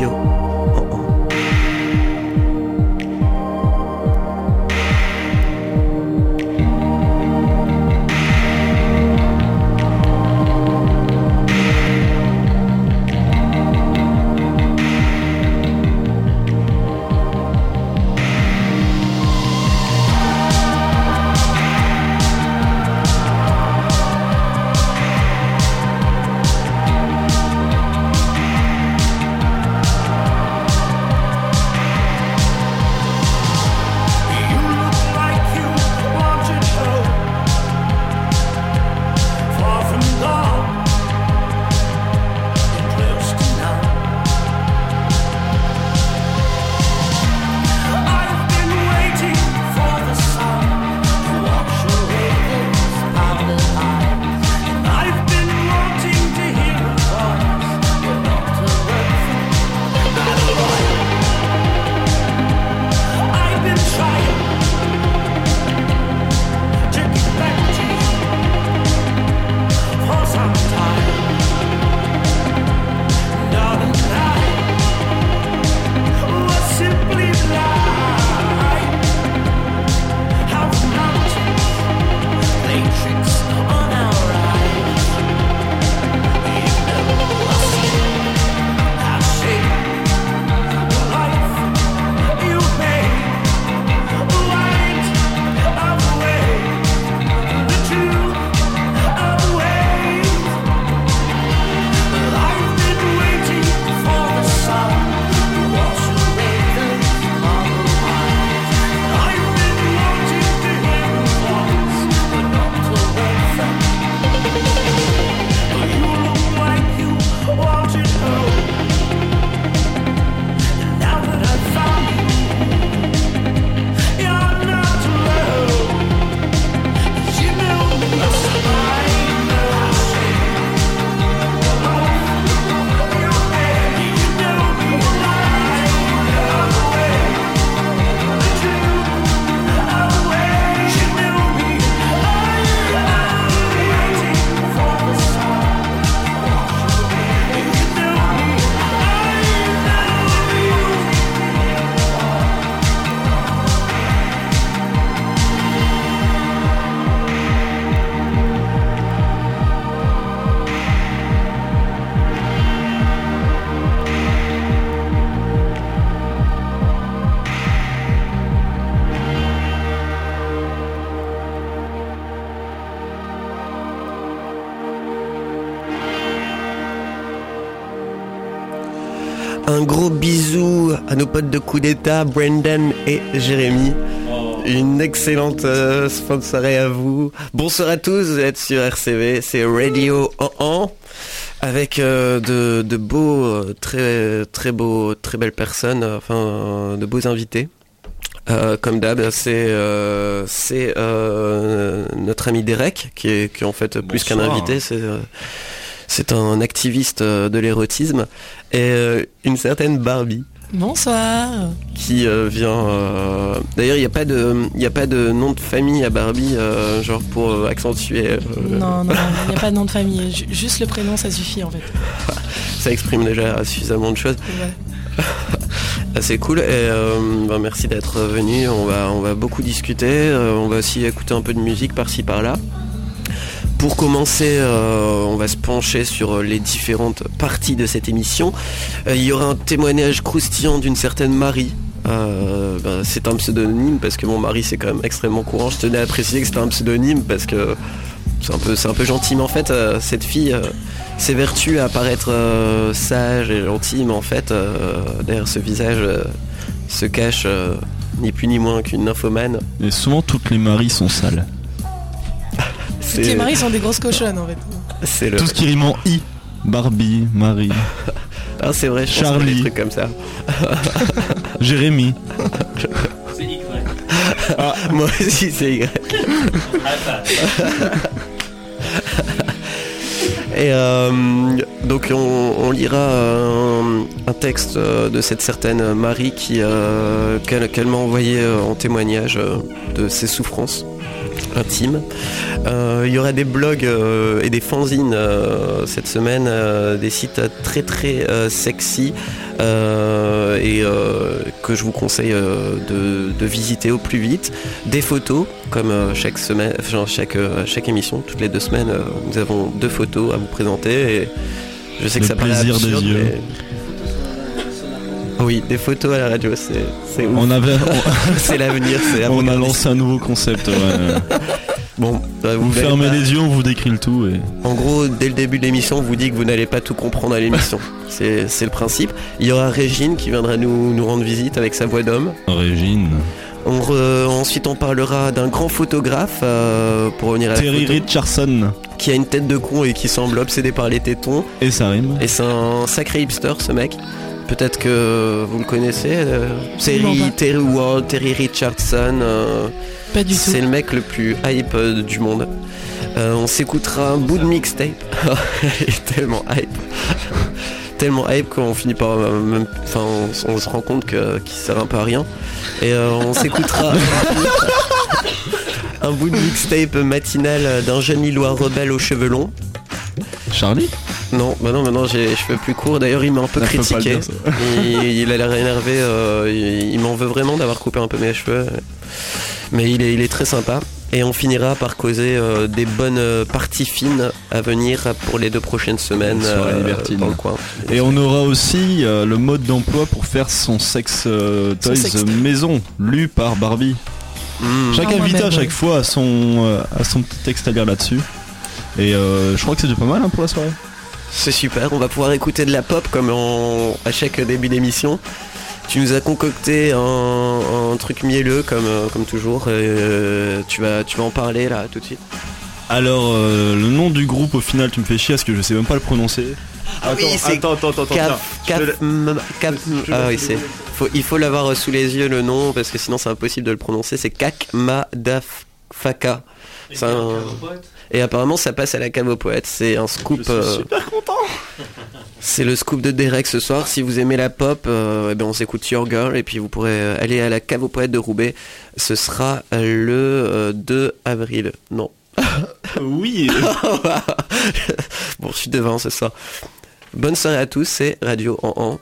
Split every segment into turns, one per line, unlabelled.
Radio. Un gros bisou à nos potes de coup d'état, Brendan et Jérémy. Une excellente euh, fin de soirée à vous. Bonsoir à tous, vous êtes sur RCV, c'est Radio 1 avec euh, de, de beaux, euh, très très beaux, très belles personnes, enfin de beaux invités. Comme d'hab, c'est c'est notre ami Derek qui est, qui est en fait plus qu'un invité, c'est c'est un activiste de l'érotisme et euh, une certaine Barbie
Bonsoir.
qui euh, vient. euh, D'ailleurs, il n'y a pas de il a pas de nom de famille à Barbie, euh, genre pour accentuer.
Non, non, il n'y a pas de nom de famille. Ju- Juste le prénom, ça suffit en fait.
Ça exprime déjà suffisamment de choses.
Ouais.
C'est cool et ben, merci d'être venu. On va, on va beaucoup discuter. on va aussi écouter un peu de musique par-ci par-là. Pour commencer, euh, on va se pencher sur les différentes parties de cette émission. Euh, il y aura un témoignage croustillant d'une certaine Marie. Euh, ben, c'est un pseudonyme parce que mon mari c'est quand même extrêmement courant. Je tenais à préciser que c'était un pseudonyme parce que c'est un peu, c'est un peu gentil. En fait, cette fille euh, s'évertue à paraître sage et gentille, mais en fait, derrière ce visage se cache ni plus ni moins qu'une nymphomane.
Et souvent, toutes les maris sont sales.
Toutes les maris sont des grosses cochonnes en fait.
c'est le.
Tout ce qui rime en I. Barbie, Marie,
Ah, c'est vrai, je
Charlie.
à des trucs comme ça.
Jérémy.
C'est Y.
Moi aussi, c'est Y. Et euh, donc on, on lira un, un texte euh, de cette certaine Marie qui euh, qu'elle m'a envoyé euh, en témoignage euh, de ses souffrances intime. Euh, il y aura des blogs euh, et des fanzines euh, cette semaine, des sites très très sexy et que je vous conseille de, de visiter au plus vite. Des photos, comme chaque semaine, enfin, chaque, chaque émission, toutes les deux semaines, nous avons deux photos à vous présenter. Et je sais que
Le
ça paraît
plaisir des
absurde,
yeux.
mais- Oui, des photos à la radio, c'est c'est.
On avait,
c'est l'avenir, c'est à
on, a
regarder.
lancé un nouveau concept. ouais.
Bon, bah,
Vous
verrez
fermez
pas.
les yeux, on vous décrit le tout et
En gros, dès le début de l'émission, on vous dit que vous n'allez pas tout comprendre à l'émission. c'est c'est le principe. Il y aura Régine qui viendra nous, nous rendre visite avec sa voix d'homme.
Régine.
On re- ensuite, on parlera d'un grand photographe euh, pour revenir à la
Terry
photo,
Richardson
qui a une tête de con et qui semble obsédé par les tétons.
et ça rime.
Et c'est un sacré hipster, ce mec. Peut-être que vous le connaissez. euh, Terry. Terry Ward, Terry Richardson. euh,
Pas du tout.
C'est le mec le plus hype euh, du monde. Euh, on s'écoutera un bout de mixtape. Il est tellement hype. tellement hype qu'on finit par même. Enfin, on, on se rend compte que- qu'il sert un peu à rien. Et euh, on s'écoutera un bout de mixtape matinal d'un jeune Lillois rebelle aux cheveux longs.
Charlie?
Non, bah non, maintenant j'ai les cheveux plus courts. D'ailleurs, il m'a un peu critiqué.
dire, ça.
il, il a l'air énervé. euh, il, il m'en veut vraiment d'avoir coupé un peu mes cheveux. Mais il est, il est très sympa. Et on finira par causer euh, des bonnes euh, parties fines à venir pour les deux prochaines semaines
libertine.
dans le coin.
Et on aura aussi euh, le mode d'emploi pour faire son sexe euh,
Son
toys maison, lu par Barbie.
Mm.
Chaque
Ah,
invité à chaque
ouais.
fois a son, euh, a son petit texte à lire là-dessus. Et euh, je crois que c'est déjà pas mal hein, pour la soirée.
C'est super, on va pouvoir écouter de la pop comme en- à chaque début d'émission. Tu nous as concocté un, un truc mielleux comme, euh, comme toujours. et, euh, tu, vas, tu vas en parler là tout de suite.
Alors, euh, le nom du groupe au final, tu me fais chier parce que je sais même pas le prononcer.
Ah oui,
attends, attends, attends,
Cap, cap, m- cap-
je te
ah oui, c'est. Faut, il faut l'avoir sous les yeux le nom parce que sinon c'est impossible de le prononcer. C'est Kakmadafaka. C'est un- Et apparemment ça passe à la cave aux poètes. C'est un scoop.
Je suis
euh,
super content.
C'est le scoop de Derek ce soir. Si vous aimez la pop, euh, eh ben on s'écoute Your Girl et puis vous pourrez euh, aller à la cave aux poètes de Roubaix. Ce sera le euh, 2 avril. Non.
Oui.
bon, je suis devant ce soir. Bonne soirée à tous, c'est Radio en en.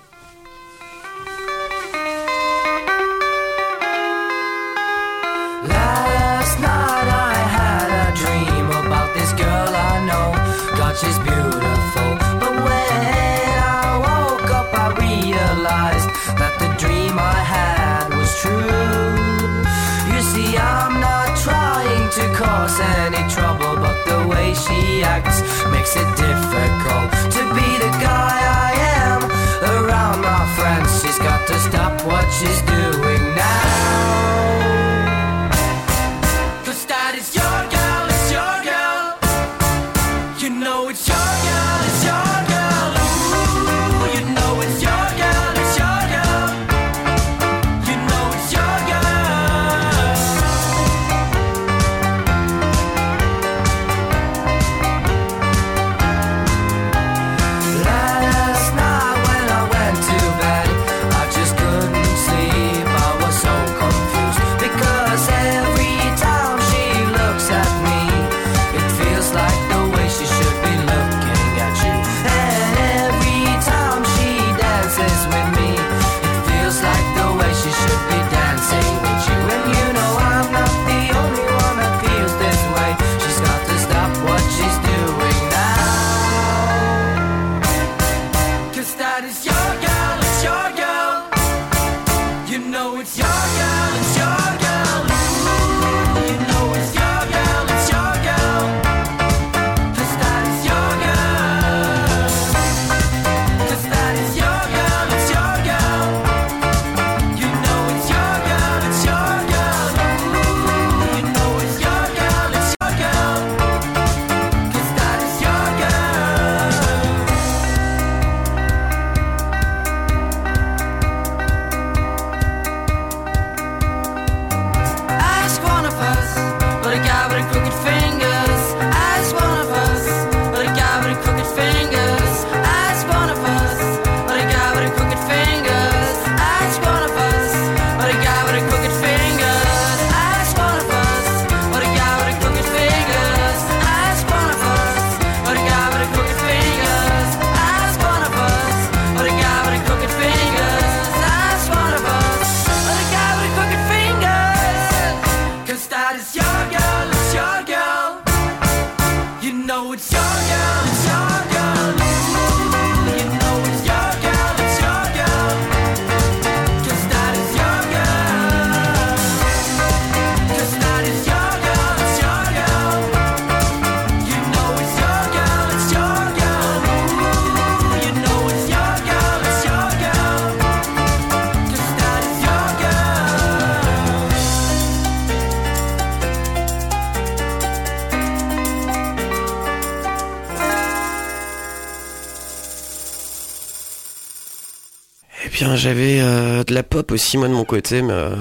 J'avais euh, de la pop aussi moi de mon côté, mais euh,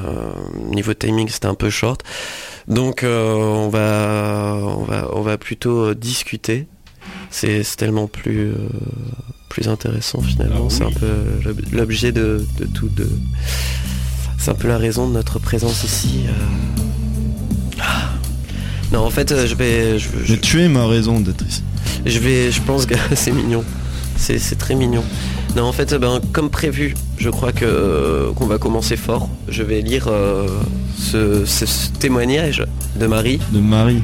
niveau timing c'était un peu short. Donc euh, on va on va on va plutôt discuter. C'est tellement plus plus intéressant finalement.
Ah
C'est un peu l'ob- l'objet de, de tout de. C'est un peu la raison de notre présence ici. Ah. Non en fait je vais je, je-
tu es ma raison d'être ici.
je vais, je pense que c'est mignon. C'est, très mignon. Non, en fait, ben, comme prévu, je crois que euh, qu'on va commencer fort. Je vais lire euh, ce, ce- ce témoignage de Marie.
De Marie.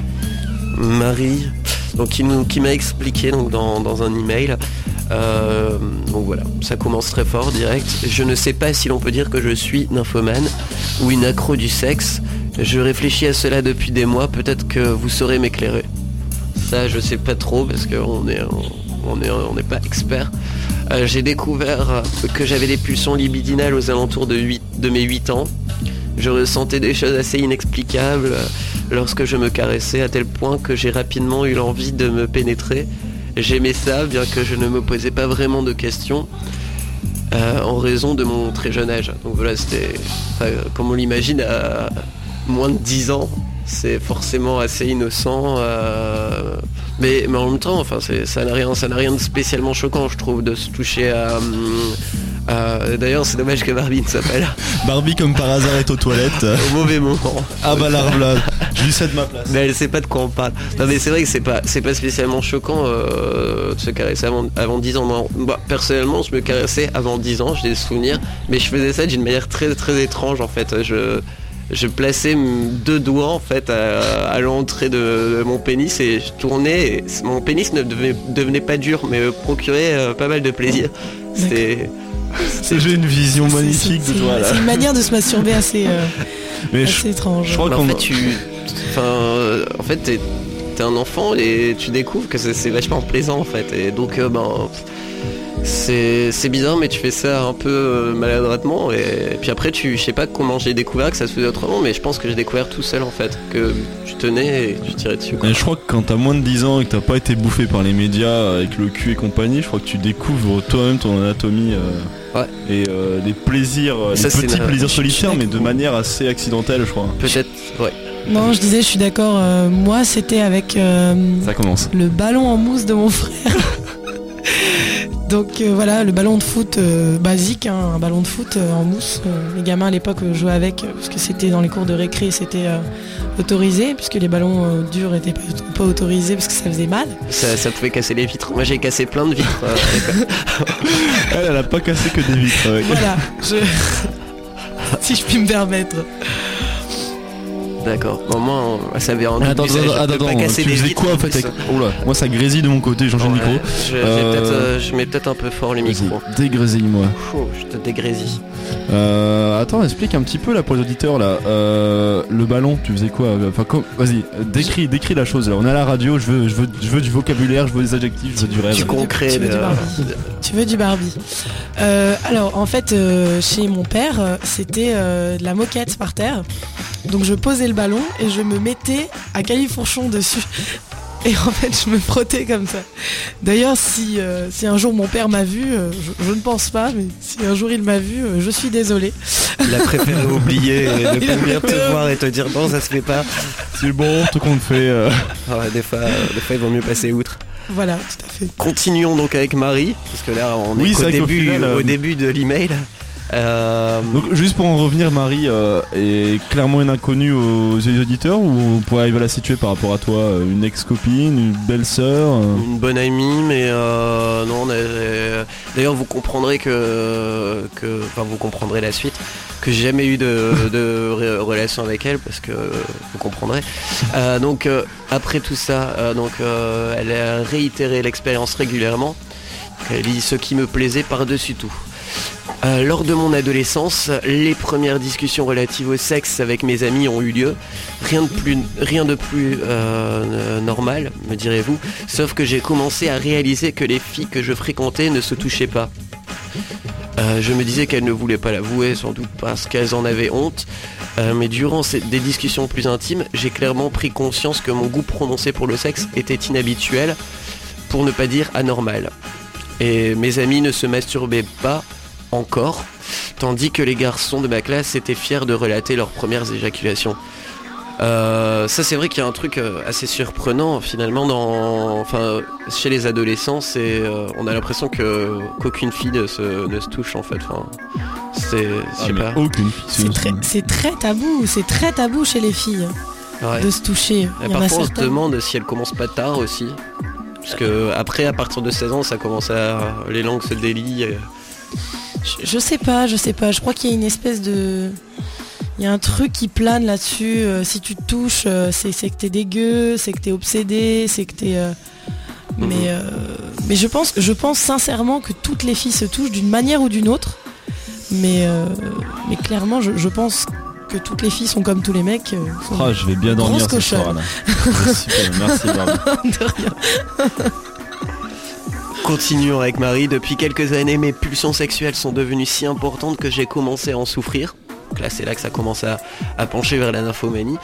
Marie, donc qui nous, qui m'a expliqué donc dans, dans un email. Euh, donc voilà, ça commence très fort direct. Je ne sais pas si l'on peut dire que je suis nymphomane ou une accro du sexe. Je réfléchis à cela depuis des mois. Peut-être que vous saurez m'éclairer. Ça, je sais pas trop parce qu'on est, on est, on n'est pas expert. Euh, J'ai découvert euh, que j'avais des pulsions libidinales aux alentours de, 8, de mes 8 ans. Je ressentais des choses assez inexplicables euh, lorsque je me caressais à tel point que j'ai rapidement eu l'envie de me pénétrer. J'aimais ça, bien que je ne me posais pas vraiment de questions en raison de mon très jeune âge. Donc voilà, c'était, comme on l'imagine, à moins de 10 ans, c'est forcément assez innocent. Mais, mais en même temps, enfin, ça n'a rien, ça rien de spécialement choquant, je trouve, de se toucher à. D'ailleurs, c'est dommage que Barbie ne soit pas là
Barbie comme par hasard est aux toilettes.
au mauvais moment.
ah bah reblade. Je lui cède ma place.
Mais elle sait pas de quoi on parle. Non mais c'est vrai que c'est pas c'est pas spécialement choquant euh, de se caresser avant, avant 10 ans. Moi, bah, personnellement, je me caressais avant 10 ans, j'ai des souvenirs, mais je faisais ça d'une manière très très étrange en fait. Je je plaçais deux doigts en fait à, à l'entrée de, mon pénis et je tournais. et mon pénis ne devenait, devenait pas dur, mais me procurait euh, pas mal de plaisir. C'était
J'ai une vision magnifique de toi
c'est-
là.
C'est une manière de se masturber assez, euh,
Mais je,
étrange.
je crois qu'on
en fait, tu, enfin, en fait, t'es, t'es un enfant et tu découvres que c'est, vachement plaisant en fait. Et donc, euh, ben, c'est bizarre, mais tu fais ça un peu euh, maladroitement. Et, puis après, tu, je sais pas comment j'ai découvert que ça se faisait autrement, mais je pense que j'ai découvert tout seul en fait, que tu tenais et tu tirais dessus. quoi.
Et je crois que quand t'as moins de 10 ans et que t'as pas été bouffé par les médias avec le cul et compagnie, je crois que tu découvres toi-même ton anatomie euh,
Ouais.
et euh, des plaisirs,
Ça,
des petits plaisirs solitaires, mais de manière assez accidentelle, je crois.
Peut-être, ouais.
Non, je disais, je suis d'accord. euh, moi, c'était avec euh,
Ça commence.
le ballon en mousse de mon frère. Donc euh, voilà, le ballon de foot euh, basique, hein, un ballon de foot euh, en mousse. Euh, les gamins à l'époque jouaient avec, parce que c'était dans les cours de récré, c'était euh, autorisé, puisque les ballons euh, durs étaient pas, pas autorisés parce que ça faisait mal.
Ça, ça pouvait casser les vitres. Moi, j'ai cassé plein de vitres. euh.
Elle, elle a pas cassé que des vitres. ouais.
Voilà, je... si je puis me permettre.
D'accord. Bon, moi, on- ça avait rendu
Attends, attends,
de
attends,
pas casser
tu
les
faisais quoi en fait
plus.
avec... Oh là, moi ça grésille de mon côté, j'ai changé le
Ouais,
micro.
Je,
Euh,
euh, je mets peut-être un peu fort les
Vas-y,
micros.
dégrésille-moi.
Je te dégrésille.
Euh, attends, explique un petit peu là pour les auditeurs là. Euh, le ballon, tu faisais quoi? Enfin, com- vas-y, décris, décris la chose là. On est à la radio, je veux, je veux, je veux du vocabulaire, je veux des adjectifs, je veux du rêve.
Du concret.
tu veux du Barbie. Tu veux du Barbie Euh, Alors en fait euh, chez mon père c'était euh, de la moquette par terre. Donc je posais le ballon et je me mettais à califourchon dessus. Et en fait je me frottais comme ça. D'ailleurs si, euh, si un jour mon père m'a vu, euh, je, je ne pense pas, mais si un jour il m'a vu, euh, je suis désolée.
Il a préféré oublier et ne pas venir te voir et te dire non, ça se fait pas.
C'est bon, tout compte fait. euh.
Ah ouais, des, fois, euh, des fois, il vaut mieux passer outre.
Voilà, tout à fait.
Continuons donc avec Marie, parce que là, on
Oui,
est qu'au début,
final, euh,
au début de l'email. Euh,
Donc juste pour en revenir, Marie euh, est clairement une inconnue aux yeux auditeurs ou on pourrait arriver à la situer par rapport à toi euh, Une ex-copine, une belle-sœur euh,
une bonne amie, mais euh, non. D'ailleurs, vous comprendrez que, que, enfin, vous comprendrez la suite, que j'ai jamais eu de, relation avec elle, parce que vous comprendrez. Euh, donc, euh, après tout ça, euh, donc, euh, elle a réitéré l'expérience régulièrement. Elle dit ce qui me plaisait par-dessus tout. Euh, lors de mon adolescence, les premières discussions relatives au sexe avec mes amis ont eu lieu. Rien de plus, euh, normal, me direz-vous, sauf que j'ai commencé à réaliser que les filles que je fréquentais ne se touchaient pas. Euh, je me disais qu'elles ne voulaient pas l'avouer, sans doute parce qu'elles en avaient honte. Mais durant des discussions plus intimes, j'ai clairement pris conscience que mon goût prononcé pour le sexe était inhabituel, pour ne pas dire anormal. Et mes amis ne se masturbaient pas encore, tandis que les garçons de ma classe étaient fiers de relater leurs premières éjaculations. Euh, ça c'est vrai qu'il y a un truc euh, assez surprenant finalement dans, enfin, chez les adolescents, c'est, euh, on a l'impression que qu'aucune fille ne se, ne se touche en fait. Enfin, c'est,
Ah, aucune fille.
C'est très, c'est très tabou, c'est très tabou chez les filles
Ouais.
de se toucher.
Et parfois on se demande si elle commence pas tard aussi. Parce que après, à partir de 16 ans, ça commence à. Les langues se délient. et-
Je, je sais pas, je sais pas. Je crois qu'il y a une espèce de. Il y a un truc qui plane là-dessus. euh, si tu te touches, euh, c'est que t'es dégueu, c'est que t'es obsédé, c'est que t'es. euh,
Mhm.
Mais, mais je pense, je pense sincèrement que toutes les filles se touchent d'une manière ou d'une autre. Mais, euh, mais clairement, je, je pense que toutes les filles sont comme tous les mecs.
Ah, je vais bien dormir ce soir. Anna. Super, merci,
de rien.
Continuons avec Marie. Depuis quelques années, mes pulsions sexuelles sont devenues si importantes que j'ai commencé à en souffrir. Donc là, c'est là que ça commence à, pencher vers la nymphomanie.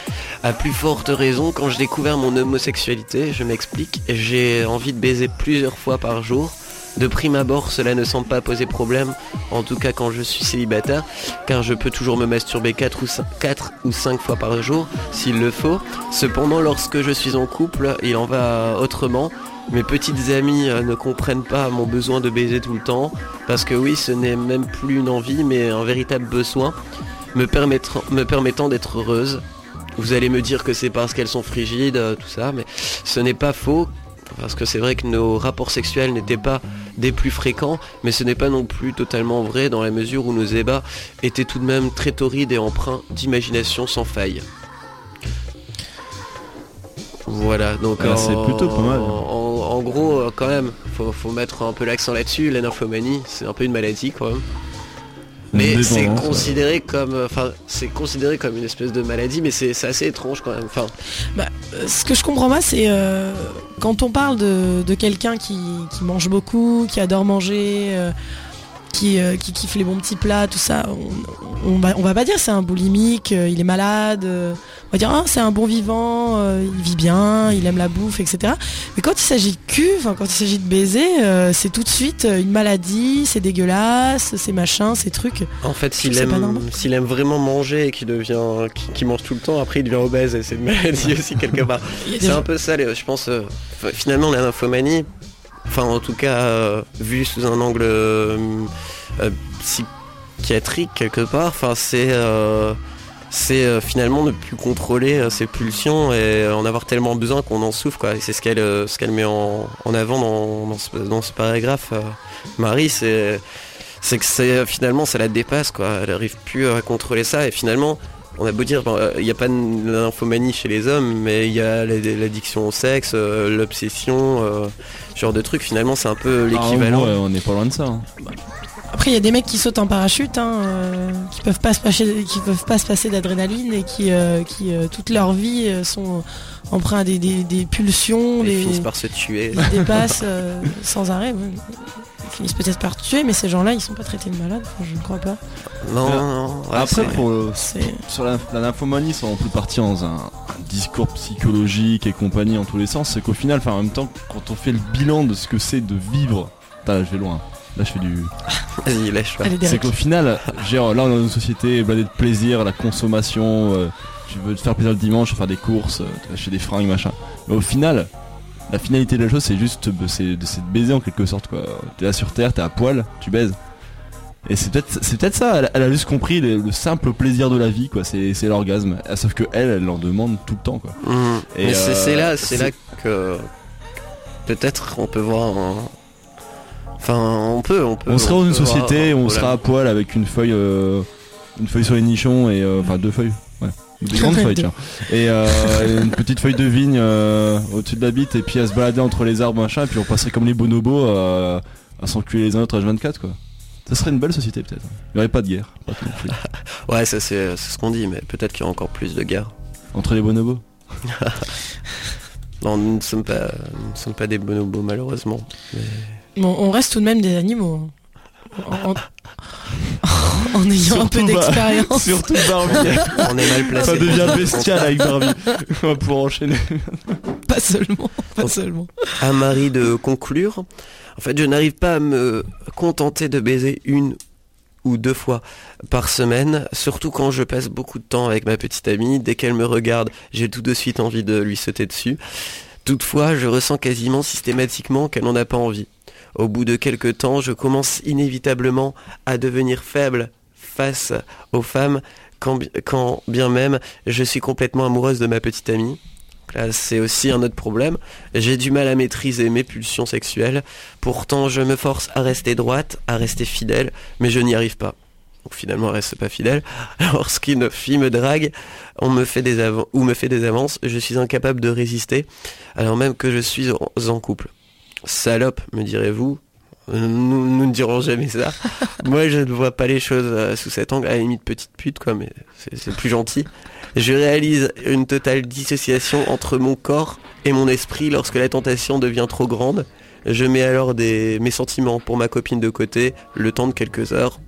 À plus forte raison, quand j'ai découvert mon homosexualité, je m'explique, j'ai envie de baiser plusieurs fois par jour. De prime abord, cela ne semble pas poser problème, en tout cas quand je suis célibataire, car je peux toujours me masturber 4 ou 5, 4 ou 5 fois par jour, s'il le faut. Cependant, lorsque je suis en couple, il en va autrement. Mes petites amies euh, ne comprennent pas mon besoin de baiser tout le temps, parce que oui, ce n'est même plus une envie, mais un véritable besoin, me permettant, me permettant d'être heureuse. Vous allez me dire que c'est parce qu'elles sont frigides, euh, tout ça, mais ce n'est pas faux, parce que c'est vrai que nos rapports sexuels n'étaient pas des plus fréquents, mais ce n'est pas non plus totalement vrai dans la mesure où nos ébats étaient tout de même très torrides et empreints d'imagination sans faille. Voilà, donc
Ah, c'est plutôt pas mal.
En, en gros, euh, quand même, faut, faut mettre un peu l'accent là-dessus. La nymphomanie, c'est un peu une maladie, quand même. Mais c'est
ouais.
considéré comme, euh, enfin, c'est considéré comme une espèce de maladie, mais c'est assez étrange quand même. Enfin,
Euh, Ce que je comprends pas, c'est euh, quand on parle de, de quelqu'un qui, qui mange beaucoup, qui adore manger, euh, qui, euh, qui kiffe les bons petits plats, tout ça, on, on va, on va pas dire c'est un boulimique, euh, il est malade, euh, on va dire ah, c'est un bon vivant, il vit bien, il aime la bouffe, etc. Mais quand il s'agit de cul, enfin quand il s'agit de baiser, c'est tout de suite une maladie, c'est dégueulasse, c'est machin, c'est trucs.
en fait, s'il aime, s'il aime vraiment manger et qu'il devient, qu'il qu'il mange tout le temps, après il devient obèse et c'est une maladie aussi quelque part. C'est un peu ça, les- je pense. finalement, la nymphomanie, enfin en tout cas euh, vu sous un angle euh, euh, psychiatrique quelque part, enfin c'est c'est finalement ne plus contrôler ses pulsions et en avoir tellement besoin qu'on en souffre quoi. C'est ce qu'elle ce qu'elle met en, en avant dans, dans, ce, paragraphe. Marie, c'est c'est que c'est finalement ça la dépasse quoi. Elle arrive plus à contrôler ça et finalement on a beau dire, il n'y a pas de nymphomanie chez les hommes, mais il y a la- l'addiction au sexe, l'obsession, ce genre de trucs. Finalement, c'est un peu l'équivalent.
Ah, ouais, on n'est pas loin de ça. hein.
Après, il y a des mecs qui sautent en parachute, hein, euh, qui peuvent pas se passer, qui peuvent pas se passer d'adrénaline et qui, euh, qui euh, toute leur vie euh, sont empreints des, des, des pulsions,
Ils
des,
finissent par se tuer.
ils dépassent euh, sans arrêt. ouais. Ils finissent peut-être par tuer, mais ces gens-là, ils sont pas traités de malades. je ne crois pas.
Non,
Alors,
non. ouais,
Après, pour le-
C'est
sur la, la nymphomanie, ça, on peut partir dans un, un discours psychologique et compagnie en tous les sens. C'est qu'au final, enfin, en même temps, quand on fait le bilan de ce que c'est de vivre, là, je vais loin. Là, je fais du.
Vas-y, lâche
C'est qu'au final, genre, là, on est dans une société blindée de plaisir, la consommation. euh, tu veux te faire plaisir le dimanche, faire des courses, euh, acheter des fringues, machin. Mais au final, la finalité de la chose, c'est juste de- c'est de, c'est de baiser en quelque sorte, quoi. T'es là sur terre, t'es à poil, tu baises. Et c'est peut-être c'est peut-être ça, elle, elle a juste compris le, le simple plaisir de la vie, quoi. C'est c'est l'orgasme. Sauf que elle, elle en demande tout le temps, quoi.
Mhm.
Et,
Mais c'est
euh,
c'est là, c'est là que peut-être on peut voir. un- Enfin, on peut, on peut.
On serait dans une
voir
société,
un
on sera à poil avec une feuille, euh, une feuille sur les nichons et euh, enfin deux feuilles, des grandes feuilles, tiens, et euh, une petite feuille de vigne euh, au-dessus de la bite et puis à se balader entre les arbres machin, et puis on passerait comme les bonobos euh, à s'enculer les uns autres H24 quoi. Ça serait une belle société peut-être. Il y aurait pas de guerre, pas de conflit.
Ouais, ça c'est c'est ce qu'on dit, mais peut-être qu'il y a encore plus de guerres.
entre les bonobos.
Non, nous ne sommes pas, nous ne sommes pas des bonobos malheureusement. Mais-
Bon, on reste tout de même des animaux. En, ayant un peu d'expérience.
Surtout Barbie.
On est mal placé.
Ça devient bestial avec Barbie. On va pouvoir enchaîner.
Pas seulement, pas seulement.
à Marie de conclure. En fait, je n'arrive pas à me contenter de baiser une ou deux fois par semaine, surtout quand je passe beaucoup de temps avec ma petite amie. Dès qu'elle me regarde, j'ai tout de suite envie de lui sauter dessus. Toutefois, je ressens quasiment systématiquement qu'elle n'en a pas envie. Au bout de quelques temps, je commence inévitablement à devenir faible face aux femmes, quand, bi- quand bien même je suis complètement amoureuse de ma petite amie. Là, c'est aussi un autre problème. J'ai du mal à maîtriser mes pulsions sexuelles. Pourtant, je me force à rester droite, à rester fidèle, mais je n'y arrive pas. Donc finalement, elle reste pas fidèle. Lorsqu'une fille me drague, on me fait des ou me fait des avances, je suis incapable de résister, alors même que je suis en couple. Salope, me direz-vous. Euh, Nous, nous ne dirons jamais ça. Moi, je ne vois pas les choses euh, sous cet angle. À la limite, petite pute, quoi, mais c'est plus gentil. Je réalise une totale dissociation entre mon corps et mon esprit lorsque la tentation devient trop grande. Je mets alors des, mes sentiments pour ma copine de côté, le temps de quelques heures.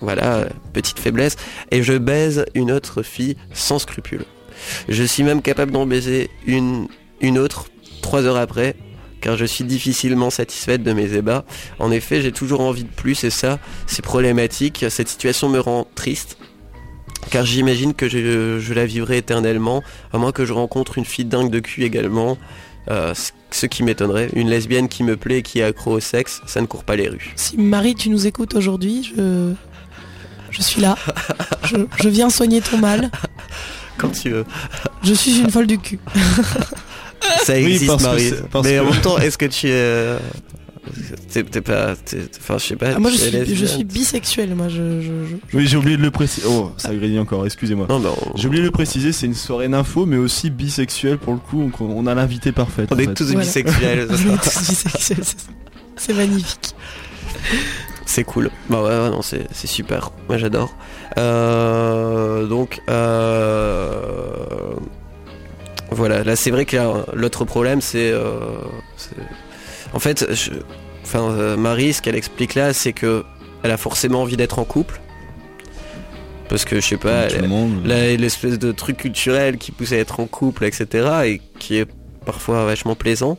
Voilà, euh, petite faiblesse. Et je baise une autre fille sans scrupule. Je suis même capable d'en baiser une, une autre trois heures après, car je suis difficilement satisfaite de mes ébats. En effet, j'ai toujours envie de plus et ça, c'est problématique. Cette situation me rend triste. Car j'imagine que je, je la vivrai éternellement, à moins que je rencontre une fille dingue de cul également. Euh, ce- ce qui m'étonnerait. Une lesbienne qui me plaît et qui est accro au sexe, ça ne court pas les rues.
Si Marie, tu nous écoutes aujourd'hui, je, je suis là. Je, je viens soigner ton mal.
Quand tu veux.
Je suis une folle du cul.
Ça
Oui,
existe, Marie. Mais en même temps, est-ce que tu es. euh, T'es pas. Enfin, je sais pas.
Ah, moi, je
tu es
suis, je suis bisexuelle. Moi, je, je- je-
Oui, j'ai oublié de le préciser. Oh, ça grésille encore, excusez-moi.
Non, mais on,
J'ai oublié de le préciser, c'est une soirée d'info, mais aussi bisexuelle pour le coup. donc on a l'invité parfaite.
on
en
est
fait.
tous
Voilà.
bisexuels.
on est tous bisexuels, c'est- magnifique.
C'est cool. Bah ouais, ouais, non, c'est c'est super. Moi j'adore. Euh, donc, euh, voilà. Là, c'est vrai que l'autre problème, c'est, euh, en fait, je- enfin, euh, Marie, ce qu'elle explique là, c'est que elle a forcément envie d'être en couple, parce que je sais pas, l'espèce de truc culturel qui pousse à être en couple, etc. et qui est parfois vachement plaisant.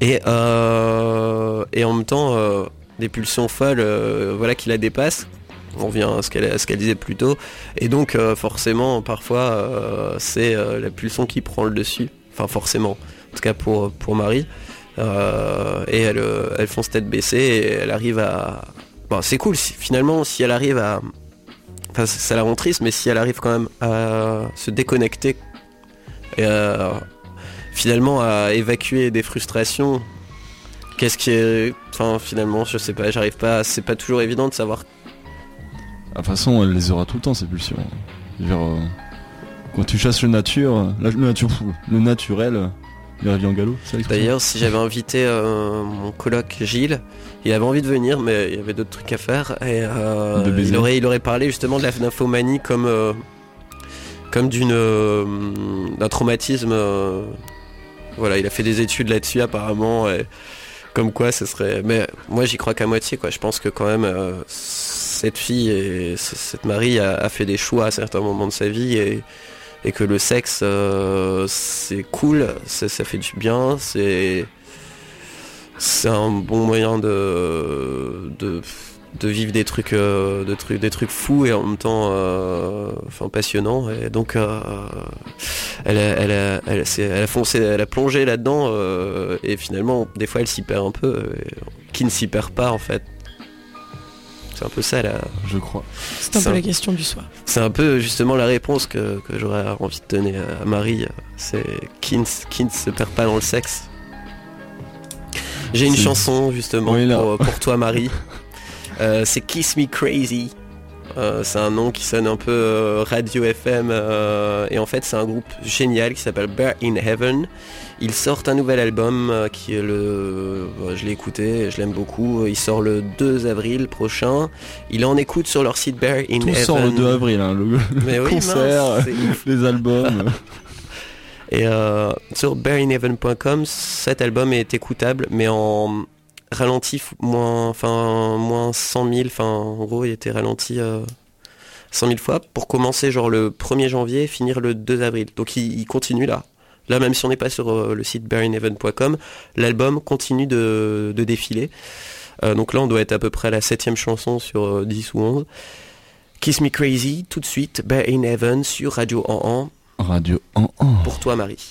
Et, euh, et en même temps, euh, des pulsions folles euh, voilà, qui la dépassent. On vient à ce qu'elle disait plus tôt. Et donc, euh, forcément, parfois, euh, c'est euh, la pulsion qui prend le dessus. Enfin, forcément. En tout cas, pour, pour Marie. Et elle, elle fonce tête baissée et elle arrive à. Bon, c'est cool, finalement, si elle arrive à. Enfin, ça la rend triste, mais si elle arrive quand même à se déconnecter et finalement à évacuer des frustrations, qu'est-ce qui est. Enfin, finalement, je sais pas, j'arrive pas. C'est pas toujours évident de savoir.
De toute façon, elle les aura tout le temps, ces pulsions. Dire, euh, quand tu chasses le nature, la- le, nature le naturel, il revient en galop.
D'ailleurs, si j'avais invité euh, mon coloc Gilles, il avait envie de venir, mais il y avait d'autres trucs à faire. Et euh, il, aurait, il aurait parlé justement de la nymphomanie comme, euh, comme d'une, euh, d'un traumatisme. euh, voilà, il a fait des études là-dessus apparemment. Et comme quoi, ce serait. Mais moi, j'y crois qu'à moitié. Quoi. Je pense que quand même, euh, cette fille et cette Marie a, fait des choix à certains moments de sa vie et, que le sexe, euh, c'est cool, ça, fait du bien, c'est c'est un bon moyen de, de, vivre des trucs, euh, de trucs, des trucs fous et en même temps euh, enfin, passionnants. Et donc, elle, a, elle, elle, a foncé, elle a plongé là-dedans et finalement, des fois, elle s'y perd un peu. qui ne s'y perd pas en fait C'est un peu ça là.
Je crois.
C'est un peu la question du soir.
C'est un peu justement la réponse que, que j'aurais envie de donner à Marie. C'est qui ne, qui ne se perd pas dans le sexe. J'ai une chanson justement
Oui,
pour, pour toi Marie. Euh, c'est Kiss Me Crazy. Euh, c'est un nom qui sonne un peu euh, radio FM euh, et en fait c'est un groupe génial qui s'appelle Bear in Heaven. Ils sortent un nouvel album euh, qui est le, euh, je l'ai écouté, je l'aime beaucoup. Il sort le 2 avril prochain. Il en écoute sur leur site Bear in
Tout
Heaven.
sort le 2 avril, hein, le,
Mais
le
oui,
concert,
mince, c'est ouf.
les albums.
Et euh, sur bearinheaven.com, cet album est écoutable, mais en ralenti moins, enfin moins 100 000. Enfin, en gros, il était ralenti euh, 100 000 fois pour commencer genre le 1er janvier et finir le 2 avril. Donc il, il continue là. Là, même si on n'est pas sur euh, le site bearinheaven.com, l'album continue de, de défiler. Euh, donc là, on doit être à peu près à la septième chanson sur euh, 10 ou 11. Kiss Me Crazy, tout de suite, Bear in Heaven sur Radio En
Radio en
pour toi Marie.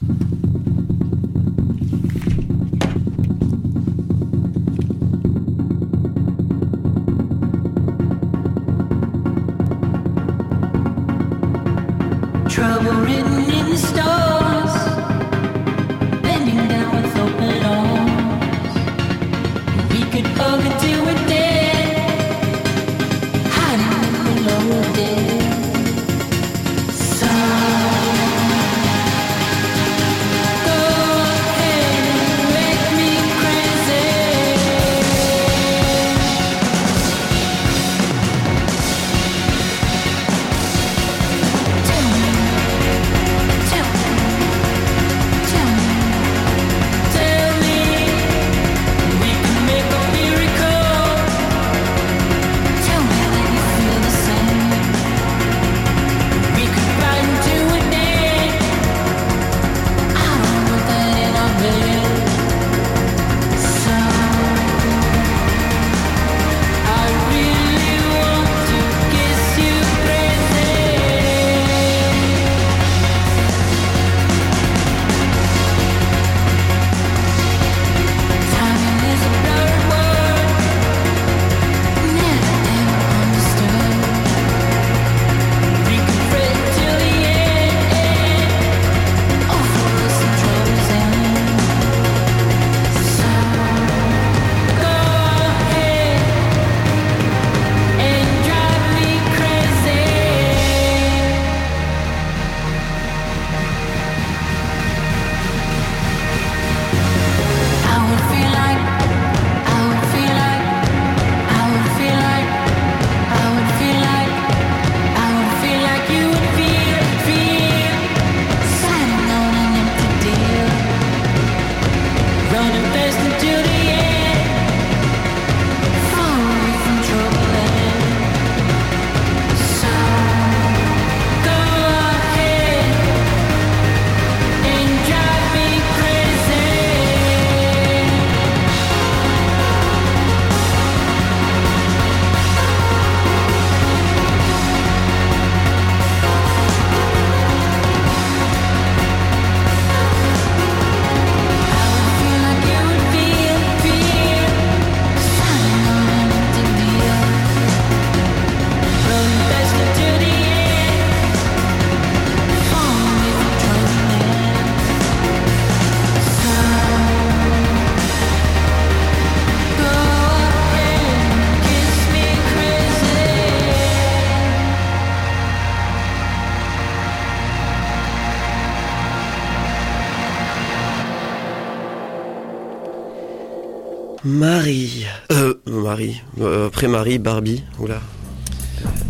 Trouble
Marie, Barbie. Oula.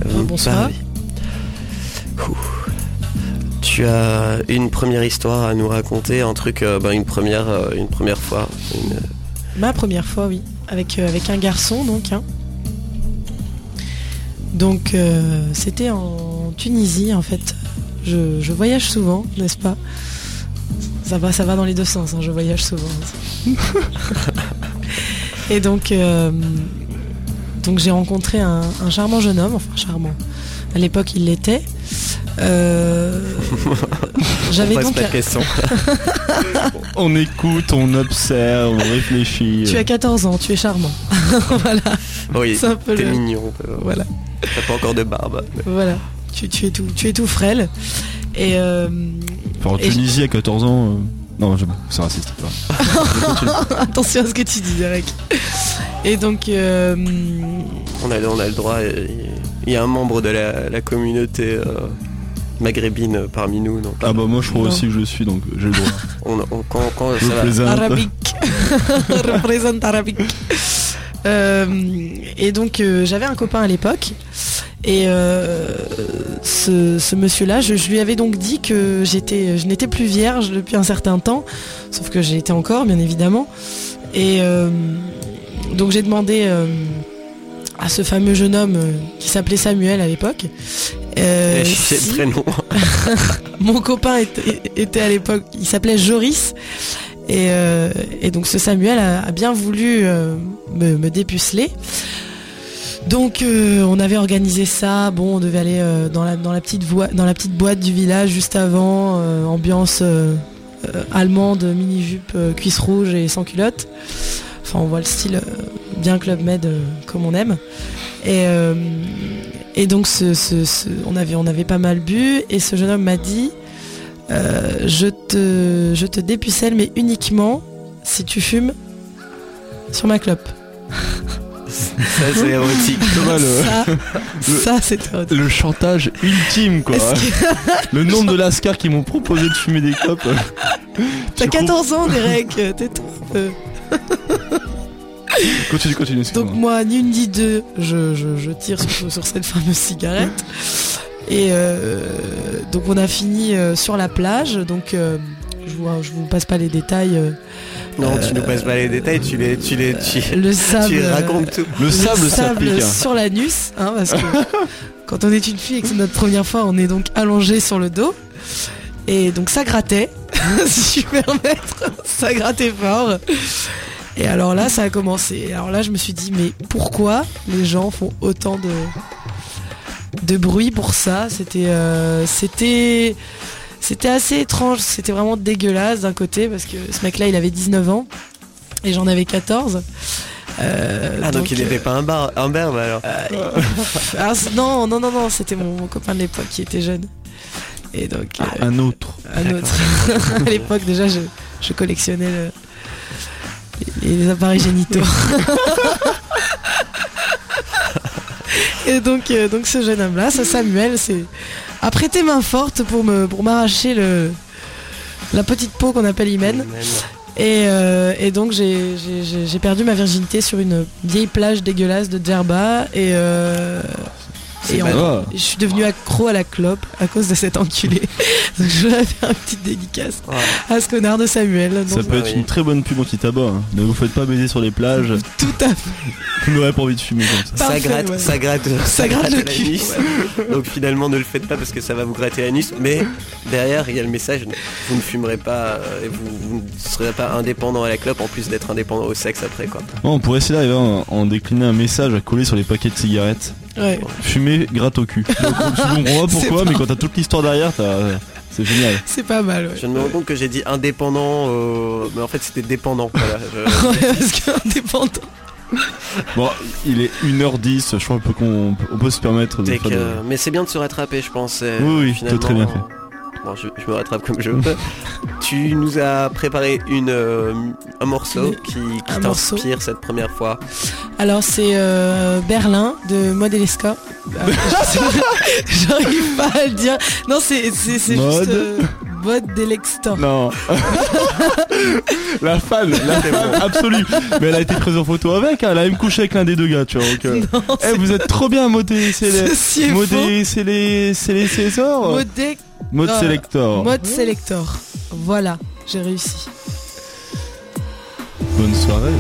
Euh, bonsoir.
Barbie. Ouh. Tu as une première histoire à nous raconter, un truc, euh, ben, une première, euh, une première fois. une-
Ma première fois, oui, avec, avec un garçon, donc. hein. Donc, c'était en Tunisie, en fait. Je, je voyage souvent, n'est-ce pas? Ça va, ça va dans les deux sens, hein, je voyage souvent. Et donc, euh, donc j'ai rencontré un, un charmant jeune homme, enfin charmant. À l'époque, il l'était. Euh,
On
J'avais donc
pas de questions.
On écoute, on observe, on réfléchit.
tu as 14 ans, tu es charmant. voilà,
oui,
c'est un peu
t'es
le-
mignon. euh,
Voilà.
T'as pas encore de barbe.
Voilà, tu, tu es tout, tu es tout frêle. Et euh,
Enfin, en
Et
Tunisie à 14 ans. euh, Non, je- c'est raciste.
attention à ce que tu dis, Derek. Et donc, euh,
On a, on a le droit. Il y a un membre de la, la communauté euh, maghrébine parmi nous. Donc,
Ah bah moi je crois
Non.
aussi que je suis donc j'ai le droit.
on, on- quand, quand
Je
ça va-
arabique, représente arabique. Euh, et donc, euh, j'avais un copain à l'époque. Et euh, ce, ce monsieur-là, je, je lui avais donc dit que j'étais, je n'étais plus vierge depuis un certain temps, sauf que j'ai été encore, bien évidemment. Et euh, donc j'ai demandé euh, à ce fameux jeune homme euh, qui s'appelait Samuel à l'époque. euh,
c'est
si-
le prénom.
mon copain était, était à l'époque, il s'appelait Joris. Et, et donc ce Samuel a, a bien voulu me, me dépuceler. Donc euh, on avait organisé ça. Bon, on devait aller euh, dans la dans la petite voie, dans la petite boîte du village juste avant, euh, ambiance allemande, mini jupe, cuisse rouge et sans culotte. Enfin, on voit le style euh, bien club med euh, comme on aime. Et euh, et donc ce, ce- ce- on avait on avait pas mal bu et ce jeune homme m'a dit je te je te dépucelle mais uniquement si tu fumes sur ma clope.
Ça, c'est érotique.
Le,
Ça, ça c'est érotique.
le chantage ultime quoi.
Que-
Le nombre de lascars qui m'ont proposé de fumer des clopes. euh,
T'as
je
14 ans, Derek, peu.
comprends- Continue, continue.
Donc moi, ni une ni deux, je, je, je tire sur, sur cette fameuse cigarette. Et euh, donc on a fini euh, sur la plage. Donc euh, je vous, je vous passe pas les détails. euh,
Non, tu nous passes pas les détails, tu les, tu les, tu,
le sable,
tu
euh,
racontes tout.
Le sable, hein.
sur l'anus, hein, parce que quand on est une fille et que c'est notre première fois, on est donc allongé sur le dos. Et donc ça grattait, si je me permettre, ça grattait fort. Et alors là, ça a commencé. Et alors là, je me suis dit, mais pourquoi les gens font autant de, de bruit pour ça? C'était, euh, c'était, c'était assez étrange. C'était vraiment dégueulasse d'un côté parce que ce mec-là, il avait 19 ans et j'en avais 14. Euh,
Ah, donc, il
euh,
n'était pas un, bar, un berbe alors.
ah, non, non, non, non, c'était mon, mon copain de l'époque qui était jeune. Et donc, euh,
Un autre.
un autre. à l'époque, déjà, je, je collectionnais le- les, les appareils génitaux. Et donc, euh, donc ce jeune homme-là, ce Samuel, c'est a prêté main forte pour me pour m'arracher le la petite peau qu'on appelle hymen. Et, euh, et donc j'ai- j'ai j'ai- j'ai perdu ma virginité sur une vieille plage dégueulasse de Djerba et, euh, et en-
Ah.
je suis devenue accro à la clope à cause de cet enculé. Donc je voudrais faire une petite dédicace
Ouais.
à ce connard de Samuel.
Ça
Donc,
peut
Ah
être
oui.
une très bonne pub anti-tabac. hein. Ne vous faites pas baiser sur les plages.
tout à fait.
Vous n'aurez pas envie de fumer comme ça.
Ça
Parfait,
gratte,
ouais.
ça gratte,
Ça gratte le
l'anus.
cul.
Donc finalement, ne le faites pas parce que ça va vous gratter l'anus. Mais derrière, il y a le message vous ne fumerez pas euh, et vous, vous ne serez pas indépendant à la clope en plus d'être indépendant au sexe après quoi.
Bon, on pourrait essayer d'arriver à en, en décliner un message à coller sur les paquets de cigarettes.
Ouais.
Fumer gratte au cul. Donc, on comprend pas pourquoi, mais quand t'as toute l'histoire derrière, t'as- c'est génial.
C'est pas mal, ouais.
Je me rends compte que j'ai dit indépendant, euh, mais en fait c'était dépendant. Voilà, je-
Ouais, parce qu'indépendant.
Bon, il est 1h10, je crois qu'on peut, on peut se permettre de faire
que-
de-
Mais c'est bien de se rattraper, je pense.
Oui, oui,
finalement,
très bien fait.
Bon, je, je me rattrape comme je peux. tu nous as préparé une, euh, un morceau qui, qui t'inspire cette première fois.
Alors c'est euh, Berlin de Modeleska. Ah, J'arrive pas à le dire. Non, c'est c'est c'est
Mode.
juste euh, Modelextor.
Non. la fan, la fan absolue. Mais elle a été prise en photo avec, hein, elle a même couché avec l'un des deux gars, tu vois. donc, euh,
Non,
eh,
c'est-
vous êtes trop bien, modé, c'est les. Modé, c'est les. C'est les
Modé-
Mode
euh,
Selector.
Mode Selector. Voilà, j'ai réussi.
Bonne soirée.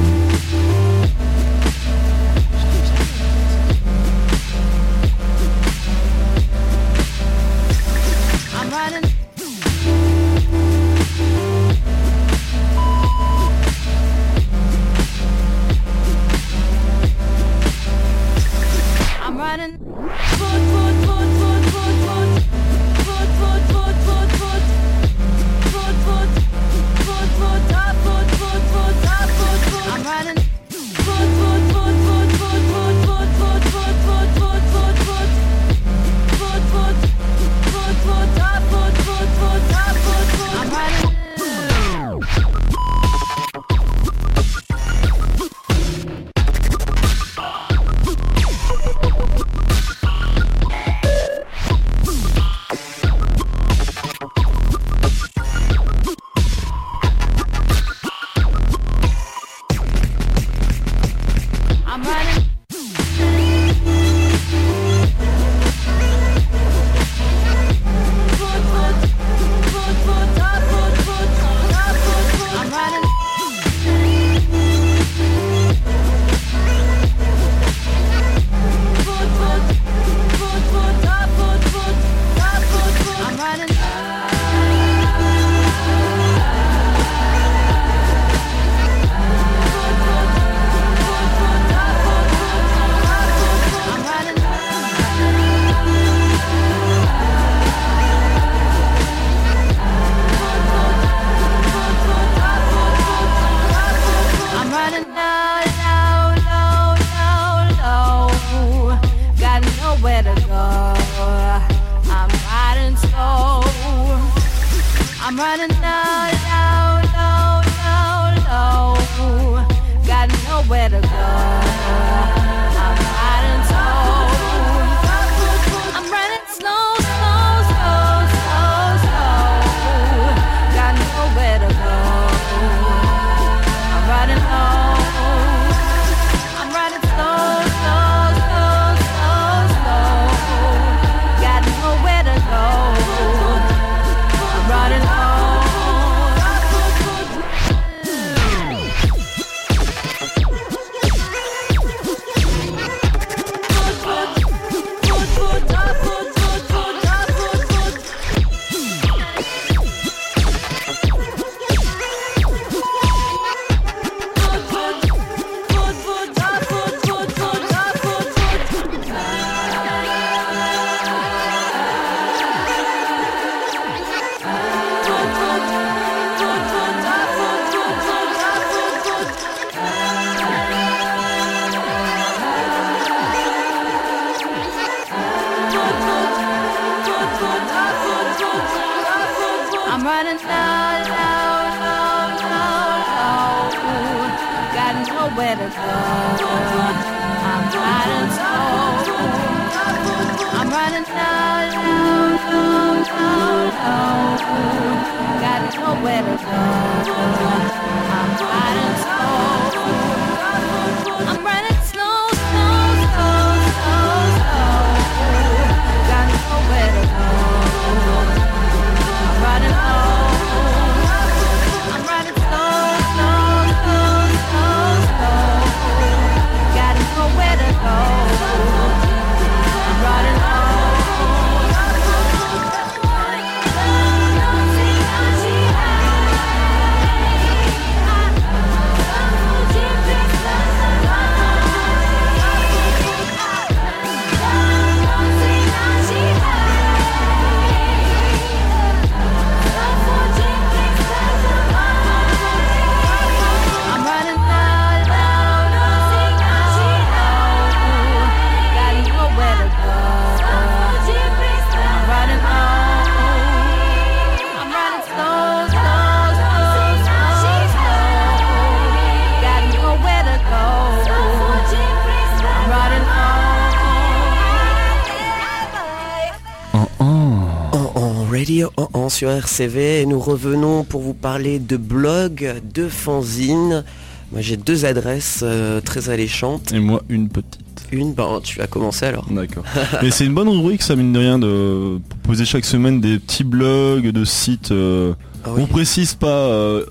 En en sur RCV, et nous revenons pour vous parler de blog, de fanzine. Moi j'ai deux adresses euh, très alléchantes.
Et moi, une petite.
Une, ben tu vas commencer alors.
D'accord. Mais c'est une bonne rubrique, ça, mine de rien, de proposer chaque semaine des petits blogs de sites. euh,
Ah oui.
On précise pas euh,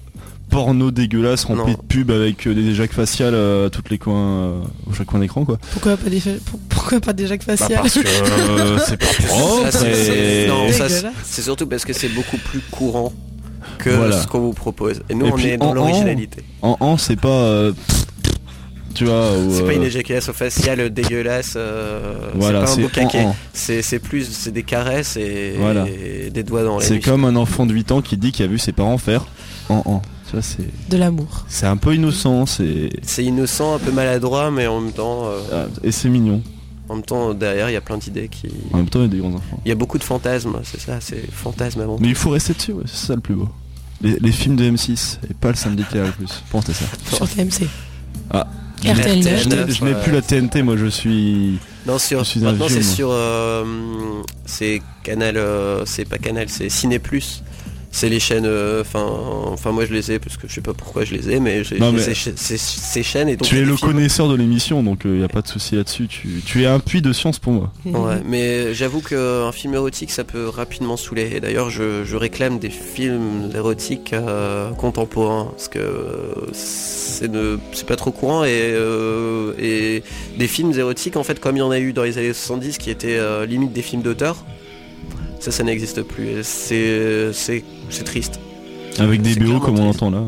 porno dégueulasse rempli
Non.
de pubs avec euh, des éjacs faciales euh, à tous les coins, euh, au chaque coin d'écran, quoi.
Pourquoi pas des, pourquoi pas des Jacques
Bah,
faciales
parce que euh, c'est pas propre.
Ça, c'est- surtout parce que c'est beaucoup plus courant que
Voilà.
ce qu'on vous propose. Et nous
Et
on
puis,
est dans
en-
l'originalité.
En an, c'est pas. euh, tu vois.
C'est pas une éjaculation faciale dégueulasse. euh,
Voilà,
c'est pas un beau
en- en.
C'est c'est plus c'est des caresses et,
Voilà.
et des doigts dans les
C'est comme un enfant de 8 ans qui dit qu'il a vu ses parents faire en an. Tu vois, c'est
De l'amour.
c'est un peu innocent, c'est
C'est innocent, un peu maladroit, mais en même temps, euh,
ah, et c'est mignon.
en même temps derrière il y a plein d'idées qui.
En même temps, il y a des grands enfants.
Il y a beaucoup de fantasmes, c'est ça, c'est fantasme avant.
Mais il faut rester dessus, ouais, c'est ça le plus beau. Les, les films de M6 et pas le samedi Canal plus. Pensez ça.
Sur TMC.
Ah.
RTL
RTL.
9.
Je n'ai- je n'ai
ouais.
plus la TNT, moi je suis.
Non, sur,
Je suis
maintenant
vieux,
c'est
moi.
sur, euh, c'est Canal, euh, c'est pas Canal, c'est Ciné Plus. C'est les chaînes, euh, enfin, enfin moi je les ai parce que je sais pas pourquoi je les ai, mais j'ai ces, cha- ces- ces chaînes et donc
tu es le
films.
connaisseur de l'émission, donc il n'y a pas de souci là-dessus. Tu, tu es un puits de science pour moi.
Ouais, mais j'avoue qu'un film érotique ça peut rapidement saouler. Et d'ailleurs, je, je réclame des films érotiques euh, contemporains parce que euh, c'est pas trop courant et, euh, et des films érotiques en fait, comme il y en a eu dans les années 70 qui étaient euh, limite des films d'auteur, ça, ça n'existe plus. C'est c'est c'est triste.
Avec des BO comme on entend là.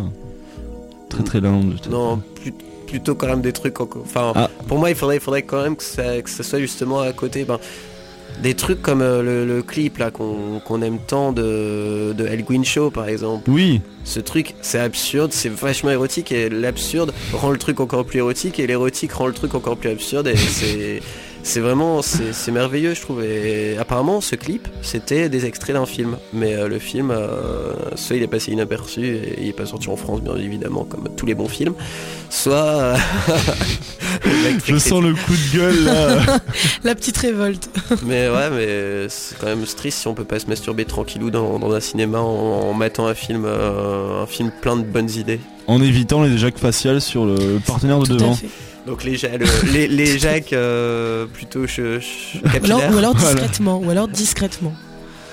Très très lounge.
Non, plus- plutôt quand même des trucs. encore- Enfin,
Ah.
pour moi, il faudrait, il faudrait quand même que ça, que ça soit justement à côté. Ben, des trucs comme euh, le, le clip là qu'on aime tant de, de El Gwyn Show par exemple.
Oui,
Ce truc, c'est absurde, c'est vachement érotique et l'absurde rend le truc encore plus érotique et l'érotique rend le truc encore plus absurde et c'est c'est vraiment, c'est c'est merveilleux, je trouve. Et apparemment, ce clip, c'était des extraits d'un film. Mais euh, le film, euh, soit il est passé inaperçu et il est pas sorti en France, bien évidemment, comme tous les bons films. Soit. euh,
Je sens le coup de gueule là.
La petite révolte.
Mais ouais, mais c'est quand même triste si on peut pas se masturber tranquillou dans, dans un cinéma en, en mettant un film, euh, un film plein de bonnes idées.
en évitant les éjacs faciales sur le partenaire de
Tout
devant.
Donc les, ja- le- les, les jacks euh, plutôt che- che-
Ou alors, ou alors
Voilà.
discrètement. Ou alors discrètement.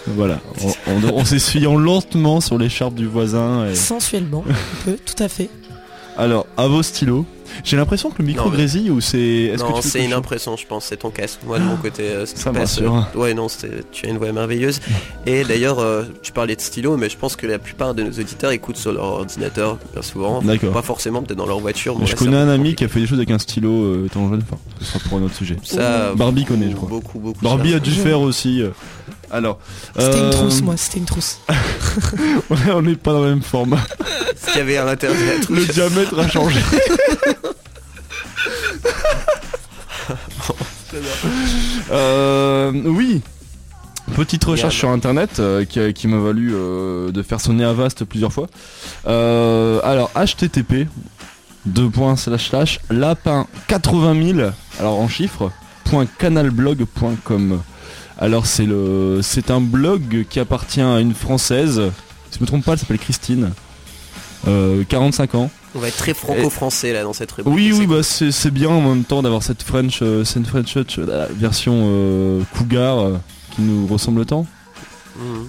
Voilà, en, en- en s'essuyant lentement sur l'écharpe du voisin. et-
Sensuellement. On peut, tout à fait.
Alors, à vos stylos. J'ai l'impression que le micro
Non, mais-
grésille ou c'est. est-ce
Non, c'est une impression, je pense. C'est ton casque. Moi, de mon côté, euh,
Ça
passe,
m'assure.
euh, ouais, non, tu as une voix merveilleuse. Et d'ailleurs, euh, tu parlais de stylo, mais je pense que la plupart de nos auditeurs écoutent sur leur ordinateur, bien souvent.
D'accord.
Pas forcément, peut-être dans leur voiture.
Je connais un ami qui a fait des choses avec un stylo euh, étant jeune. Enfin, ce sera pour un autre sujet.
Ça,
Barbie connaît, je crois.
Beaucoup, beaucoup.
Barbie
ça.
a dû faire aussi. Euh. Alors.
C'était
euh,
une trousse, moi. C'était une trousse.
ouais, on n'est pas dans le même format.
Ce qu'il y avait à l'intérieur
Le diamètre a changé. Euh, oui. Petite recherche sur internet euh, qui, qui m'a valu euh, de faire sonner Avast plusieurs fois. Euh, alors http deux points slash slash lapin 80 000 alors en chiffres point canalblog.com alors c'est le c'est un blog qui appartient à une française si je me trompe pas elle s'appelle Christine euh, 45 ans
On va être très franco-français là dans cette rubrique.
oui, oui, bah c'est bien en même temps d'avoir cette French, euh, cette French euh, version euh, cougar euh, qui nous ressemble tant.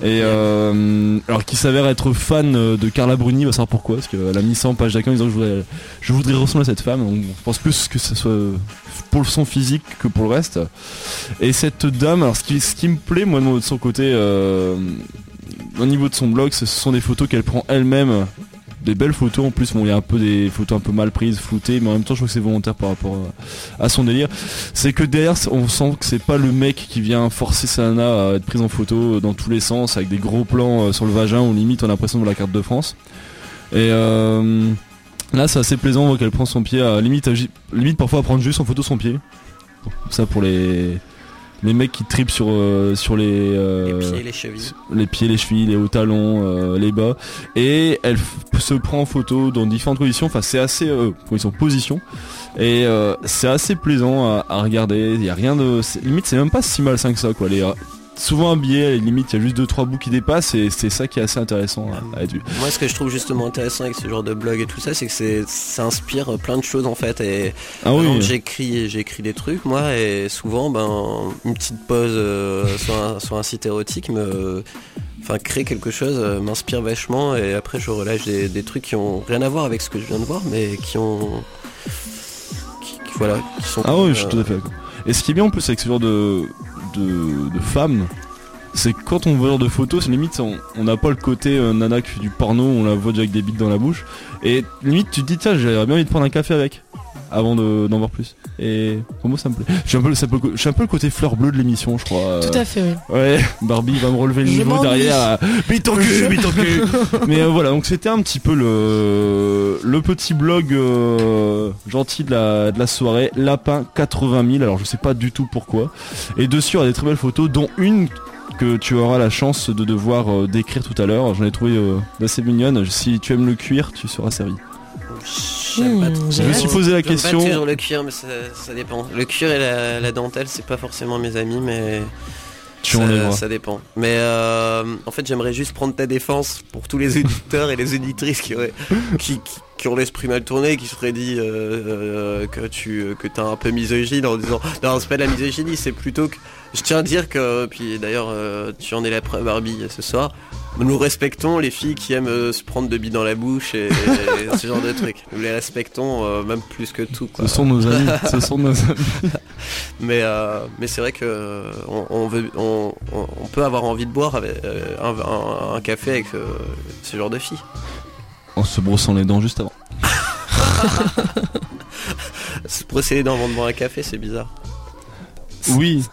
Et euh, alors qui s'avère être fan euh, de Carla Bruni, va savoir pourquoi, parce qu'elle a mis ça en page d'accueil en disant que je voudrais, je voudrais ressembler à cette femme. Donc je pense plus que ce soit pour son physique que pour le reste. Et cette dame, alors ce qui, ce qui me plaît moi de son côté, euh, au niveau de son blog, ce sont des photos qu'elle prend elle-même. Des belles photos en plus, bon il y a un peu des photos un peu mal prises, floutées, mais en même temps je trouve que c'est volontaire par rapport à, à son délire. C'est que derrière on sent que c'est pas le mec qui vient forcer sa nana à être prise en photo dans tous les sens avec des gros plans euh, sur le vagin où limite on a l'impression de la carte de France. Et euh, là c'est assez plaisant, on qu'elle prend son pied à limite, limite parfois à prendre juste en photo son pied. Ça pour les les mecs qui tripent sur euh, sur les
Les
euh,
pieds, les chevilles.
les pieds, les chevilles, les hauts talons, euh, les bas, et elle se prend en photo dans différentes conditions. Enfin, c'est assez euh, conditions position, et c'est assez plaisant à, à regarder. Il y a rien de, limite, c'est même pas si malsain que ça, quoi. Elle souvent habillée, et limite, il y a juste deux trois bouts qui dépassent, et c'est ça qui est assez intéressant à, à être vu.
Moi, ce que je trouve justement intéressant avec ce genre de blog et tout ça, c'est que c'est, ça inspire plein de choses en fait. Et
Ah oui.
j'écris, j'écris des trucs, moi, et souvent, ben, une petite pause euh, sur, un, sur un site érotique me, enfin, crée quelque chose, euh, m'inspire vachement, et après, je relâche des, des trucs qui ont rien à voir avec ce que je viens de voir, mais qui ont, qui, qui- voilà, qui sont.
Ah oui, je suis tout à fait. Et ce qui est bien en plus avec ce genre de, de, femmes, c'est quand on voit de photos, c'est limite on n'a pas le côté euh, nana du porno, on la voit déjà avec des bites dans la bouche. Et limite tu te dis tiens j'aurais bien envie de prendre un café avec avant de- d'en voir plus. Et pour moi ça me plaît. Je suis un peu, le- un peu le co- je suis un peu le côté fleur bleue de l'émission je crois.
Tout à fait, oui.
Ouais, Barbie va me relever le
Je
niveau derrière. Bite ton cul, bite ton cul. Mais euh, voilà, donc c'était un petit peu le le petit blog euh, gentil de la, de la soirée, Lapin 80 000. Alors je sais pas du tout pourquoi. Et dessus il y a des très belles photos, dont une que tu auras la chance de devoir euh, décrire tout à l'heure. J'en ai trouvé assez mignonne. Si tu aimes le cuir, tu seras servi.
J'aime pas trop.
je
me suis posé la question.
Pas toujours le cuir, mais ça, ça dépend. Le cuir et la, la dentelle, c'est pas forcément mes amis, mais
Tu
ça,
en es
ça dépend. Mais euh, en fait, j'aimerais juste prendre ta défense pour tous les auditeurs et les auditrices qui, auraient, qui, qui, qui ont l'esprit mal tourné, qui se seraient dit euh, euh, que tu que t'es un peu misogyne en disant non, c'est pas de la misogynie, c'est plutôt que je tiens à dire que puis d'ailleurs euh, tu en es la preuve Barbie ce soir. Nous respectons les filles qui aiment euh, se prendre de billes dans la bouche et, et ce genre de trucs. Nous les respectons euh, même plus que tout. Quoi.
Ce sont nos amis. ce sont nos amis.
Mais, euh, mais c'est vrai que euh, on, on veut, on, on- peut avoir envie de boire avec, euh, un, un- un café avec euh, ce genre de filles.
En se brossant les dents juste avant.
Se procéder d'en vendre boire un café, c'est bizarre.
Oui.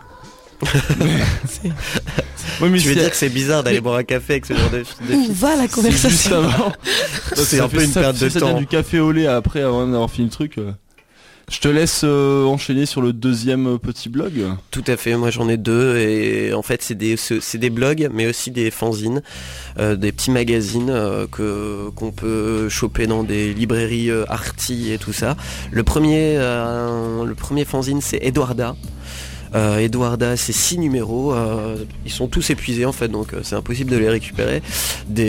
Oui, mais
Tu veux dire que c'est bizarre d'aller boire un café avec ce genre de, de
Où va la conversation
avant.
C'est un
fait
peu une
ça-
perte de
ça
temps.
du café au lait après avant d'avoir fini le truc. euh, Je te laisse euh, enchaîner sur le deuxième euh, petit blog.
Tout à fait, moi j'en ai deux et en fait c'est des blogs mais aussi des fanzines, euh, des petits magazines qu'on peut choper dans des librairies arty et tout ça. Le premier le premier fanzine c'est Edwarda. Euh, Edwarda, c'est six numéros, euh, ils sont tous épuisés en fait, donc euh, c'est impossible de les récupérer.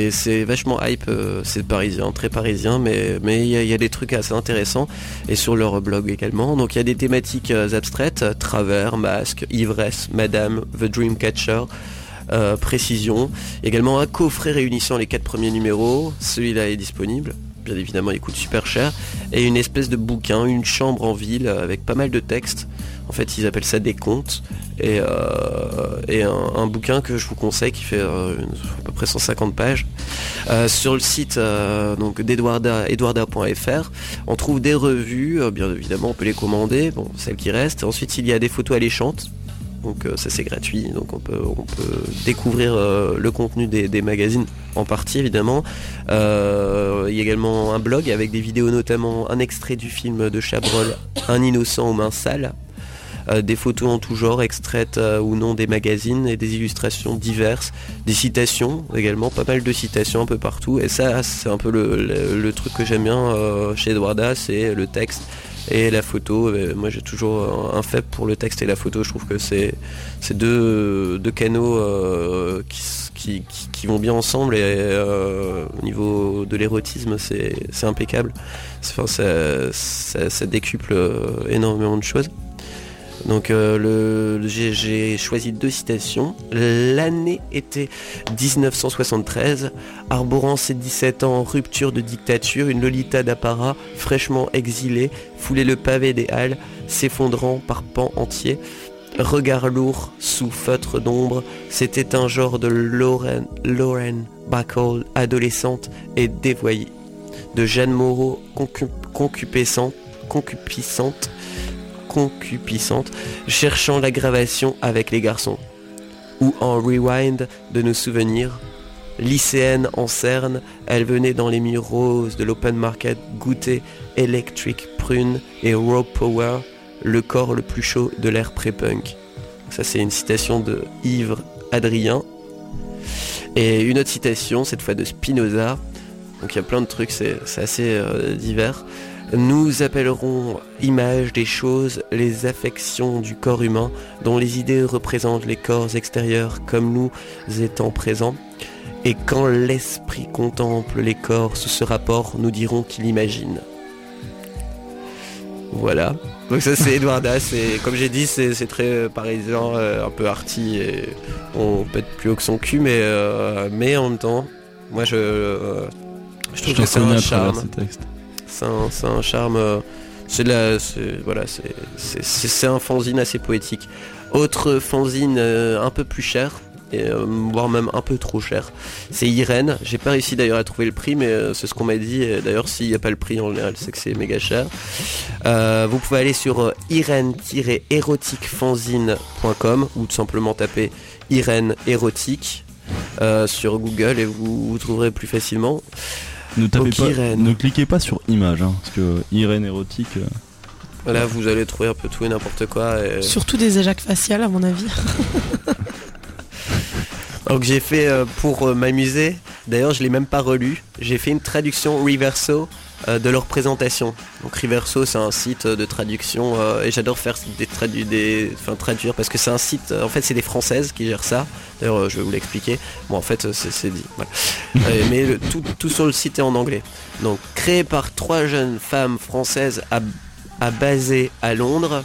C'est vachement hype, c'est parisien, très parisien, mais il y, a- des trucs assez intéressants et sur leur blog également. Donc il y a des thématiques abstraites, travers, masque, ivresse, madame, The Dreamcatcher. euh, précision. Également un coffret réunissant les quatre premiers numéros. Celui-là est disponible. Bien évidemment, il coûte super cher. Et une espèce de bouquin, une chambre en ville avec pas mal de textes. En fait, ils appellent ça des contes. Et, euh, un, bouquin que je vous conseille qui fait euh, à peu près 150 pages. Euh, sur le site donc on trouve des revues, bien évidemment on peut les commander, bon celles qui restent. Ensuite il y a des photos alléchantes, donc ça c'est gratuit, donc on peut, découvrir le contenu des, magazines en partie évidemment. Il y a également un blog avec des vidéos notamment un extrait du film de Chabrol, Un innocent aux mains sales. Euh, des photos en tout genre extraites euh, ou non des magazines et des illustrations diverses, des citations également, pas mal de citations un peu partout. Et ça, c'est un peu le, truc que j'aime bien euh, chez Edwarda, c'est le texte et la photo. Moi, j'ai toujours un, faible pour le texte et la photo. Je trouve que c'est deux, deux canaux qui, vont bien ensemble et au niveau de l'érotisme, c'est impeccable. Ça, décuple énormément de choses. Donc euh, j'ai- choisi deux citations. L'année était 1973. Arborant ses 17 ans, rupture de dictature, une Lolita d'apparat, fraîchement exilée, foulait le pavé des halles, s'effondrant par pans entiers. Regard lourd, sous feutre d'ombre, c'était un genre de Lauren, Lauren Bacall, adolescente et dévoyée. De Jeanne Moreau, concu- concupiscente, concupiscente, concupiscente, cherchant l'aggravation avec les garçons. Ou en rewind de nos souvenirs. Lycéenne en cerne, elle venait dans les murs roses de l'open market goûter Electric Prune et Raw Power, le corps le plus chaud de l'ère pré-punk. Ça c'est une citation de Yves Adrien. Et une autre citation, cette fois de Spinoza. Donc il y a plein de trucs, c'est assez euh, divers. Nous appellerons images des choses les affections du corps humain dont les idées représentent les corps extérieurs comme nous étant présents. Et quand l'esprit contemple les corps sous ce rapport, nous dirons qu'il imagine. Voilà. Donc ça c'est Edwarda, c'est comme j'ai dit c'est c'est très euh, parisien, euh, un peu arty et on pète plus haut que son cul mais euh, mais en même temps, moi je je trouve que c'est un charme.
ces textes.
C'est un, c'est un charme. euh, C'est voilà, c'est- un fanzine assez poétique. Autre fanzine euh, un peu plus cher, euh, voire même un peu trop cher, c'est Irène. J'ai pas réussi d'ailleurs à trouver le prix, mais euh, c'est ce qu'on m'a dit. D'ailleurs, s'il n'y a pas le prix en général, c'est que c'est méga cher. Euh, vous pouvez aller sur euh, irène-érotiquefanzine.com ou tout simplement taper Irène érotique euh, sur Google et vous trouverez plus facilement.
Ne, tapez
Donc,
pas,
Irène.
ne cliquez pas sur image, hein, parce que Irène érotique. euh,
Là, vous allez trouver un peu tout et n'importe quoi. et-
Surtout des éjacs faciales, à mon avis.
Donc j'ai fait euh, pour euh, m'amuser. D'ailleurs, je l'ai même pas relu. J'ai fait une traduction Reverso euh, de leur présentation. Donc Reverso, c'est un site euh, de traduction euh, et j'adore faire des tradu des, enfin traduire parce que c'est un site. euh, en fait, c'est des Françaises qui gèrent ça. D'ailleurs, euh, je vais vous l'expliquer. Bon, en fait, euh, c'est dit. Voilà. Euh, mais le- tout, tout sur le site est en anglais. Donc créé par trois jeunes femmes françaises à, à basées à Londres.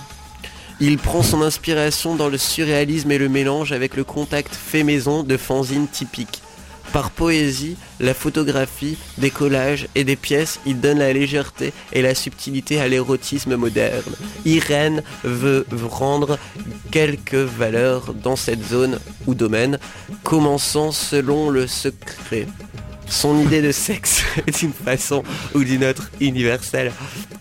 Il prend son inspiration dans le surréalisme et le mélange avec le contact fait maison de fanzines typiques. Par poésie, la photographie, des collages et des pièces, il donne la légèreté et la subtilité à l'érotisme moderne. Irène veut rendre quelques valeurs dans cette zone ou domaine, commençant selon le secret. Son idée de sexe est d'une façon ou d'une autre universelle,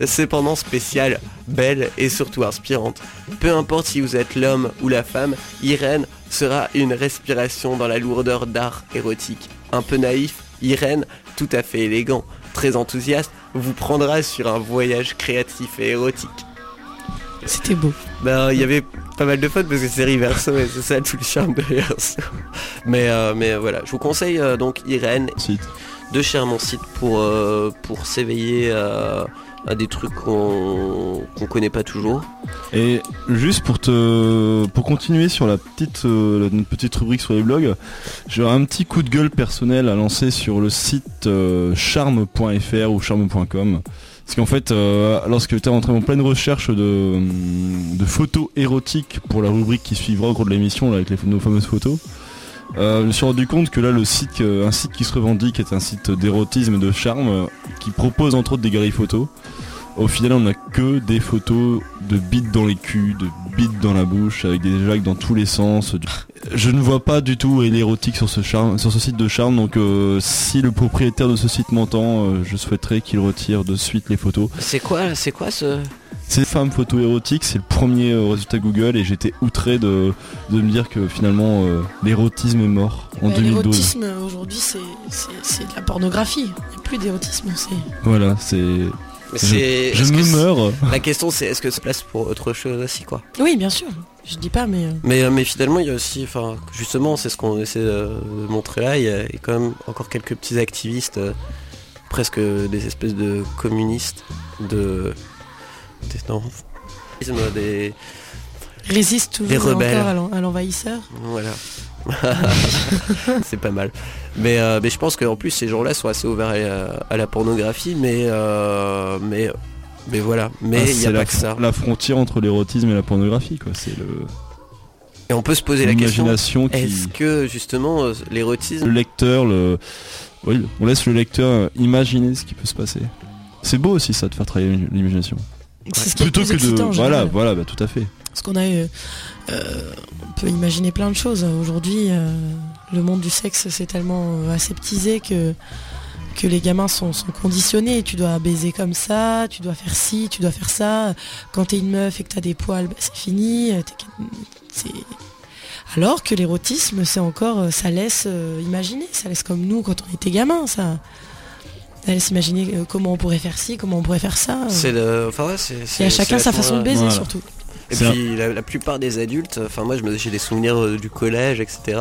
cependant spéciale, belle et surtout inspirante. Peu importe si vous êtes l'homme ou la femme, Irène sera une respiration dans la lourdeur d'art érotique. Un peu naïf, Irène, tout à fait élégant, très enthousiaste, vous prendra sur un voyage créatif et érotique.
C'était beau.
Ben, il y avait pas mal de fautes parce que c'est Reverso et c'est ça tout le charme de Reverso. Mais, euh, mais voilà, je vous conseille euh, donc Irène de Chermont Site pour, euh, pour s'éveiller à, à des trucs qu'on qu'on connaît pas toujours.
Et juste pour te pour continuer sur la petite euh, notre petite rubrique sur les blogs, j'aurais un petit coup de gueule personnel à lancer sur le site euh, charme.fr ou charme.com. Parce qu'en fait, euh, lorsque j'étais rentré en pleine recherche de, photos érotiques pour la rubrique qui suivra au cours de l'émission avec nos fameuses photos, euh, je me suis rendu compte que là, le site, un site qui se revendique est un site d'érotisme et de charme qui propose entre autres des galeries photos. Au final, on n'a que des photos de bites dans les culs, de bites dans la bouche, avec des jacques dans tous les sens. Je ne vois pas du tout où est l'érotique sur ce charme, sur ce site de charme. Donc, euh, si le propriétaire de ce site m'entend, euh, je souhaiterais qu'il retire de suite les photos.
C'est quoi, c'est quoi ce
C'est femme photo érotique, c'est le premier euh, résultat Google et j'étais outré de, de me dire que finalement euh, l'érotisme est mort en
Bah,
2012.
L'érotisme aujourd'hui c'est c'est- c'est de la pornographie. Il n'y a plus d'érotisme. c'est-
Voilà, c'est.
Mais
Je,
c'est-
je me meurs.
La question c'est est-ce que ça place pour autre chose aussi quoi?
Oui, bien sûr. Je dis pas, mais euh,
mais, euh, mais finalement il y a aussi, enfin justement c'est ce qu'on essaie de montrer là, il y a quand même encore quelques petits activistes, euh, presque des espèces de communistes, de... des non, des...
résiste toujours
Les rebelles.
encore à l'en- à l'envahisseur.
Voilà. c'est pas mal. Mais, euh, mais je pense qu'en plus ces gens-là sont assez ouverts à, la- à la pornographie, mais, euh, mais, mais voilà. Mais
Ah,
il n'y a
c'est
pas
la,
que ça.
la frontière entre l'érotisme et la pornographie, quoi. C'est le
Et on peut se poser la question
l'imagination qui.
est-ce que justement euh,
Le
l'érotisme.
lecteur, le. Oui, on laisse le lecteur imaginer ce qui peut se passer. C'est beau aussi ça de faire travailler l'imagination.
C'est ce le
Plutôt
plus
que de. Voilà, voilà, bah, tout à fait.
Parce qu'on a eu, euh, on peut imaginer plein de choses. Aujourd'hui, euh, le monde du sexe c'est tellement aseptisé que que les gamins sont, sont conditionnés. Tu dois baiser comme ça, tu dois faire ci, tu dois faire ça. Quand t'es une meuf et que t'as des poils, bah, c'est fini. euh, Alors que l'érotisme, c'est encore, euh, ça laisse euh, imaginer, ça laisse comme nous quand on était gamin, ça. Ça laisse imaginer euh, comment on pourrait faire ci, comment on pourrait faire ça.
C'est le. Enfin, ouais, c'est.
Et à
c'est-
chacun
c'est
sa façon de baiser
Voilà.
surtout.
Et
C'est
puis la, la plupart des adultes, enfin moi je me- j'ai des souvenirs euh, du collège, etc.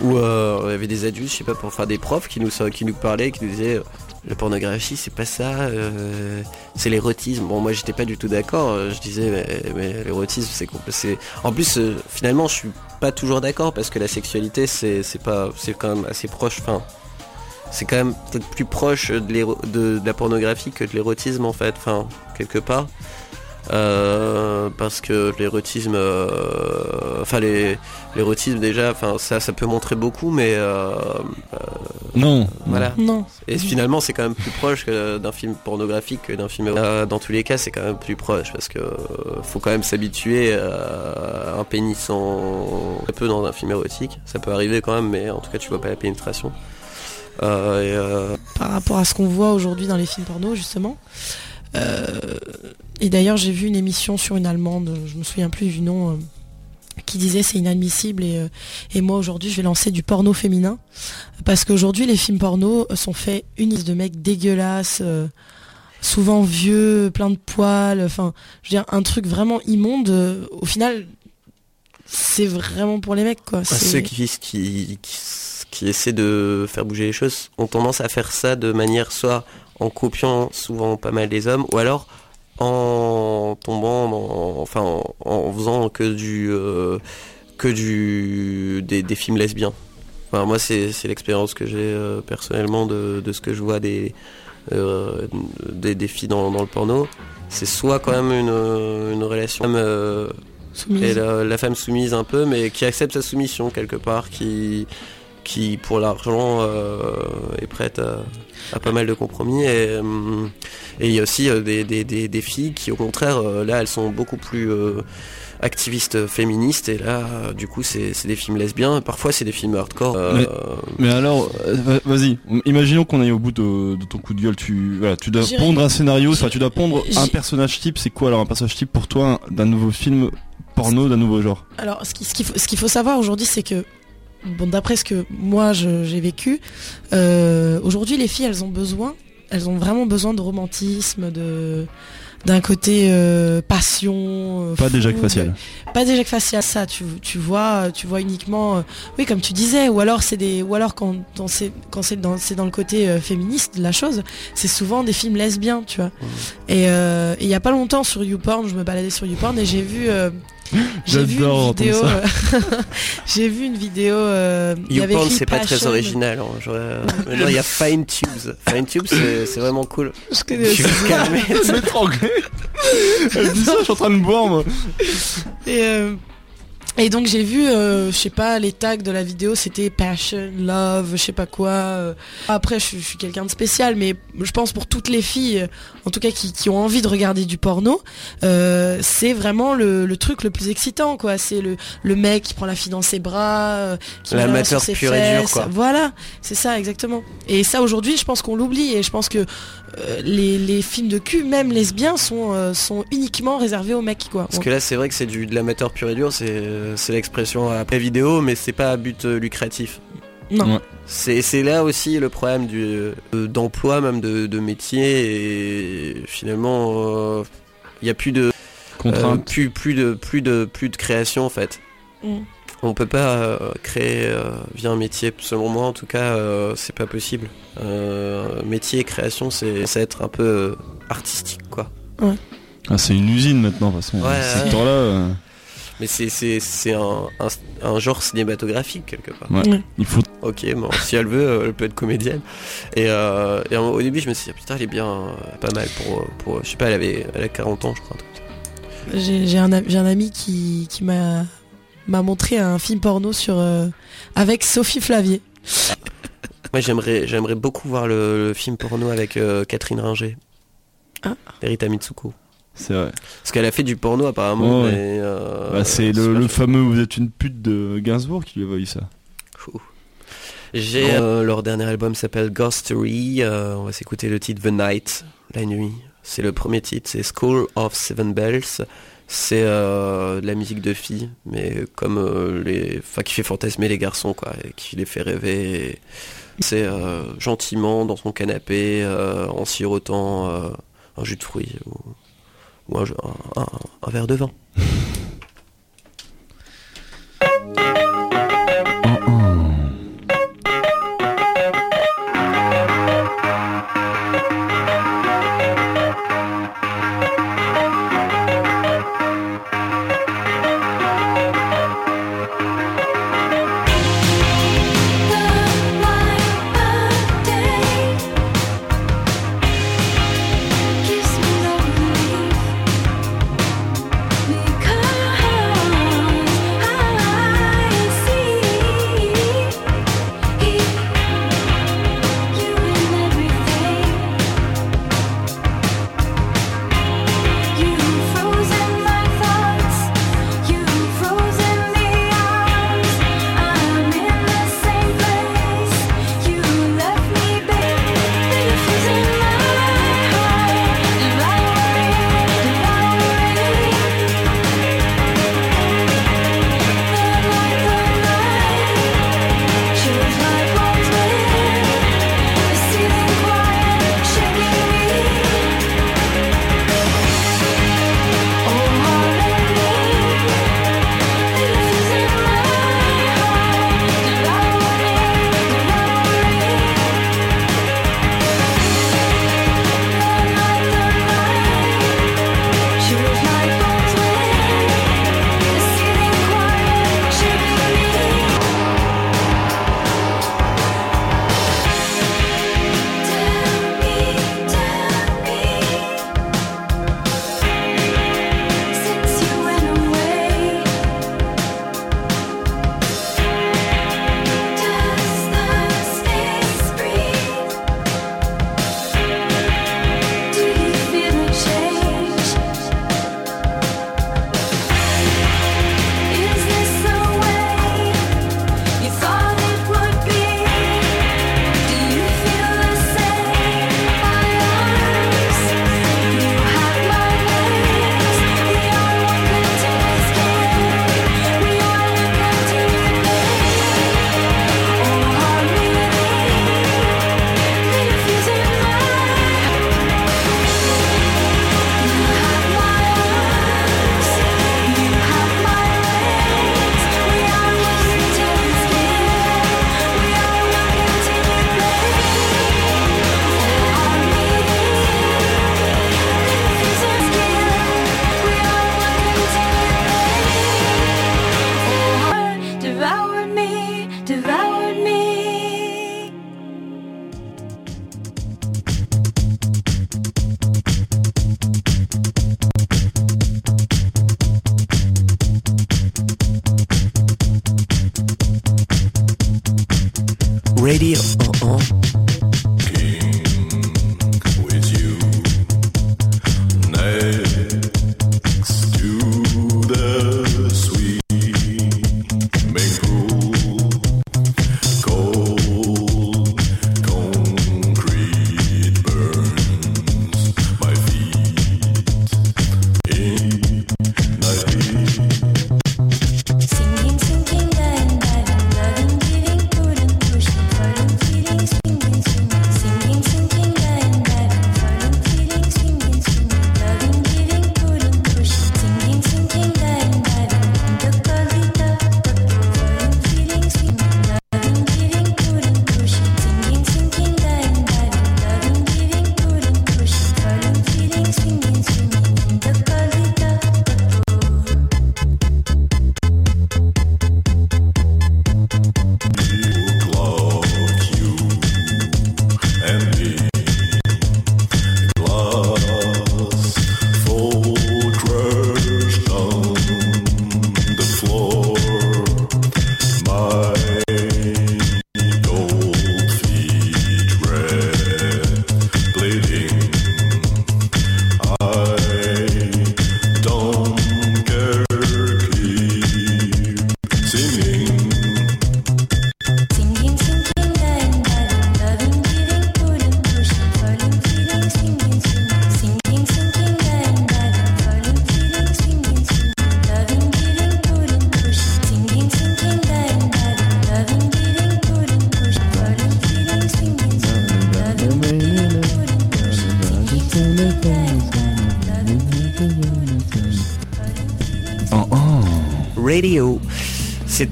Où euh, il y avait des adultes, je sais pas, pour faire des profs qui nous qui nous parlaient, qui nous disaient euh, la pornographie c'est pas ça, euh, c'est l'érotisme. Bon moi j'étais pas du tout d'accord. euh, Je disais mais, l'érotisme c'est c'est. En plus euh, finalement je suis pas toujours d'accord parce que la sexualité c'est pas c'est quand même assez proche. Enfin c'est quand même peut-être plus proche de la pornographie que de l'érotisme en fait. Enfin quelque part. Euh, parce que l'érotisme, euh, enfin les, l'érotisme déjà, enfin ça, ça peut montrer beaucoup, mais euh,
Non.
voilà.
Non.
Et finalement, c'est quand même plus proche que d'un film pornographique que d'un film. Euh, dans tous les cas, c'est quand même plus proche parce que euh, faut quand même s'habituer à un pénis en très peu dans un film érotique. Ça peut arriver quand même, mais en tout cas, tu vois pas la pénétration. Euh, et, euh,
par rapport à ce qu'on voit aujourd'hui dans les films porno justement. Euh, et d'ailleurs j'ai vu une émission sur une allemande, je me souviens plus du nom, euh, qui disait c'est inadmissible et, euh, et moi aujourd'hui je vais lancer du porno féminin parce qu'aujourd'hui les films porno sont faits uniques de mecs dégueulasses, euh, souvent vieux, plein de poils, enfin je veux dire un truc vraiment immonde. au final c'est vraiment pour les mecs quoi. c'est-
ceux qui, qui, qui, qui essaient de faire bouger les choses ont tendance à faire ça de manière soit en copiant souvent pas mal des hommes ou alors en tombant dans, enfin en, en faisant que du euh, que du des, des films lesbiens. Enfin, moi c'est c'est l'expérience que j'ai euh, personnellement de, de ce que je vois des euh, des, des filles dans, dans le porno. C'est soit quand même une, une relation et la, la femme soumise un peu, mais qui accepte sa soumission quelque part, qui, qui pour l'argent euh, est prête à, à pas mal de compromis. Et et il y a aussi euh, des, des, des, des filles qui, au contraire, euh, là, elles sont beaucoup plus euh, activistes féministes. Et là, euh, du coup, c'est des films lesbiens. Parfois, c'est des films hardcore. euh,
Mais alors, euh, va- vas-y, imaginons qu'on aille au bout de, de ton coup de gueule. Tu, voilà, tu dois pondre un scénario, enfin, tu dois pondre un personnage type. C'est quoi alors un personnage type pour toi d'un nouveau film porno, d'un nouveau genre?
Alors, ce qu'il ce faut, ce qu'il faut savoir aujourd'hui, c'est que, bon, d'après ce que moi j'ai vécu, euh, aujourd'hui les filles, elles ont besoin, elles ont vraiment besoin de romantisme, de, d'un côté euh, passion.
Pas des
fou,
Jacques facial.
Pas des Jacques facial. Ça, tu, tu vois, tu vois uniquement, euh, oui, comme tu disais, ou alors c'est des, ou alors quand, c'est quand c'est dans, c'est dans le côté euh, féministe de la chose, c'est souvent des films lesbiens, tu vois. Et et il y a pas longtemps sur YouPorn, je me baladais sur YouPorn et j'ai vu. Euh, j'ai vu
J'adore
une
entendre
vidéo.
ça.
euh, j'ai vu une vidéo. euh,
YouPorn, c'est pas très original. hein. J'aurais- Maintenant, il y a FineTubes. FineTubes, c'est c'est vraiment cool.
Je connais
calmer.
Je vais m'étrangler. Elle dit ça, je suis en train de boire moi.
Et, euh, et donc j'ai vu, euh, je sais pas, les tags de la vidéo, c'était passion, love, je sais pas quoi. euh. Après, je, suis- je suis quelqu'un de spécial, mais je pense pour toutes les filles, euh, en tout cas qui, qui ont envie de regarder du porno, euh, c'est vraiment le, le truc le plus excitant, quoi. C'est le, le mec qui prend la fille dans ses bras, euh, qui
L'amateur
sur ses
pur et dur,
fesses.
quoi.
Voilà, c'est ça exactement. Et ça aujourd'hui, je pense qu'on l'oublie et je pense que euh, les, les films de cul, même lesbiens, sont, euh, sont uniquement réservés aux mecs, quoi.
Parce que là, c'est vrai que c'est du de l'amateur pur et dur. C'est c'est l'expression après vidéo, mais c'est pas à but euh, lucratif.
Non.
Ouais.
C'est c'est là aussi le problème du euh, d'emploi même de, de métier et finalement il y a plus de euh,
Contrainte.
plus plus de plus de plus de création en fait.
Mm.
On peut pas euh, créer euh, via un métier, selon moi en tout cas, euh, c'est pas possible. Euh, métier et création, c'est être un peu euh, artistique quoi.
Ah, c'est une usine maintenant, de toute façon.
Ouais,
Ce
ouais.
euh,
Mais c'est c'est c'est un, un, un genre cinématographique quelque part.
ouais.
Ouais.
Il faut.
Ok, bon, si elle veut, elle peut être comédienne. Et, euh, et au début, je me suis dit, putain, elle est bien, pas mal pour, pour, je sais pas, elle avait, elle a 40 ans, je crois.
J'ai j'ai un, un ami qui, qui m'a m'a montré un film porno sur euh, avec Sophie Flavier.
Moi, j'aimerais, j'aimerais beaucoup voir le, le film porno avec euh, Catherine Ringer.
Ah.
Mitsuko.
C'est vrai.
Parce qu'elle a fait du porno apparemment.
Ouais, ouais.
mais, euh,
Bah, c'est le, fameux Vous êtes une pute de Gainsbourg qui lui a volé ça.
J'ai euh, leur dernier album s'appelle Ghostery. euh, on va s'écouter le titre The Night, la nuit. C'est le premier titre. C'est School of Seven Bells. C'est euh, de la musique de filles, mais comme euh, les, enfin qui fait fantasmer les garçons quoi, et qui les fait rêver. C'est euh, gentiment dans son canapé en sirotant un jus de fruits ou, un verre de vin.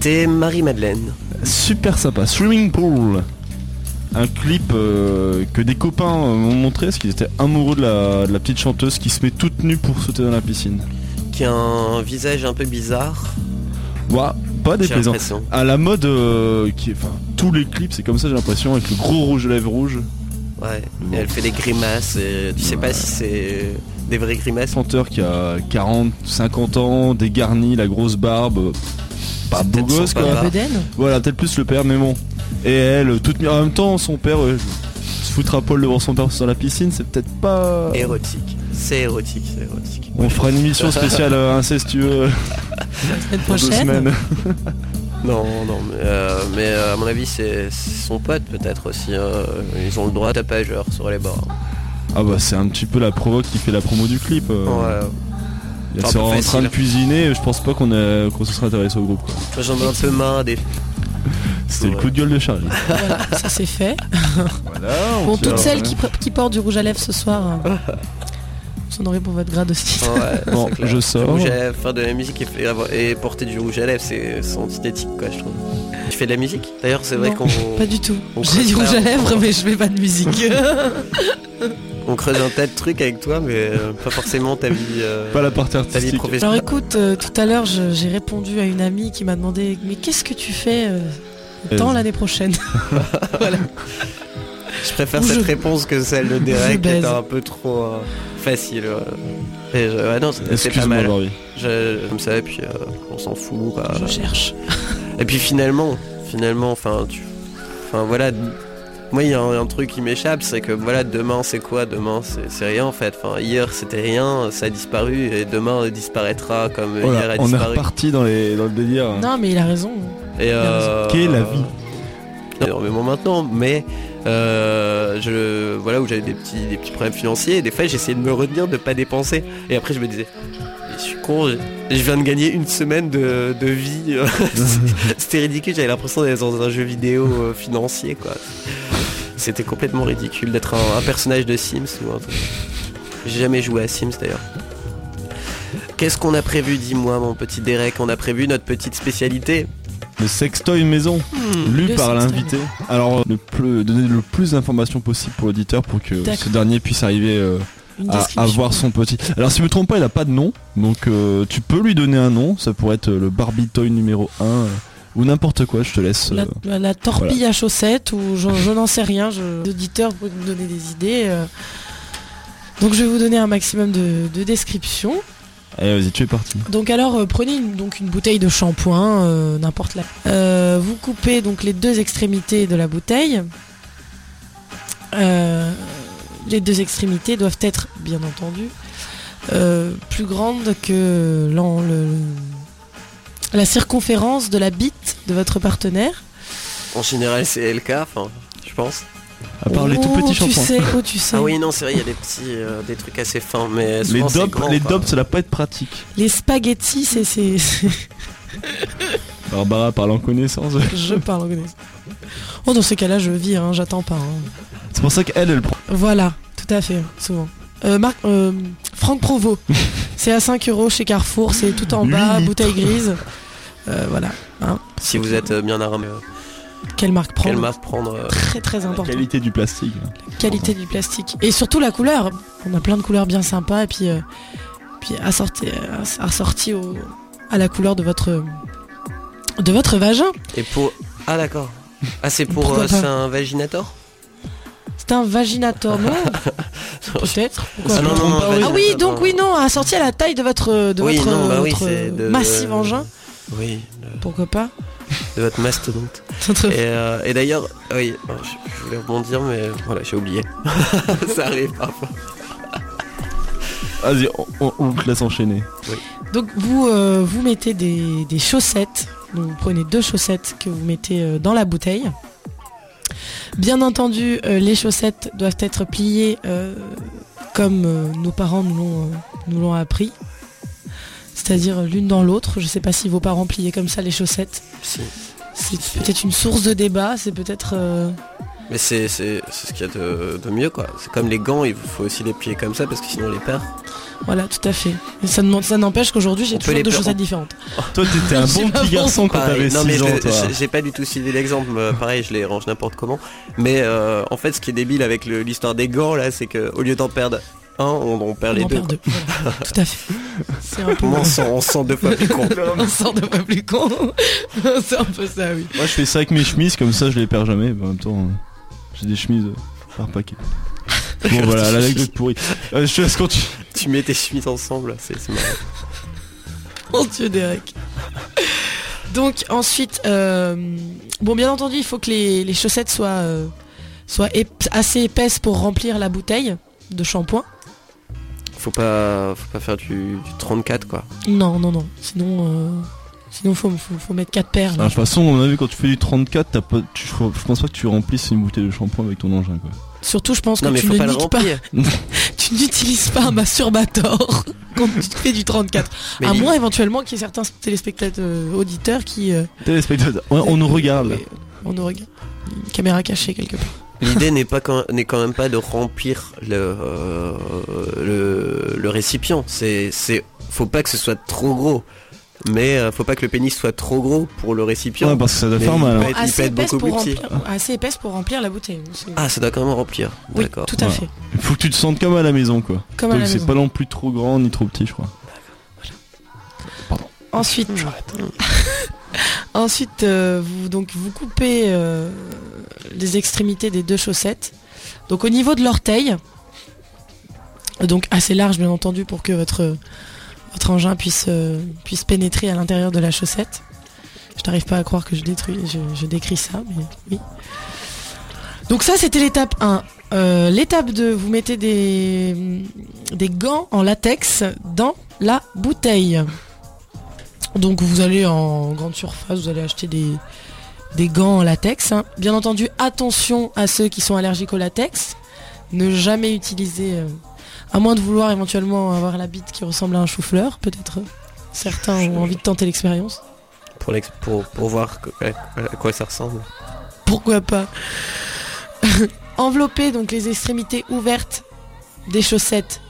C'était Marie-Madeleine.
Super sympa. Swimming Pool. Un clip euh, que des copains euh, m'ont montré parce qu'ils étaient amoureux de la, de la petite chanteuse qui se met toute nue pour sauter dans la piscine.
Qui a un visage un peu bizarre.
Ouah, pas déplaisant. À la mode, euh, qui est, enfin, tous les clips, c'est comme ça, j'ai l'impression, avec le gros rouge à lèvres rouge.
Ouais. Et elle fait des grimaces. Et tu sais pas si c'est des vraies grimaces.
Chanteur qui a 40, 50 ans, dégarni, la grosse barbe, pas beau gosse quoi. Voilà, peut-être plus le père, mais bon. Et elle, toute en même temps, son père euh, se foutre à poil devant son père sur la piscine, c'est peut-être pas.
Érotique. C'est érotique, c'est érotique.
On fera une émission spéciale euh, incestueux
semaine
dans deux
prochaine.
semaines.
Non, non, mais, euh, mais, euh, à mon avis, c'est c'est son pote peut-être aussi. hein. Ils ont le droit tapageur sur les bords.
Ah bah c'est un petit peu la provoque qui fait la promo du clip. euh.
Ouais. Peu
en train de cuisiner, je pense pas qu'on se serait intéressé au groupe. quoi.
Moi, J'en ai un peu marre des.
C'était le coup de gueule de Charlie.
Voilà, ça c'est fait.
voilà,
Bon, toutes celles qui, qui portent du rouge à lèvres ce soir, euh, vous en aurez pour votre grade aussi.
Ouais,
Bon,
c'est
je sors.
Du rouge à lèvres, faire de la musique et, porter du rouge à lèvres, c'est c'est antithétique quoi, je trouve. Tu fais de la musique? D'ailleurs, c'est vrai
Non,
qu'on
Pas du tout. J'ai du rouge à lèvres, mais je fais pas de musique.
On creuse un tas de trucs avec toi, mais euh, pas forcément ta vie. euh,
Pas la partie
ta vie
artistique.
Alors
professionnelle.
écoute, euh, tout à l'heure, j'ai répondu à une amie qui m'a demandé Mais qu'est-ce que tu fais euh, tant l'année prochaine Voilà.
Je préfère
Ou
cette
je-
réponse que celle de Derek qui était un peu trop euh, facile. ouais. Et je- ouais, non, c'est c'est pas mal. Je- Comme ça, et puis euh, on s'en fout. bah,
Je cherche.
Et puis finalement, finalement, enfin, tu, enfin voilà, moi il y a un, un truc qui m'échappe, c'est que voilà, demain c'est quoi Demain c'est rien en fait. Enfin, hier c'était rien, ça a disparu et demain disparaîtra comme
Voilà,
hier a
on est
disparu.
reparti dans, les, dans le délire.
Non, mais il a raison.
Et euh,
Qu'est la vie
énormément maintenant, mais euh, je voilà où j'avais des petits des petits problèmes financiers. Et des fois j'essayais de me retenir de pas dépenser. Et après je me disais, je suis con, je, je viens de gagner une semaine de, de vie. C'était ridicule. J'avais l'impression d'être dans un jeu vidéo euh, financier quoi. C'était complètement ridicule d'être un, un personnage de Sims ou un truc. J'ai jamais joué à Sims d'ailleurs. Qu'est-ce qu'on a prévu, dis-moi mon petit Derek? On a prévu notre petite spécialité.
Le sextoy maison, lu
le
par l'invité. Alors, le plus- donner le plus d'informations possible pour l'auditeur pour que
D'accord.
ce dernier puisse arriver euh, à avoir son petit. Alors, si je me trompe pas, il a pas de nom, donc euh, tu peux lui donner un nom. Ça pourrait être le Barbie Toy numéro 1 euh, ou n'importe quoi. Je te laisse. euh,
La, la- la torpille à chaussettes ou je, je n'en sais rien. Je, L'auditeur peut nous donner des idées. euh. Donc je vais vous donner un maximum de, de descriptions.
Allez, vas-y, tu es parti.
Donc alors euh, prenez une, donc une bouteille de shampoing, euh, n'importe la. Euh, vous coupez donc les deux extrémités de la bouteille. Euh, les deux extrémités doivent être, bien entendu, euh, plus grandes que l'en- le- la circonférence de la bite de votre partenaire.
En général, c'est LK, enfin, je pense.
À part les tout petits
tu sais, oh, tu sais.
Ah oui, non, c'est vrai, il y a des petits, euh, des trucs assez fins, mais
Les
souvent,
dopes,
grand,
les dopes, ça va pas être pratique.
Les spaghettis, c'est, c'est, c'est-
Barbara parle en connaissance.
je parle en connaissance. Oh, dans ces cas-là, je vire, hein, j'attends pas. hein.
C'est pour ça qu'elle, elle prend.
Voilà, tout à fait, souvent. Euh, Marc, euh, Franck Provo, c'est à 5 euros chez Carrefour, c'est tout en bas, bouteille grise. Euh, voilà,
Si vous êtes euh, bien armé, euh,
quelle marque prendre
quelle marque prendre euh,
Très très
La
important.
qualité du plastique.
Qualité du plastique. Et surtout la couleur. On a plein de couleurs bien sympas et puis, euh, puis assorti, assorti au, à la couleur de votre, de votre vagin.
Et pour. Ah, d'accord. Ah, c'est pour. Euh, c'est un vaginator?
C'est un vaginator, non Peut-être.
Ah non,
pas.
non, non,
Ah oui, donc oui, non, assorti à la taille de votre, de
Oui,
votre,
non, bah oui, de-
massif engin.
Oui, de,
Pourquoi pas
de votre mastodonte. Et, euh, et d'ailleurs, oui, bon, je, je voulais rebondir, mais voilà, j'ai oublié. Ça arrive parfois.
Vas-y, on, on- te laisse enchaîner.
Donc vous, euh, vous mettez des, des chaussettes, donc vous prenez deux chaussettes que vous mettez euh, dans la bouteille. Bien entendu, euh, les chaussettes doivent être pliées euh, comme euh, nos parents nous l'ont, nous l'ont appris. C'est-à-dire l'une dans l'autre. Je sais pas si vos parents pliaient comme ça les chaussettes.
Si.
C'est peut-être une source de débat, c'est peut-être...
Mais c'est c'est- c'est ce qu'il y a de, de mieux, quoi. C'est comme les gants, il faut aussi les plier comme ça parce que sinon on les perd.
Voilà, tout à fait. Et ça ne- ça n'empêche qu'aujourd'hui j'ai toujours deux chaussettes différentes.
Toi, t'étais un bon petit garçon quand t'avais
non mais
6 ans,
j'ai pas du tout suivi l'exemple. euh, Pareil, je les range n'importe comment. Mais euh, en fait, ce qui est débile avec l'histoire des gants là, c'est que au lieu d'en perdre un, on, on perd
On
les
en
deux.
perd deux. Voilà, tout à fait. C'est un peu...
On sent, on sent deux fois plus con.
On sort de fois plus con. c'est un peu ça, oui.
Moi, je fais ça avec mes chemises, comme ça, je les perds jamais. En même temps, euh, j'ai des chemises euh, par paquet. Bon, voilà, l'anecdote pourrie. Euh, je te laisse continuer.
tu mets tes chemises ensemble, c'est c'est marrant.
Mon dieu, Derek. Donc, ensuite, euh, bon, bien entendu, il faut que les, les chaussettes soient, euh, soient ép- assez épaisses pour remplir la bouteille de shampoing.
Faut pas, faut pas faire du, du 34 quoi.
Non, non, non. Sinon, euh, sinon faut, faut, faut mettre quatre paires.
Alors,
là.
de toute façon, on a vu quand tu fais du 34, t'as pas, tu, je pense pas que tu remplisses une bouteille de shampoing avec ton engin, quoi.
Surtout, je pense
Non
que tu ne
pas
niques. Tu n'utilises pas un masturbator quand tu fais du 34.
Mais
à moins éventuellement qu'il y ait certains téléspectateurs, euh, auditeurs qui. euh,
Téléspectateurs, on, on nous regarde, là.
Oui, On nous regarde. Une caméra cachée quelque part.
L'idée n'est pas quand, n'est quand même pas de remplir le euh, le, le récipient. C'est c'est faut pas que ce soit trop gros. Mais euh, faut pas que le pénis soit trop gros pour le récipient.
Ouais, parce que ça doit faire
il
mal.
peut
hein.
être- il peut
Assez
être beaucoup
pour
plus petit.
remplir, assez épaisse pour remplir la bouteille.
Ah, ça doit quand même remplir.
oui,
D'accord.
tout à fait.
Il faut que tu te sentes comme à la maison, quoi.
Comme à
Donc
la
c'est
maison.
pas non plus trop grand ni trop petit, je crois.
Ensuite, ensuite euh, vous, donc, vous coupez euh, les extrémités des deux chaussettes. Donc au niveau de l'orteil, donc assez large bien entendu pour que votre, engin puisse, euh, puisse pénétrer à l'intérieur de la chaussette. Je n'arrive pas à croire que je détruis, je, je décris ça, mais oui. Donc ça c'était l'étape 1. Euh, l'étape 2, vous mettez des, des gants en latex dans la bouteille. Donc vous allez en grande surface, vous allez acheter des, des gants en latex. hein. Bien entendu, attention à ceux qui sont allergiques au latex. Ne jamais utiliser, euh, à moins de vouloir éventuellement avoir la bite qui ressemble à un chou-fleur, peut-être. euh, Certains ont envie de tenter l'expérience.
Pour, l'ex- pour, pour voir à quoi ça ressemble.
Pourquoi pas Envelopper donc les extrémités ouvertes des chaussettes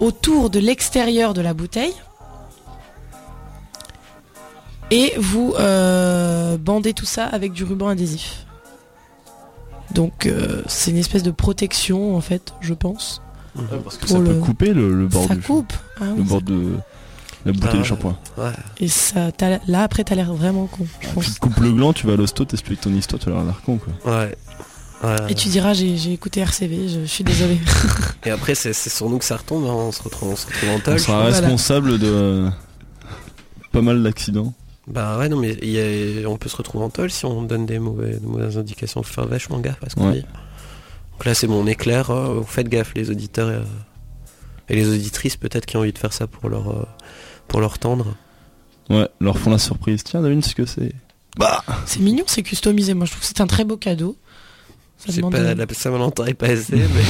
autour de l'extérieur de la bouteille. Et vous euh, bandez tout ça avec du ruban adhésif. Donc euh, c'est une espèce de protection en fait, je pense.
Parce que
Pour
ça peut
le-
couper le, le bord
ça
du
coupe. Ah oui,
le bord de la bouteille
Ah
de shampoing.
Ouais.
Et ça, là après t'as l'air vraiment con. Je
Tu
pense.
te coupes le gland, tu vas à l'hosto, t'expliques ton histoire, tu vas l'air l'air con, quoi.
Ouais. Ouais.
Et tu diras j'ai écouté RCV, je, je suis désolée.
Et après, c'est sur nous que ça retombe. hein. On se retrouve, on se retrouve en
On
tôle.
sera
Voilà.
responsable de pas mal d'accidents.
Bah ouais, non, mais il y a- on peut se retrouver en tôle si on donne des, mauvais, de mauvaises indications. Faut faire vachement gaffe à ce qu'on
Ouais.
dit. Donc là, c'est mon éclair. euh, faites gaffe, les auditeurs euh, et les auditrices, peut-être, qui ont envie de faire ça pour leur, euh, pour leur tendre.
Ouais, leur font la surprise. Tiens, devine ce que c'est. Bah
c'est mignon, c'est customisé. Moi je trouve que c'est un très beau cadeau. Ça
C'est
demande
pas,
de-
la Saint-Valentin est pas assez, mais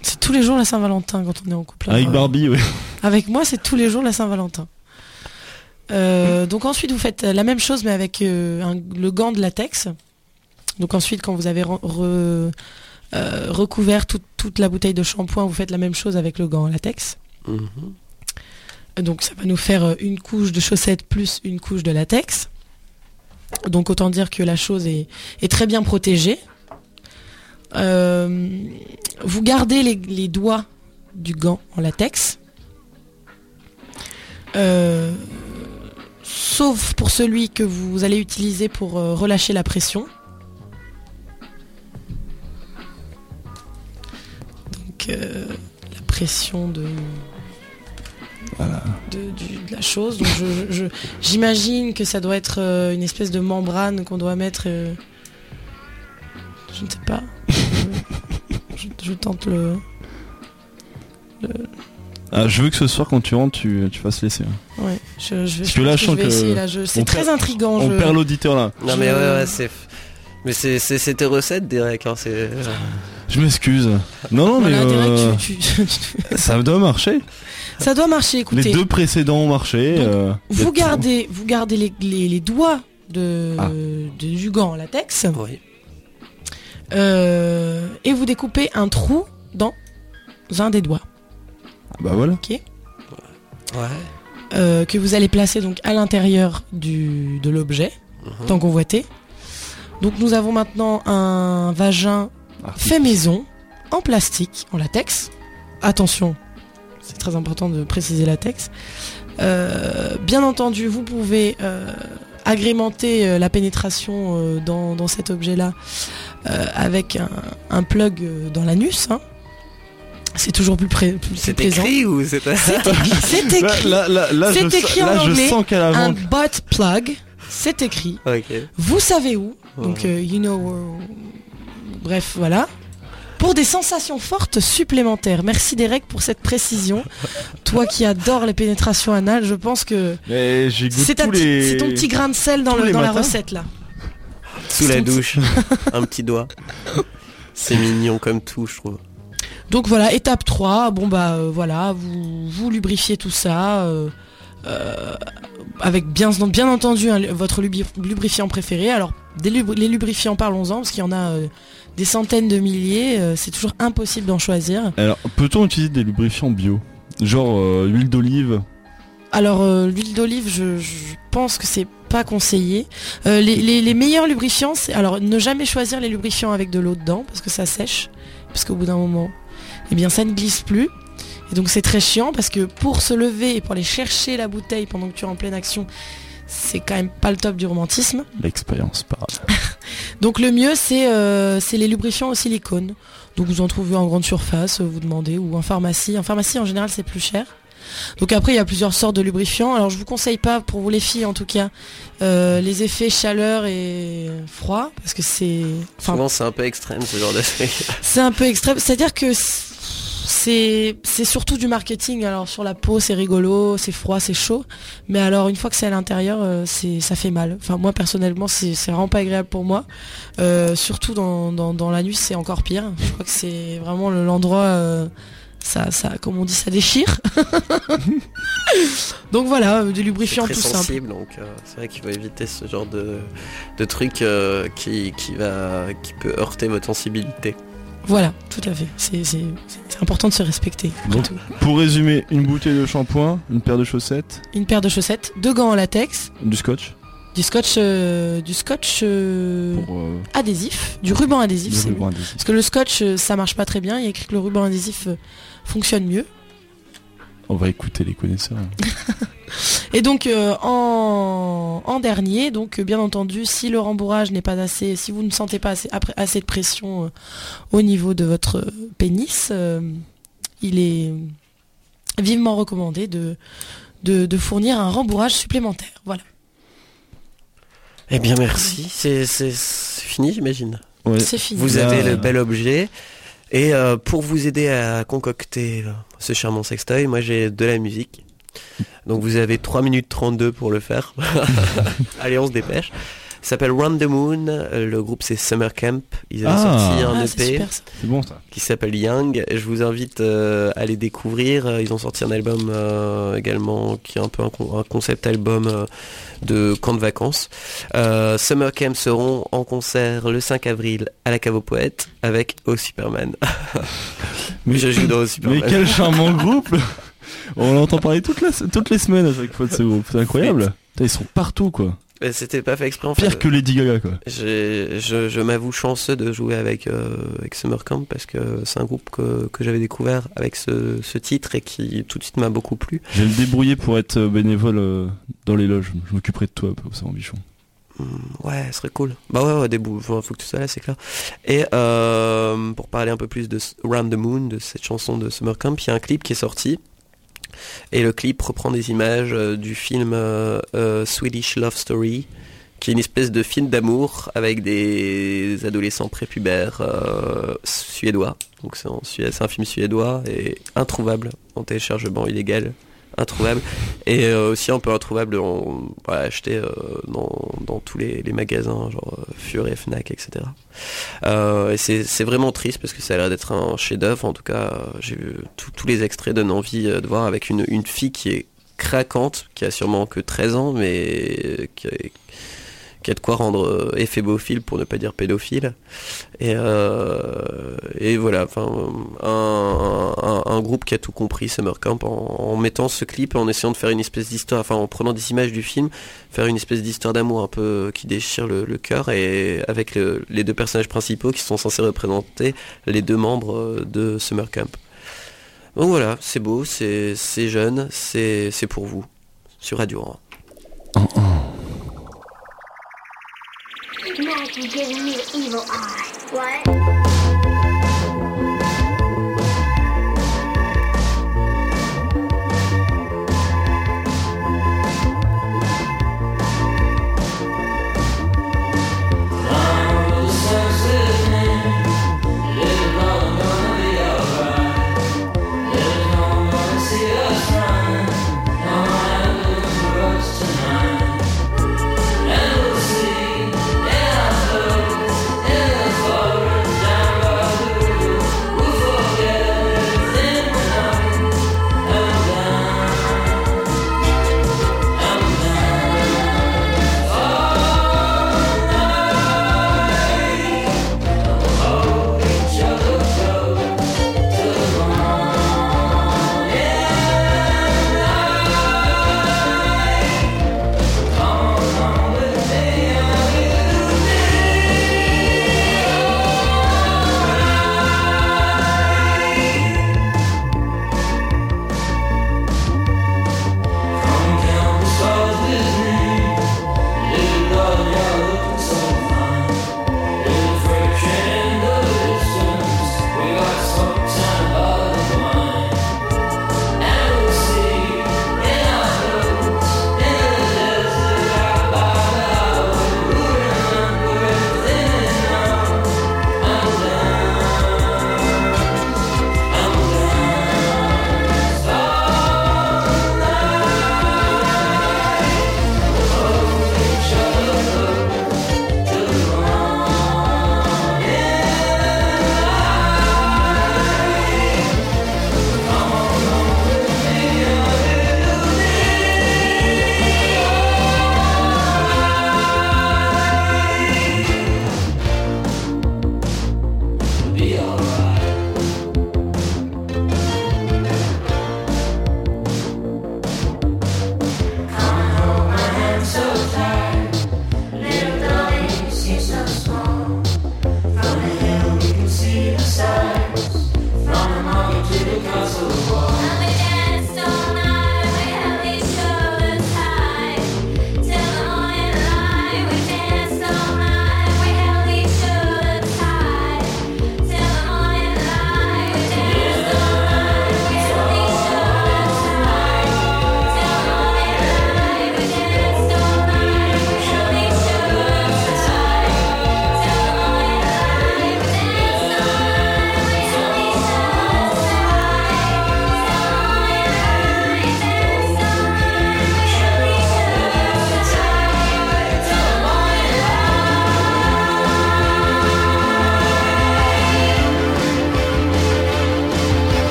C'est tous les jours la Saint-Valentin quand on est en couple.
Avec
Alors,
Barbie, ouais.
Avec moi, c'est tous les jours la Saint-Valentin. Euh, donc ensuite, vous faites la même chose, mais avec euh, un- le gant de latex. Donc ensuite, quand vous avez re- re- euh, recouvert toute, toute la bouteille de shampoing, vous faites la même chose avec le gant en latex.
Mhm.
Donc ça va nous faire euh, une couche de chaussettes plus une couche de latex. Donc autant dire que la chose est, est très bien protégée. Euh, vous gardez les, les doigts du gant en latex. Euh, sauf pour celui que vous allez utiliser pour relâcher la pression. Euh, la pression de, de, du- de la chose. Donc je- je- j'imagine que ça doit être euh, une espèce de membrane qu'on doit mettre. euh, je ne sais pas. je, je tente le.
Ah, je veux que ce soir, quand tu rentres, tu, tu fasses l'essai. hein.
Ouais, je, je vais,
Parce que là, je sens
vais
que
essayer, là, je-
on
C'est très intriguant.
On
je-
perd l'auditeur là.
Non, mais ouais, ouais, c'est. Mais c'est tes recettes, Derek. Hein, c'est.
Je m'excuse. Non, non,
Voilà,
mais
Derek,
euh,
tu- tu-
ça doit marcher.
ça doit marcher. Écoutez,
Les deux précédents ont marché.
Donc,
euh,
vous gardez, vous gardez les, les- les doigts de,
Ah.
de- du gant en latex
Oui.
euh, et vous découpez un trou dans un des doigts.
Bah voilà.
Ouais.
euh, que vous allez placer donc à l'intérieur du de l'objet
Mhm.
tant convoité. Donc nous avons maintenant un vagin fait maison en plastique, en latex. Attention, c'est très important de préciser latex. Euh, bien entendu, vous pouvez euh, agrémenter euh, la pénétration euh, dans, dans cet objet-là euh, avec un, un plug euh, dans l'anus. hein. C'est toujours plus, pré- plus
C'est écrit ou c'est pas
C'est écrit. C'est
Là,
écrit.
là, là, là,
C'est
je,
écrit
sens-
en
là, je
anglais. Un butt plug. C'est écrit. Vous savez où. Donc,
Mhm.
euh, you know. where- Bref, voilà. Pour des sensations fortes supplémentaires. Merci Derek pour cette précision. Toi qui adores les pénétrations anales, je pense que c'est
les.
ton petit grain de sel dans, le, la recette là.
Sous la douche. Un petit doigt. C'est mignon comme tout, je trouve.
Donc voilà, étape 3, bon bah euh, voilà, vous, vous lubrifiez tout ça euh, euh, avec bien, bien entendu un- votre lubrifiant préféré. Alors des lubri- les lubrifiants parlons-en parce qu'il y en a euh, des centaines de milliers, euh, c'est toujours impossible d'en choisir.
Alors, peut-on utiliser des lubrifiants bio? Genre huile d'olive?
Alors l'huile d'olive, je, je pense que c'est pas conseillé. Les, les- les meilleurs lubrifiants, c'est alors ne jamais choisir les lubrifiants avec de l'eau dedans parce que ça sèche, parce qu'au bout d'un moment, eh bien ça ne glisse plus. Et donc c'est très chiant parce que pour se lever et pour aller chercher la bouteille pendant que tu es en pleine action, c'est quand même pas le top du romantisme.
L'expérience parle.
Donc le mieux c'est euh, c'est les lubrifiants au silicone. Donc vous en trouvez en grande surface, vous demandez, ou en pharmacie. En pharmacie en général c'est plus cher. Donc après il y a plusieurs sortes de lubrifiants. Alors je vous conseille pas, pour vous les filles en tout cas, euh, les effets chaleur et froid, parce que c'est... Enfin
Souvent, c'est un peu extrême ce genre de truc.
c'est un peu extrême. C'est-à-dire que c'est surtout du marketing. Alors sur la peau, c'est rigolo, c'est froid, c'est chaud. Mais alors une fois que c'est à l'intérieur, euh, ça fait mal. Enfin moi personnellement, c'est vraiment pas agréable pour moi. Euh, surtout dans, dans, dans l'anus, c'est encore pire. Je crois que c'est vraiment le- l'endroit. euh, ça, ça, comme on dit, ça déchire. donc voilà, des lubrifiants
très
tout
sensible, donc euh, c'est vrai qu'il faut éviter ce genre de, de truc qui, qui, va, qui peut heurter votre sensibilité.
Voilà, tout à fait. C'est important de se respecter. après
Donc,
tout.
Pour résumer, une bouteille de shampoing, une paire de chaussettes,
Une paire de chaussettes, deux gants en latex,
du scotch
Du scotch, euh, du scotch euh,
pour euh,
adhésif, du ruban adhésif. c'est
ruban adhésif.
Parce que le scotch, ça marche pas très bien. Il y a écrit que le ruban adhésif fonctionne mieux.
On va écouter les connaisseurs.
Et donc euh, en, en dernier, donc euh, bien entendu, si le rembourrage n'est pas assez, si vous ne sentez pas assez, après- assez de pression euh, au niveau de votre pénis, euh, il est vivement recommandé de, de, de fournir un rembourrage supplémentaire. Voilà.
Eh bien merci, c'est fini j'imagine.
Ouais.
C'est fini.
Vous avez le bel objet. Et euh, pour vous aider à concocter euh, ce charmant sextoy, moi j'ai de la musique. Donc vous avez 3 minutes 32 pour le faire. Allez, on se dépêche. S'appelle Run the Moon. Euh, Le groupe c'est Summer Camp. Ils avaient
Ah.
sorti un
Ah,
EP
bon ça.
qui s'appelle Young. Je vous invite euh, à les découvrir. Euh, Ils ont sorti un album euh, également qui est un peu un, con- un concept album euh, de camp de vacances. Euh, Summer Camp seront en concert le 5 avril à la Cave aux Poètes avec au Superman.
Mais-
je joue dans au Superman.
Mais quel charmant groupe On l'entend parler toutes, la- toutes les semaines à chaque fois de ce groupe. C'est incroyable. Ils sont partout quoi.
Euh, C'était pas fait exprès en fait.
Pire que Lady Gaga quoi.
Je, je m'avoue chanceux de jouer avec, euh, avec Summer Camp parce que c'est un groupe que, que j'avais découvert avec ce, ce titre et qui tout de suite m'a beaucoup plu.
Je vais me débrouiller pour être euh, bénévole euh, dans les loges. Je m'occuperai de toi, ça mon bichon.
Hmm, Ouais, ce serait cool. Bah ouais, ouais des bouts. Faut, faut que tu sois là, c'est clair. Et euh, pour parler un peu plus de Round the Moon, de cette chanson de Summer Camp, il y a un clip qui est sorti. Et le clip reprend des images euh, du film euh, euh, Swedish Love Story, qui est une espèce de film d'amour avec des adolescents prépubères suédois. Donc c'est un film suédois et introuvable en téléchargement illégal. Introuvable et euh, aussi un peu introuvable en, voilà, acheté euh, dans, dans tous les, magasins genre euh, Furet, Fnac, etc. Et c'est vraiment triste parce que ça a l'air d'être un chef-d'œuvre. En tout cas, j'ai vu tous les extraits donnent envie de voir avec une, une fille qui est craquante, qui a sûrement que 13 ans, mais qui qui a de quoi rendre euh, éphébophile pour ne pas dire pédophile. Et, euh, et voilà, enfin, un, un, groupe qui a tout compris, Summer Camp, en, mettant ce clip, en essayant de faire une espèce d'histoire, enfin en prenant des images du film, faire une espèce d'histoire d'amour un peu euh, qui déchire le, cœur, et avec les deux personnages principaux qui sont censés représenter les deux membres de Summer Camp. Donc voilà, c'est beau, c'est jeune, c'est pour vous, sur Radio
1. You're giving me the evil eye. What?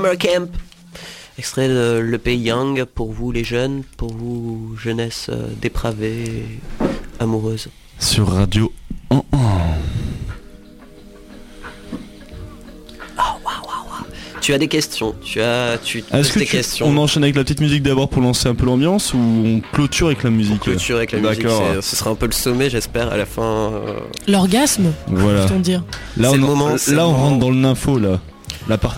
Summer Camp. Extrait de l'EP Young pour vous les jeunes, pour vous jeunesse euh, dépravée, amoureuse.
Sur Radio 1
Tu as des questions, tu as tu
Est-ce que
des
tu-
questions.
on enchaîne avec la petite musique d'abord pour lancer un peu l'ambiance ou on clôture avec la musique?
Clôture avec la musique, ce sera un peu le sommet j'espère à la fin. euh,
L'orgasme,
Voilà.
dire.
Là
C'est
on,
le
en-
moment,
là
le
on
moment.
rentre dans le nympho là. La part...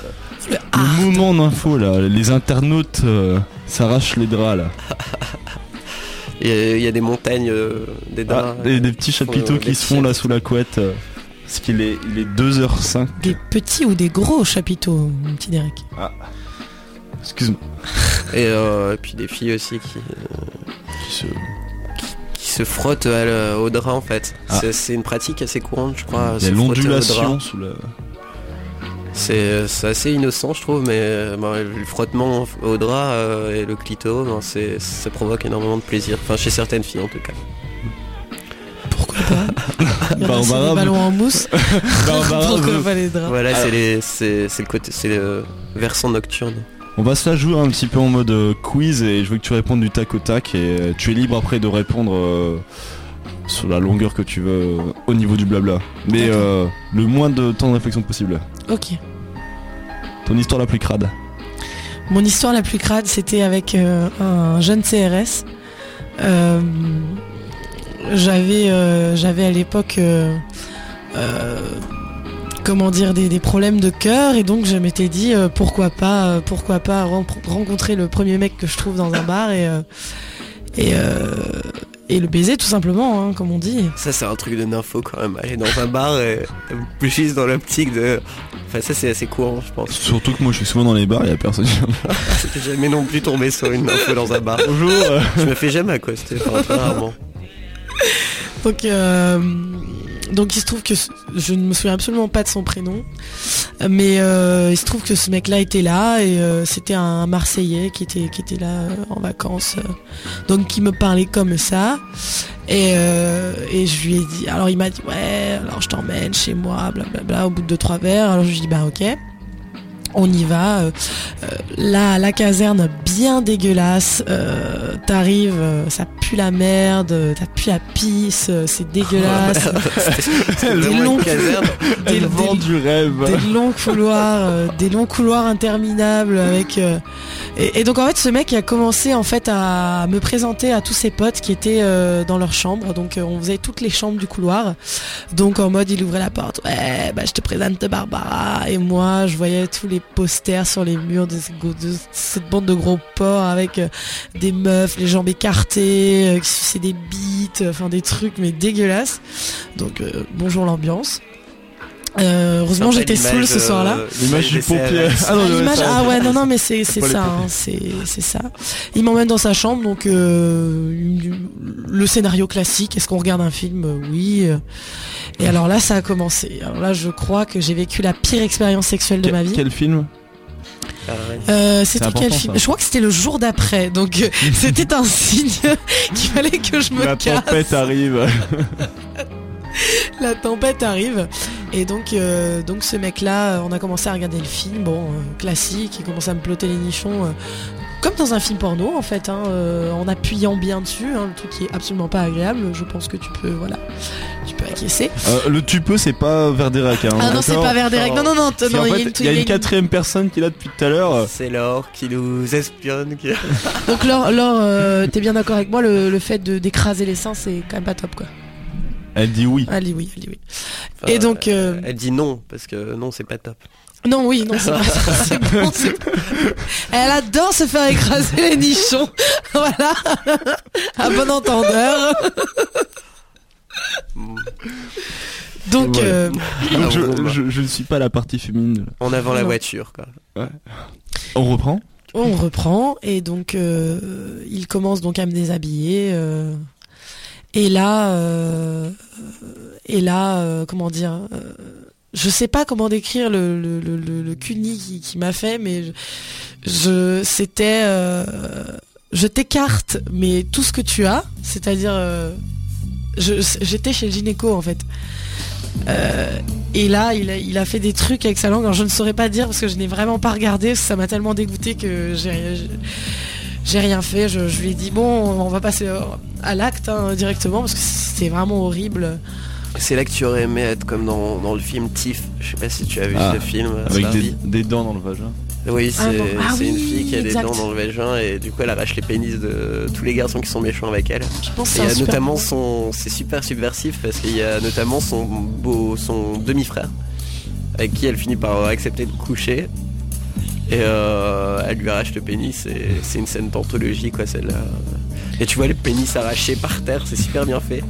Le
Le moment d'info là, les internautes euh, s'arrachent les draps là.
Il y, a- il y a des montagnes, euh, des
Ah,
draps.
des, des petits chapiteaux
euh,
qui se font là sous la couette. euh, parce qu'il est, il est 2h05.
Des petits ou des gros chapiteaux, mon petit Derek.
Excuse-moi.
Et, euh, et puis des filles aussi qui,
Qui se-
qui se le- au drap en fait.
Ah.
C'est- une pratique assez courante je crois.
Il y a l'ondulation
drap.
sous la.
C'est c'est assez innocent je trouve mais euh, ben, le frottement au drap euh, et le clito ben, c'est- ça provoque énormément de plaisir. Enfin chez certaines filles en tout cas.
Pourquoi pas? Il y en a, c'est
Barbara,
des ballons en mousse.
Barbara
Pourquoi pas les draps?
Voilà
Alors-
c'est les- c'est c'est le côté c'est le versant nocturne.
On va se la jouer un petit peu en mode euh, quiz et je veux que tu répondes du tac au tac et euh, tu es libre après de répondre euh, sur la longueur que tu veux euh, au niveau du blabla. Mais euh, le moins de temps de réflexion possible.
Ok.
Ton histoire la plus crade.
Mon histoire la plus crade, c'était avec euh, un jeune CRS. Euh, j'avais, euh, j'avais à l'époque, comment dire, des, des problèmes de cœur et donc je m'étais dit pourquoi pas, pourquoi pas ren- rencontrer le premier mec que je trouve dans un bar et et, et le baiser tout simplement, hein, comme on dit.
Ça c'est un truc de nympho quand même. Aller dans un bar et juste dans l'optique de. Enfin ça c'est assez courant je pense.
Surtout que moi je suis souvent dans les bars, il y a personne.
Je suis jamais non plus tombé sur une nympho dans un bar.
Bonjour.
Je me fais jamais accoster, enfin très rarement.
Donc, euh, donc il se trouve que je ne me souviens absolument pas de son prénom, mais euh, il se trouve que ce mec-là était là et euh, c'était un Marseillais qui était là euh, en vacances, donc qui me parlait comme ça. Et, et je lui ai dit, alors il m'a dit ouais, alors je t'emmène chez moi, blablabla, au bout de deux trois verres. Alors je lui ai dit bah ok. On y va. euh, euh, là, la caserne bien dégueulasse. Euh, T'arrives, euh, ça pue la merde, ça pue la pisse, c'est dégueulasse. Des longs-
une caserne.
des,
Elle vend
des-
du rêve.
des longs couloirs, euh, des longs couloirs interminables avec. euh, et, et donc en fait, ce mec il a commencé en fait à me présenter à tous ses potes qui étaient euh, dans leur chambre. Donc euh, on faisait toutes les chambres du couloir. Donc en mode il ouvrait la porte. Ouais, bah je te présente Barbara. Et moi je voyais tous les posters sur les murs de, ce- de cette bande de gros porcs avec euh, des meufs, les jambes écartées, euh, qui suçaient des bites, euh, enfin des trucs mais dégueulasses. Donc bonjour l'ambiance. Euh, heureusement j'étais saoul ce
euh,
soir-là.
L'image du pompier. Ah non,
Ah,
ouais,
l'image,
ça-
ah ouais, non, non, mais c'est c'est ça, hein, c'est c'est ça. Il m'emmène dans sa chambre, donc euh, le scénario classique. Est-ce qu'on regarde un film? Euh, Oui. euh. Et alors là, ça a commencé. Alors là, je crois que j'ai vécu la pire expérience sexuelle de ma vie.
Quel film?
Euh, c'était quel film?
ça.
Je crois que c'était le jour d'après, donc euh, c'était un signe qu'il fallait que je me
La
casse.
tempête arrive.
la tempête arrive et donc euh, donc ce mec là on a commencé à regarder le film bon euh, classique il commence à me plotter les nichons euh, comme dans un film porno en fait hein, euh, en appuyant bien dessus hein, le truc qui est absolument pas agréable je pense que tu peux voilà tu peux acquiescer
Euh, le tu peux, c'est pas Verderac. Hein,
ah non c'est pas Verderac non non non, non,
qu'en
il y a
fait,
une-
il y a
il y a
une
une-
quatrième personne qui est là depuis tout à l'heure.
C'est Laure qui nous espionne. Qui...
donc Laure, Laure, euh, t'es bien d'accord avec moi le, le fait d'écraser les seins c'est quand même pas top quoi
Elle dit oui.
allez oui allez oui
Enfin,
Et donc, euh,
Elle dit non, parce que non, c'est pas top.
Non, oui, non, c'est pas c'est bon, c'est- Elle adore se faire écraser les nichons. voilà. À bon entendeur. Donc,
Ouais.
euh,
Donc
Ah,
je,
bah.
je- je ne suis pas la partie féminine.
En avant la
Non.
voiture, quoi.
On reprend?
On reprend et donc euh, il commence donc à me déshabiller. euh, et là, euh, et là, euh, comment dire euh, Je sais pas comment décrire le le le, cuni qui, m'a fait, mais je, c'était je t'écarte, mais tout ce que tu as, c'est-à-dire j'étais chez le gynéco en fait. Et là, il a, il a fait des trucs avec sa langue. Alors, je ne saurais pas dire parce que je n'ai vraiment pas regardé. Ça m'a tellement dégoûté que j'ai j'ai- rien fait. Je, je lui ai dit bon, on va passer à l'acte hein, directement parce que c'était vraiment horrible.
C'est là que tu aurais aimé être comme dans, dans le film Tiff. Je sais pas si tu as vu
Ah,
ce film.
Avec des, des dents dans le vagin.
Oui, c'est
Ah bon. Ah
c'est une fille qui a
exact.
des dents dans le vagin et du coup elle arrache les pénis de tous les garçons qui sont méchants avec elle.
Je pense que
Et
c'est
il y a
super
notamment son. C'est super subversif parce qu'il y a notamment son beau son demi-frère avec qui elle finit par accepter de coucher. Et euh, elle lui arrache le pénis et c'est une scène d'anthologie quoi celle-là. Et tu vois les pénis arrachés par terre, c'est super bien fait.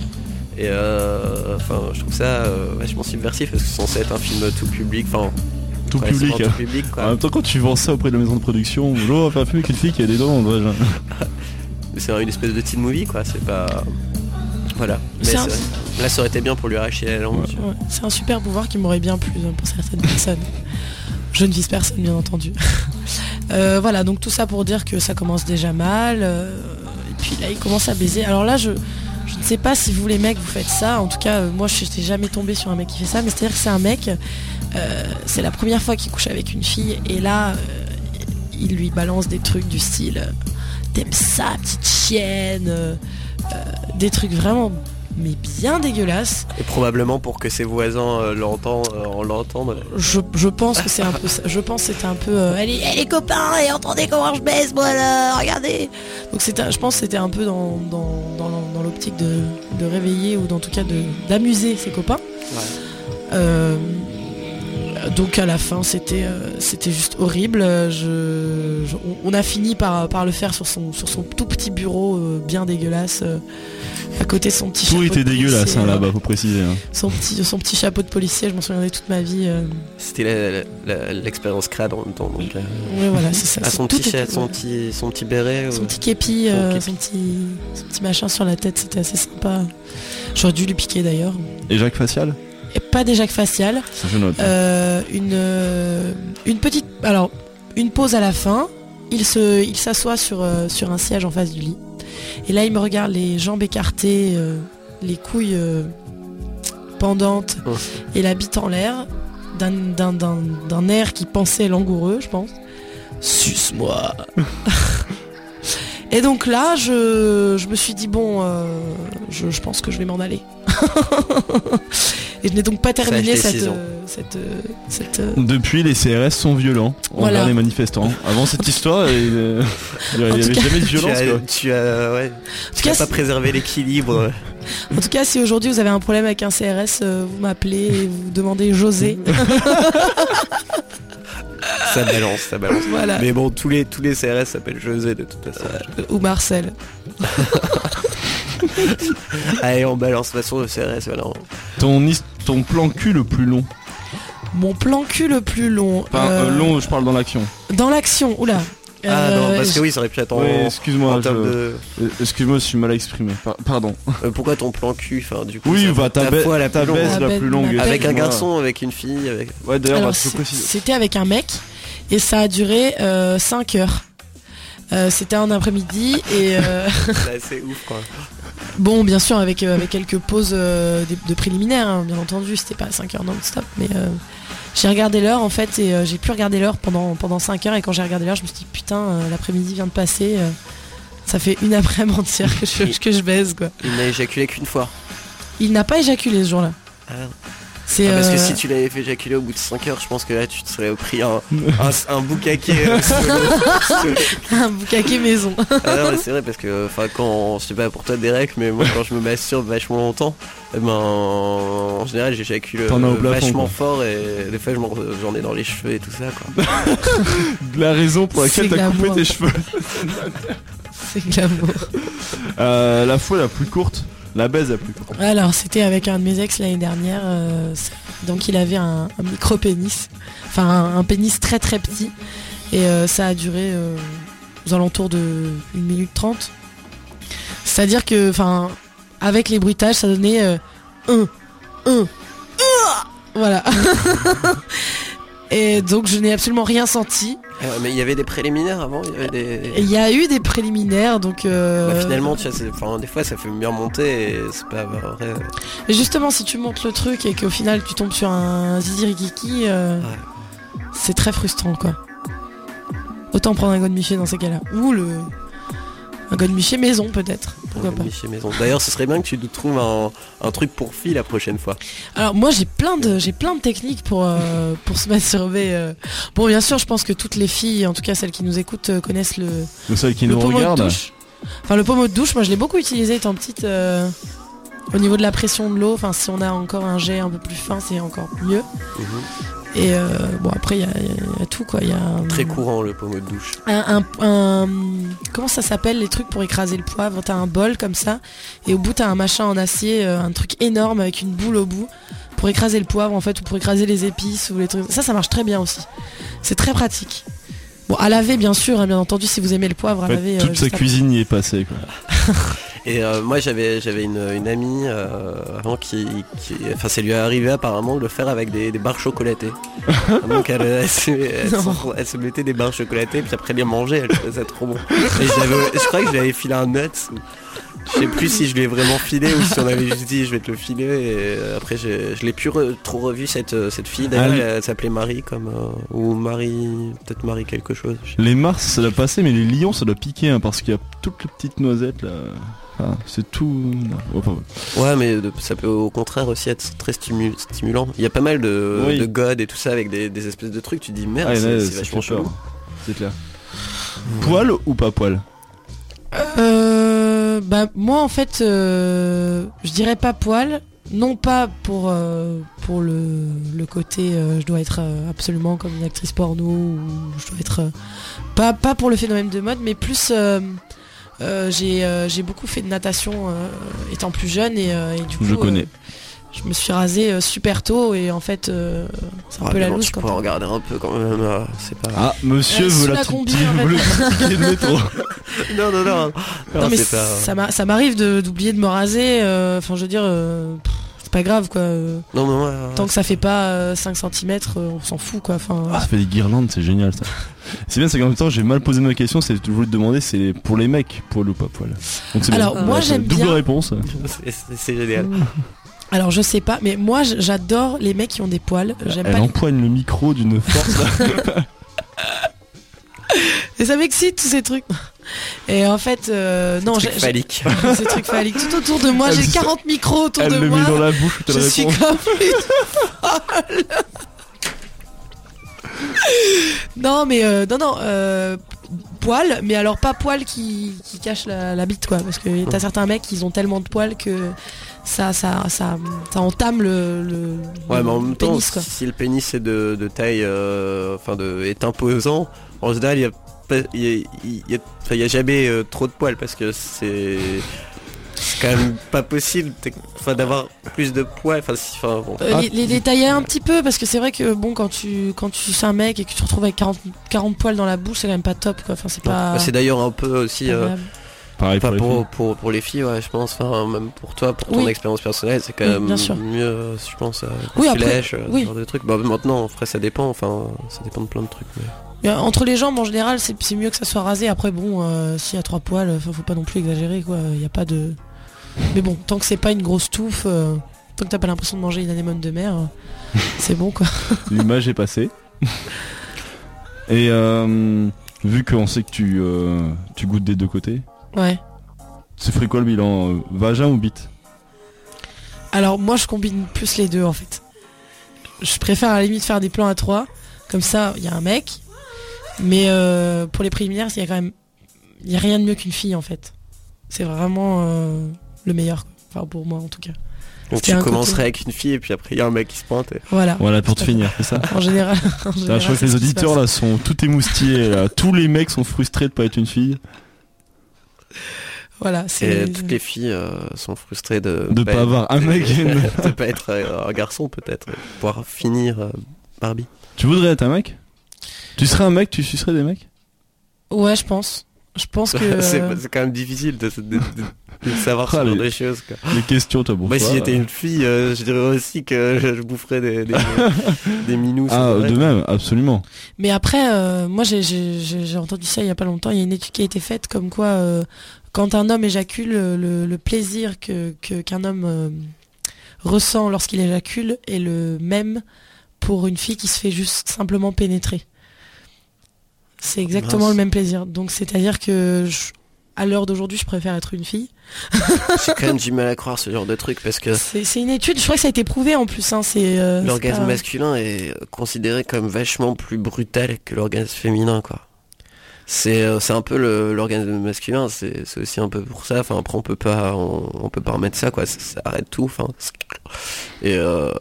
Et euh, enfin je trouve ça euh, vachement subversif parce que c'est censé être un film tout public, enfin
Tout
ouais,
public. hein.
tout public
En
quoi.
même temps, quand tu vends ça auprès de la maison de production, bonjour, on va faire un film avec une fille qui a des dents dans le
c'est une espèce de teen movie quoi, c'est pas. Voilà. Mais
C'est un-
c'est- Là ça aurait été bien pour lui arracher la langue.
Ouais, c'est un super pouvoir qui m'aurait bien plu hein, pour certaines personnes. Je ne vise personne, bien entendu. Euh, voilà, donc tout ça pour dire que ça commence déjà mal. euh, et puis là, il commence à baiser. Alors là, je, ne sais pas si vous les mecs vous faites ça. En tout cas, euh, moi, je n'étais jamais tombé sur un mec qui fait ça. Mais c'est-à-dire que c'est un mec, c'est la première fois qu'il couche avec une fille. Et là, il lui balance des trucs du style T'aimes ça, petite chienne Des trucs vraiment, mais bien dégueulasses.
Et probablement pour que ses voisins euh, l'entendent, euh, en l'entendent.
Je, je pense que c'est un peu ça. Je pense que c'était un peu. euh, allez, allez copains, et entendez comment je baisse, moi là, regardez. Donc c'était, je pense que c'était un peu dans, dans, dans, dans l'optique de, de réveiller ou d'en tout cas de, d'amuser ses copains. Euh, donc à la fin c'était euh, c'était juste horrible. Je, je- on- a fini par, par le faire sur son, sur son tout petit bureau euh, bien dégueulasse euh, à côté de son petit
Tout
chapeau
était
de
dégueulasse hein, là-bas, faut préciser. hein.
Son petit, son petit chapeau de policier, je m'en souviendrai toute ma vie. euh,
C'était l'expérience crade en même temps. Donc, euh,
Ouais, voilà, c'est ça.
ah, son, petit,
était-
son, petit, son petit béret.
son
ou-
petit képi, euh,
képi.
son, petit, son petit machin sur la tête, c'était assez sympa. J'aurais dû lui piquer d'ailleurs.
Et Jacques Facial?
Et pas des Jacques facial. Euh, une, euh, une petite. Alors, une pause à la fin. Il se, il s'assoit sur, euh, sur un siège en face du lit. Et là, il me regarde les jambes écartées, euh, les couilles euh, pendantes
Oh.
et la bite en l'air, d'un, d'un, d'un, d'un air qui pensait langoureux, je pense. Suce-moi. Et donc là, je, je me suis dit, bon, euh, je, je pense que je vais m'en aller. Et je n'ai donc pas terminé cette, euh, cette, euh, cette, euh,
Depuis, les CRS sont violents envers
Voilà.
les manifestants. Avant cette histoire, il il y
En
avait
cas-
jamais de
tu
violence.
as,
quoi.
tu as, ouais,
En tout
tu
cas,
as pas préservé l'équilibre.
En tout cas, si aujourd'hui vous avez un problème avec un CRS, vous m'appelez et vous demandez José.
ça balance, ça balance.
voilà.
Mais bon, tous les, tous les CRS s'appellent José de toute façon.
Ou Marcel.
Allez, on balance de toute façon le CRS. Voilà.
Ton, his- ton plan cul le plus long.
Mon plan cul le plus long.
Enfin,
euh,
euh, long, je parle dans l'action.
Dans l'action, oula.
Ah
Euh,
non, parce que oui, ça aurait pu être en,
Oui, excuse-moi.
en
je-
de.
euh, Excuse-moi, je suis mal exprimé. Par- Pardon.
Euh, pourquoi ton plan cul Enfin, du coup,
Oui, va
fait
ta,
la
ta
plus longue.
La
plus longue.
Avec un garçon, avec une fille, avec.
Ouais, d'ailleurs, bah,
c'est- c'était avec un mec et ça a duré 5 heures. Euh, c'était un après-midi et euh,
C'est assez ouf quoi.
Bon bien sûr avec, euh, avec quelques pauses euh, de, de préliminaires hein, bien entendu c'était pas 5 heures non-stop mais euh, j'ai regardé l'heure en fait et euh, j'ai pu regarder l'heure pendant, pendant 5 heures et quand j'ai regardé l'heure je me suis dit putain euh, l'après-midi vient de passer euh, ça fait une après-midi entière que je, que je baise quoi.
Il n'a éjaculé qu'une fois.
Il n'a pas éjaculé ce jour-là.
Ah.
C'est
Ah, parce que
euh,
si tu l'avais fait éjaculer au bout de 5 heures, je pense que là tu te serais pris un, un, un boucaquet euh,
un boucaquet maison.
Ah non, mais c'est vrai parce que enfin quand je sais pas pour toi Derek mais moi quand je me masturbe vachement longtemps eh ben en général j'éjacule euh, vachement
quoi.
fort et des fois je m'en- j'en ai dans les cheveux et tout ça quoi.
La raison pour laquelle t'as coupé tes cheveux.
C'est glamour.
Euh, la fois la plus courte. La baise plus courte.
Alors, c'était avec un de mes ex l'année dernière. euh, donc, il avait un, micro-pénis. Enfin, un, pénis très très petit. Et euh, ça a duré euh, aux alentours de 1 minute 30. C'est-à-dire que, enfin, avec les bruitages, ça donnait euh, un, un, un. Voilà. Et donc, je n'ai absolument rien senti.
Euh, mais il y avait des préliminaires avant, il y des.
Il y a eu des préliminaires, donc. euh,
Bah, finalement, tu vois, c'est- enfin, des fois ça fait bien monter et c'est pas vrai.
Et justement, si tu montes le truc et qu'au final tu tombes sur un zizi rikiki, euh,
Ouais.
c'est très frustrant quoi. Autant prendre un godemiché dans ces cas-là. Ou le. Un godemiché maison peut-être. Pourquoi pas.
Chez maison. D'ailleurs, ce serait bien que tu nous trouves un, un truc pour filles la prochaine fois.
Alors moi j'ai plein de j'ai plein de techniques pour euh, pour se masturber. euh. Bon bien sûr je pense que toutes les filles, en tout cas celles qui nous écoutent, euh, connaissent le,
Donc ceux qui
le
nous
pommeau de
regardent,
douche. Enfin le pommeau de douche, moi je l'ai beaucoup utilisé étant petite. euh, au niveau de la pression de l'eau, enfin si on a encore un jet un peu plus fin, c'est encore mieux.
Mhm.
Et euh, bon après il y a, y y tout quoi. Il y a un-
Très courant le pommeau de douche.
un, un- un- comment ça s'appelle les trucs pour écraser le poivre? T'as un bol comme ça et au bout t'as un machin en acier, euh, un truc énorme avec une boule au bout pour écraser le poivre en fait ou pour écraser les épices ou les trucs. Ça ça marche très bien aussi. C'est très pratique. Bon à laver bien sûr, hein, bien entendu si vous aimez le poivre à laver. euh,
toute
juste
sa cuisine y est passée. Quoi.
Et euh, moi j'avais j'avais une, une amie euh, avant qui, qui enfin ça lui est arrivé apparemment de le faire avec des, des barres chocolatées. Donc elle, elle, se, elle se-
Non.
elle se mettait des barres chocolatées puis après les manger, elle ça trop bon. Et je, je crois que je lui avais filé un nut. Je sais plus si je lui ai vraiment filé ou si on avait juste dit je vais te le filer et euh, après j'ai- je l'ai plus re- trop revu cette, cette fille d'ailleurs
Ah,
elle, elle s'appelait Marie comme euh, ou Marie peut-être Marie quelque chose. je
Les mars ça doit passer, mais les lions ça doit piquer hein, parce qu'il y a toutes les petites noisettes là. Enfin, c'est tout. Enfin,
Ouais, mais ça peut au contraire aussi être très stimu- stimulant. Il y a pas mal de,
Oui.
de godes et tout ça avec des, des espèces de trucs. Tu te dis merde,
ah,
c'est vachement chelou.
C'est clair. Poil ou pas poil?
Euh, bah moi en fait euh, je dirais pas poil non pas pour euh, pour le, le côté euh, je dois être euh, absolument comme une actrice porno ou je dois être euh, pas pas pour le phénomène de mode mais plus j'ai euh, j'ai beaucoup fait de natation euh, étant plus jeune et, euh, et du coup
Je connais.
euh, je me suis rasé euh, super tôt et en fait euh, c'est un peu la loose
tu
quand on-
regarder un peu quand même. euh, c'est pas.
Ah, monsieur
Euh,
veut la,
la
petite-
combi, en fait.
le de métro.
non, non, non.
Non, mais
pas.
ça m'a- ça m'arrive d'oublier de me raser. euh, Enfin, je veux dire, euh, pff, pas grave quoi. euh,
Non, non, ouais,
Tant que ça fait pas euh, 5 cm, on s'en fout quoi. Enfin,
Ah, ça fait des guirlandes, c'est génial ça. C'est bien, c'est qu'en même temps, j'ai mal posé ma question, c'est je voulais te demander, c'est pour les mecs, poil ou pas poil. Donc c'est
Alors,
bien.
moi,
Ouais,
j'aime
Double
bien-
réponse.
c'est- génial.
alors je sais pas, mais moi j'adore les mecs qui ont des poils. J'aime
Elle
pas.
empoigne le micro d'une force.
Et ça m'excite tous ces trucs. Et en fait, euh, non, j'ai-
phallique.
ces trucs phalliques tout autour de moi. J'ai
se-
40 micros autour
Elle
de
le
moi.
met dans la bouche, t'as
Je suis comme une. Non mais euh, non non euh, poil mais alors pas poil qui, qui cache la, la bite quoi parce que t'as certains mecs ils ont tellement de poils que ça ça ça, ça entame le, le
Ouais, mais en même temps,
pénis,
si le pénis est de, de taille, euh, enfin, de, est imposant, en général, il y a, il y a, y y jamais euh, trop de poils parce que c'est. Quand même pas possible enfin, d'avoir plus de poils. Enfin, si, enfin, bon.
Euh,
Ah.
les, les détailler un petit peu parce que c'est vrai que bon quand tu quand tu es un mec et que tu te retrouves avec 40, 40 poils dans la bouche c'est quand même pas top quoi enfin c'est pas
Bah, c'est d'ailleurs un peu aussi.
pas
euh.
Pareil pour
Enfin,
les
pour,
filles.
pour, pour les filles, ouais, je pense, enfin, même pour toi, pour ton
Oui.
expérience personnelle, c'est quand
Oui,
même
bien sûr.
mieux, je pense, euh,
Oui,
tu
après,
lèches,
oui.
ce genre de trucs. Bah, maintenant, après, ça dépend, enfin, ça dépend de plein de trucs. mais-
entre les jambes en général c'est mieux que ça soit rasé. Après bon euh, s'il y a trois poils faut pas non plus exagérer quoi. Il y a pas de mais bon tant que c'est pas une grosse touffe euh, tant que t'as pas l'impression de manger une anémone de mer euh, c'est bon quoi.
L'image est passée. Et euh, vu qu'on sait que tu, euh, tu goûtes des deux côtés,
ouais.
C'est quoi le bilan euh, Vagin ou bite?
Alors moi je combine plus les deux en fait. Je préfère à la limite faire des plans à trois. Comme ça il y a un mec mais euh, pour les préliminaires il y a quand même il y a rien de mieux qu'une fille en fait c'est vraiment euh, le meilleur enfin pour moi en tout cas
Donc, tu commencerais avec une fille, et puis après, il y a un mec qui se pointe. et-
voilà
Voilà, pour te finir, c'est ça
en général, en
Là,
général,
je crois que les auditeurs là sont tout émoustillés. Là. Tous les mecs sont frustrés de pas être une fille,
Voilà,
Et toutes les filles euh, sont frustrées de
de pas avoir un mec. et une-
de pas être euh, un garçon, peut-être, pouvoir finir euh, Barbie.
tu voudrais être un mec? Tu serais un mec, tu sucerais des mecs?
Ouais, je pense. Je pense que.
c'est
euh,
c'est quand même difficile de, de- de- de savoir ce
Ah,
genre
les-
de choses. Quoi.
Les questions, toi,
Moi,
toi,
si j'étais une fille, euh, je dirais aussi que je, je boufferais des, des, des minous.
Ah, de même, absolument.
Mais après, euh, moi j'ai- entendu ça il y a pas longtemps. Il y a une étude qui a été faite comme quoi euh, quand un homme éjacule, le, le plaisir que que- qu'un homme euh, ressent lorsqu'il éjacule est le même pour une fille qui se fait juste simplement pénétrer. C'est exactement
Mince.
le même plaisir. Donc c'est-à-dire que je- à l'heure d'aujourd'hui, je préfère être une fille.
J'ai quand même du mal à croire ce genre de truc parce que
C'est une étude. Je crois que ça a été prouvé en plus. Hein, euh,
l'orgasme
pas-
masculin est considéré comme vachement plus brutal que l'orgasme féminin, quoi. C'est euh, un peu l'orgasme masculin, c'est aussi un peu pour ça. Enfin après on peut pas on, on peut pas remettre ça quoi, ça, ça arrête tout. Enfin et euh,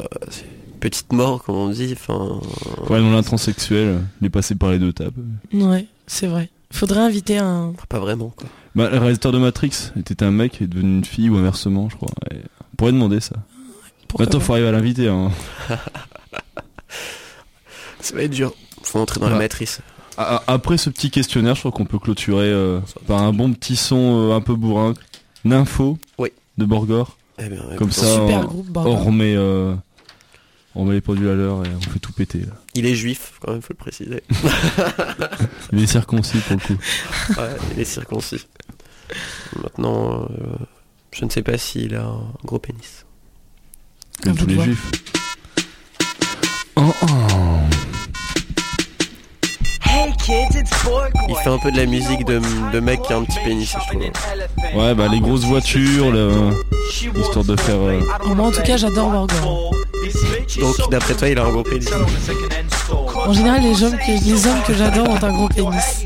petite mort comme on dit. Enfin
Ouais, non, l'intransexuel, il est passé par les deux tables.
Ouais, c'est vrai. Faudrait inviter un.
pas vraiment quoi.
Bah, le réalisateur de Matrix était un mec et est devenu une fille ou inversement, je crois. Et on pourrait demander ça.
Pourquoi
Maintenant, faut arriver à l'inviter. Hein.
Ça va être dur. Faut entrer dans la matrice.
Après ce petit questionnaire, je crois qu'on peut clôturer euh, par un bon petit son euh, un peu bourrin. Nympho
Oui.
de Borgor.
Eh bien,
Comme ça,
Super
on,
groupe.
on
Bordeaux.
remet, euh, on remet les pendules à l'heure et on fait tout péter. Là.
il est juif quand même, faut le préciser.
Il est circoncis pour le coup.
Ouais, il est circoncis. Maintenant, euh, je ne sais pas s'il a un gros pénis.
Comme tous les juifs. Oh, oh.
Il fait un peu de la musique de, de mec qui a un petit pénis, je trouve.
Ouais, bah les grosses voitures, le- histoire de faire. euh,
Moi, en tout cas, j'adore Borgor.
Donc, d'après toi, il a un gros pénis.
En général, les hommes que, les hommes que j'adore ont un gros pénis.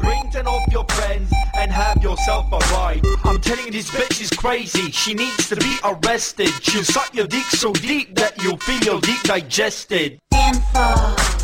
Bring ten of your friends and have yourself a ride. I'm telling you, this bitch is crazy. She needs to be arrested. She'll suck your dick so deep that you'll feel your dick digested.
Nympho,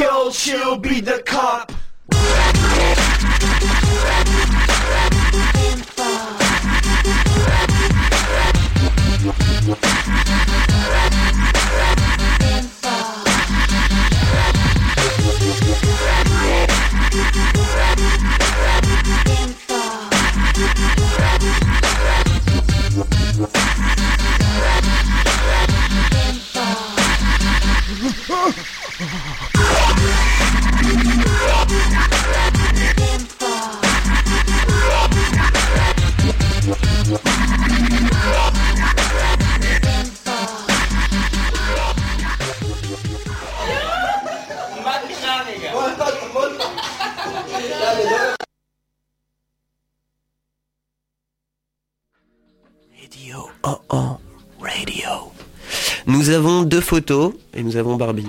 photos et nous avons Barbie.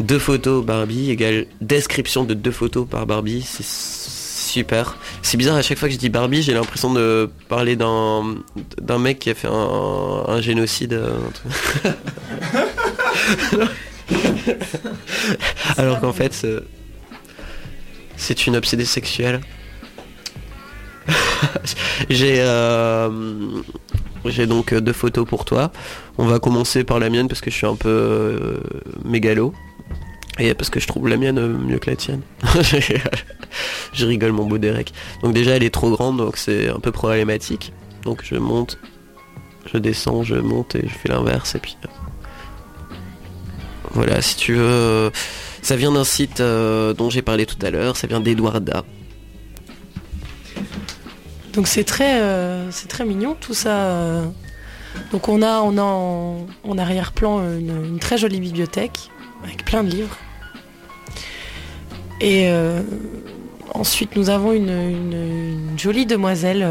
Deux photos Barbie égale description de deux photos par Barbie, c'est super. C'est bizarre à chaque fois que je dis Barbie, j'ai l'impression de parler d'un d'un mec qui a fait un, un génocide. euh, un truc. Alors qu'en fait, c'est- c'est une obsédée sexuelle. j'ai euh, j'ai donc euh, deux photos pour toi. On va commencer par la mienne parce que je suis un peu euh, mégalo. Et parce que je trouve la mienne euh, mieux que la tienne. je rigole mon beau Derek. Donc déjà elle est trop grande donc c'est un peu problématique. Donc je monte, je descends, je monte et je fais l'inverse et puis... euh, Voilà si tu veux... Ça vient d'un site dont j'ai parlé tout à l'heure, ça vient d'Edwarda.
Donc c'est très, euh, c'est très mignon tout ça. euh. Donc on a, on a en, en arrière-plan une, une très jolie bibliothèque avec plein de livres. Et euh, ensuite nous avons une, une- une jolie demoiselle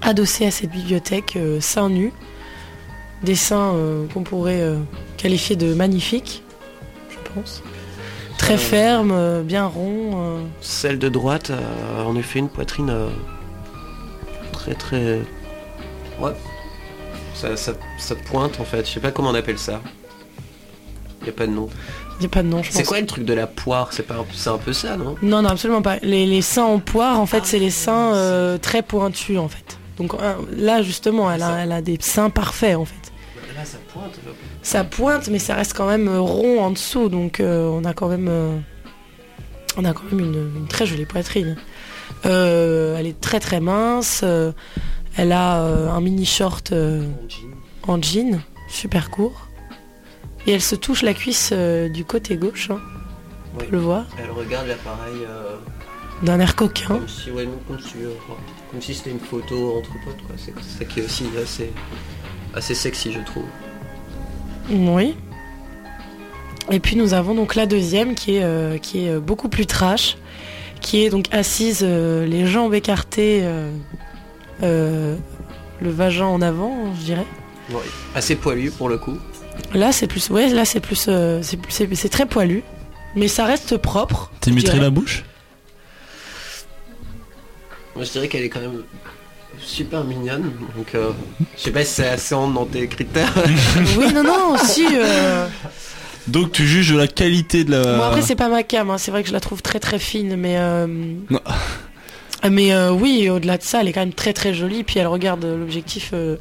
adossée à cette bibliothèque, seins nus, des seins qu'on pourrait qualifier de magnifiques, je pense. Très ferme, bien rond.
Celle de droite a en effet une poitrine très très... Ouais. Ça, ça, ça pointe en fait. Je sais pas comment on appelle ça. Y a pas de nom.
Il n'y a pas de nom, je pense.
C'est quoi le truc de la poire? C'est pas, un- c'est un peu ça, non?
Non, non, absolument pas. Les, les seins en poire, en fait, c'est les seins euh, très pointus, en fait. Donc là, justement, elle a, elle a des seins parfaits, en fait.
Là, ça pointe.
Ça pointe, mais ça reste quand même euh, rond en dessous, donc euh, on a quand même, euh, on a quand même une, une très jolie poitrine. Euh, elle est très très mince. euh, elle a euh, un mini short en jean, super court, et elle se touche la cuisse euh, du côté gauche. hein, on
Oui.
peut le voir,
Elle regarde l'appareil euh,
d'un air coquin.
comme si, ouais, nous, comme si, euh, comme si c'était une photo entre potes. C'est ça qui est aussi assez, assez sexy, je trouve.
Oui. Et puis nous avons donc la deuxième qui est, qui est beaucoup plus trash, qui est donc assise, euh, les jambes écartées, euh, euh, le vagin en avant, je dirais.
Ouais. Assez poilu pour le coup.
Là c'est plus, ouais, là c'est plus, euh, c'est plus- c'est c'est très poilu, mais ça reste propre.
T'imiterais la bouche
Moi, je dirais qu'elle est quand même super mignonne. Donc, euh, je sais pas si c'est assez en dans tes critères.
Oui, non, non, aussi. euh,
Donc tu juges la qualité de la.
Bon après c'est pas ma cam, hein. c'est vrai que je la trouve très très fine, mais euh,
Non.
mais euh, oui, au-delà de ça, elle est quand même très très jolie. Puis elle regarde euh, l'objectif euh,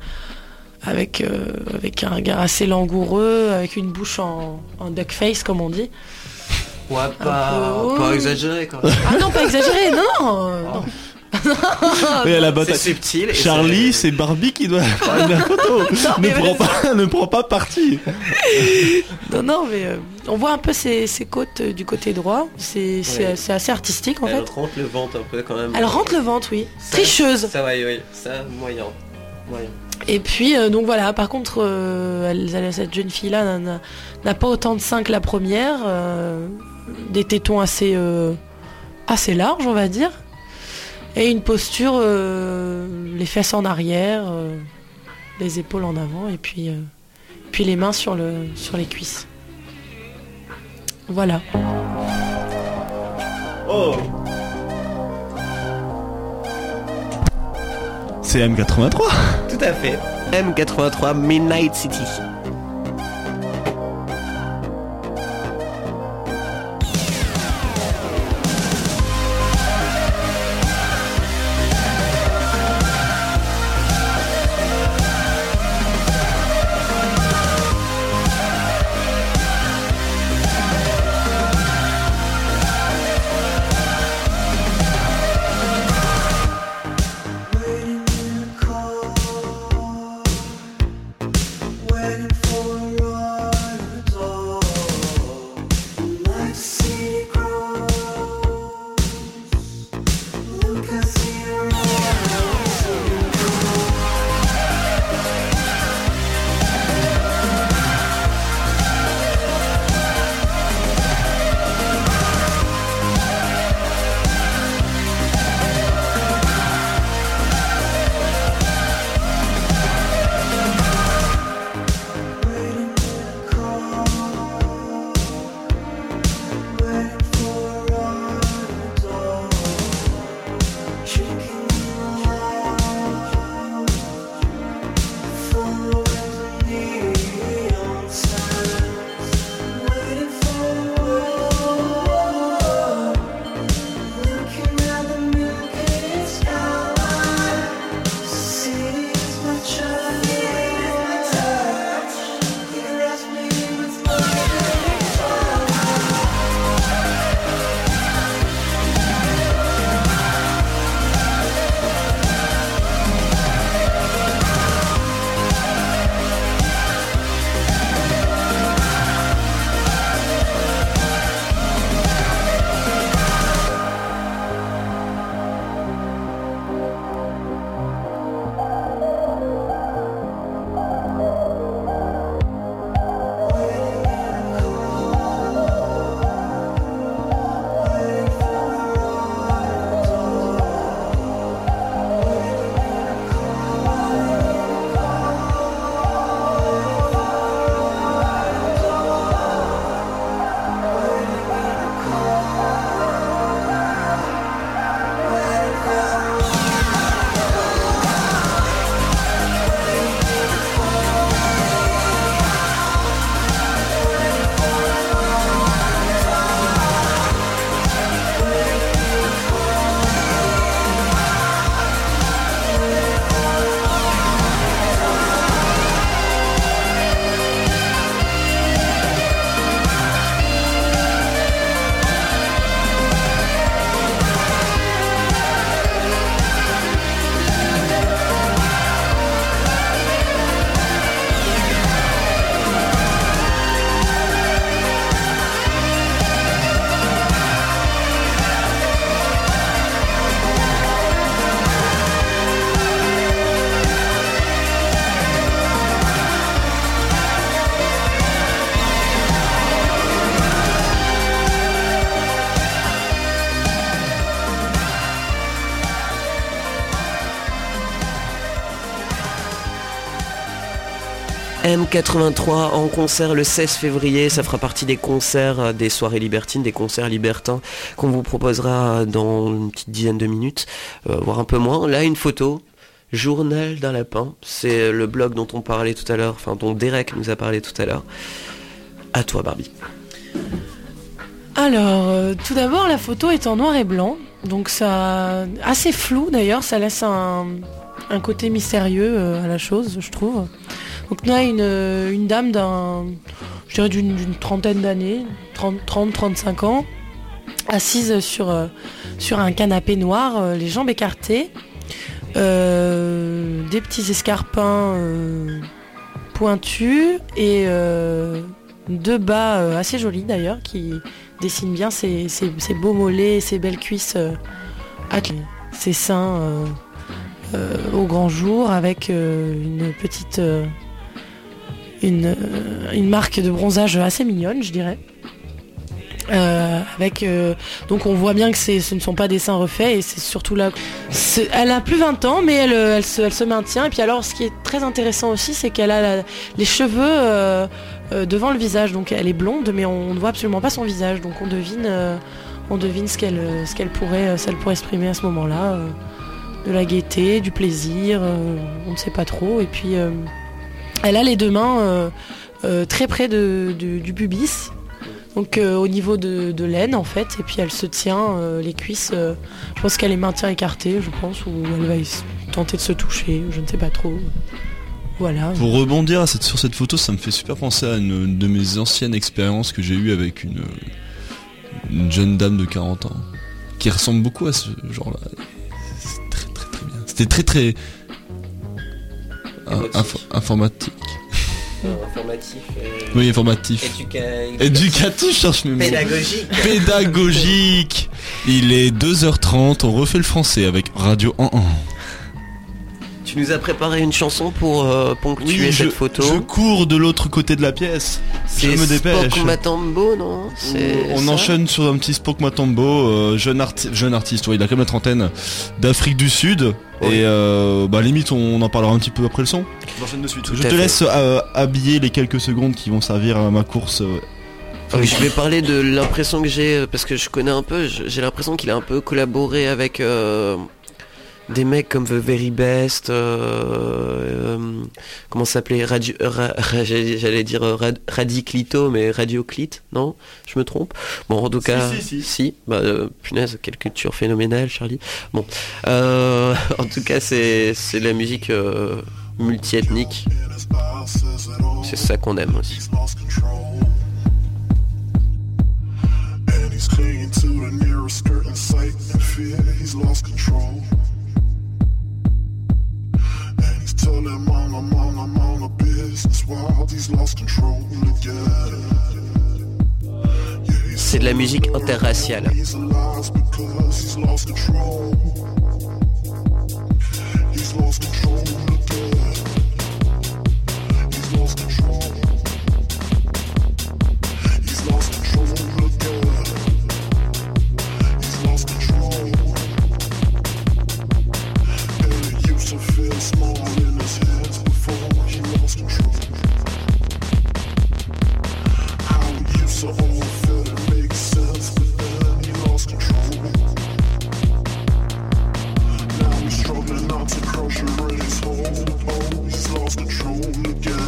avec euh, avec un regard assez langoureux, avec une bouche en, en duck face comme on dit.
Ouais,
pas- peu-
pas exagéré quand même.
Ah non, pas exagéré, non, non, euh,
à la
C'est subtil.
Charlie,
c'est-
Barbie qui doit faire la photo. ne, prends pas, ne prends pas parti.
non, non, mais euh, on voit un peu ses, ses côtes euh, du côté droit. C'est
Ouais.
c'est assez artistique en
Elle
fait.
rentre le ventre un peu quand même.
Elle rentre le ventre, oui.
Ça-
Tricheuse.
Ça va, oui. Ça, moyen. Moyen.
Et puis, euh, donc voilà, par contre, euh, elle- elle- cette jeune fille-là n'a- pas autant de seins que la première. euh, des tétons assez, euh, assez larges, on va dire. Et une posture, euh, les fesses en arrière, euh, les épaules en avant, et puis, euh, puis les mains sur, le, sur les cuisses. Voilà.
Oh
C'est M83.
Tout à fait. M83 Midnight City. M83 en concert le 16 février. Ça fera partie des concerts euh, des soirées libertines, des concerts libertins qu'on vous proposera dans une petite dizaine de minutes, euh, voire un peu moins. Là, une photo. Journal d'un lapin. C'est le blog dont on parlait tout à l'heure, enfin dont Derek nous a parlé tout à l'heure. À toi, Barbie.
Alors, euh, tout d'abord, la photo est en noir et blanc, donc ça assez flou d'ailleurs, ça laisse un, côté mystérieux euh, à la chose, je trouve. Donc on a une, euh, une dame d'un, je dirais d'une trentaine d'années, 30-35 ans, assise sur, euh, sur un canapé noir, euh, les jambes écartées, des petits escarpins pointus et deux bas assez jolis d'ailleurs qui dessinent bien ses, ses- ses beaux mollets, ses belles cuisses, ses seins au grand jour avec une petite une, euh, une marque de bronzage assez mignonne, je dirais. Euh, avec euh, donc on voit bien que ce ne sont pas des seins refaits et c'est surtout là elle a plus 20 ans mais elle, elle, se, elle se maintient. Et puis alors ce qui est très intéressant aussi c'est qu'elle a les cheveux devant le visage. Donc elle est blonde mais on ne voit absolument pas son visage. Donc on devine on devine ce qu'elle ce qu'elle pourrait ce qu'elle pourrait exprimer à ce moment là de la gaieté du plaisir on ne sait pas trop. Et puis elle a les deux mains euh, euh, très près du pubis donc euh, au niveau de, de l'aine en fait et puis elle se tient les cuisses je pense qu'elle les maintient écartées je pense ou elle va tenter de se toucher je ne sais pas trop voilà
Pour rebondir sur cette photo, ça me fait super penser à une, de mes anciennes expériences que j'ai eues avec une, une jeune dame de 40 ans qui ressemble beaucoup à ce genre-là. C'est très très très bien. C'était très très
Émotif.
info- informatique.
informatif.
Oui, informatif. Éducatif, je cherche mes mots.
Pédagogique.
Pédagogique. Il est 2h30, on refait le français avec Radio 1
Tu nous as préparé une chanson pour euh, ponctuer
je,
cette photo.
je cours de l'autre côté de la pièce. Je me dépêche.
Spock Matambo, non
On enchaîne sur un petit Spock Matambo, euh, jeune, arti- jeune artiste, ouais, il a quand même la trentaine, d'Afrique du Sud.
Oui.
Et euh, bah limite on en parlera un petit peu après le son. J'enchaîne de suite.
Tout
Je te
fait.
laisse euh, habiller les quelques secondes qui vont servir à ma course.
oui, je vais parler de l'impression que j'ai, parce que je connais un peu, je- j'ai l'impression qu'il a un peu collaboré avec euh, des mecs comme The Very Best, euh, euh, comment ça s'appelait Radio, Ra- Ra- J'allais dire euh, Rad- Radiclito, mais Radioclite, non? Je me trompe? Bon, en tout cas,
si, si.
bah, euh, punaise, quelle culture phénoménale, Charlie. Bon, euh, en tout cas, c'est la musique euh, multiethnique. C'est ça qu'on aime aussi.
And he's clinging to the nearest skirt in sight in fear he's lost control. Business while he's lost control again.
C'est de la musique interraciale.
He's alive because he's lost control. lost control again.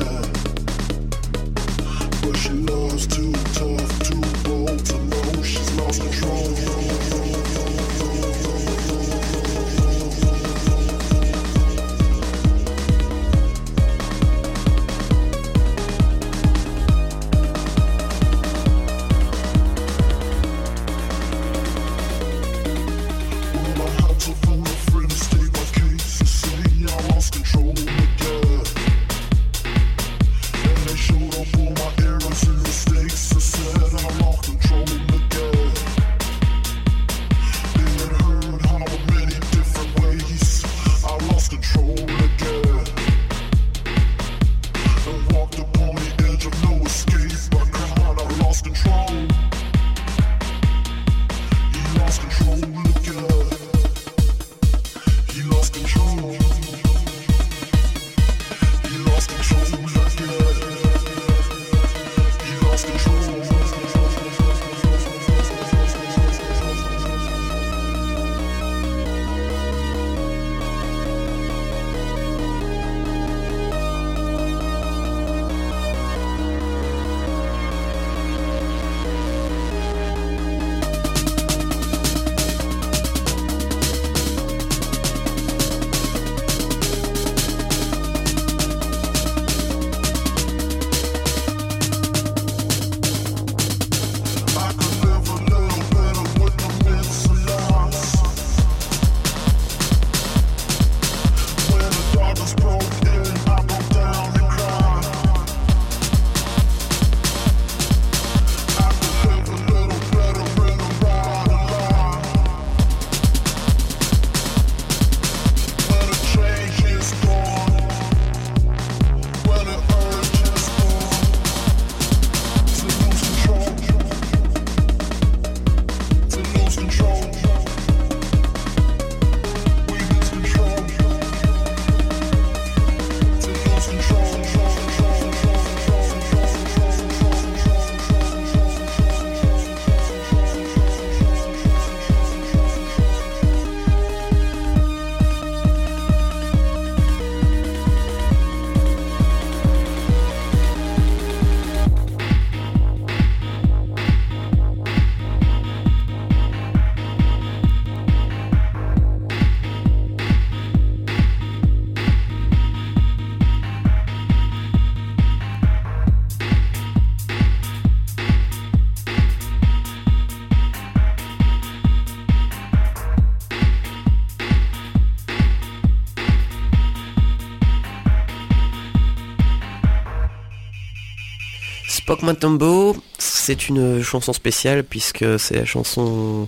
Matumbo, c'est une chanson spéciale puisque c'est la chanson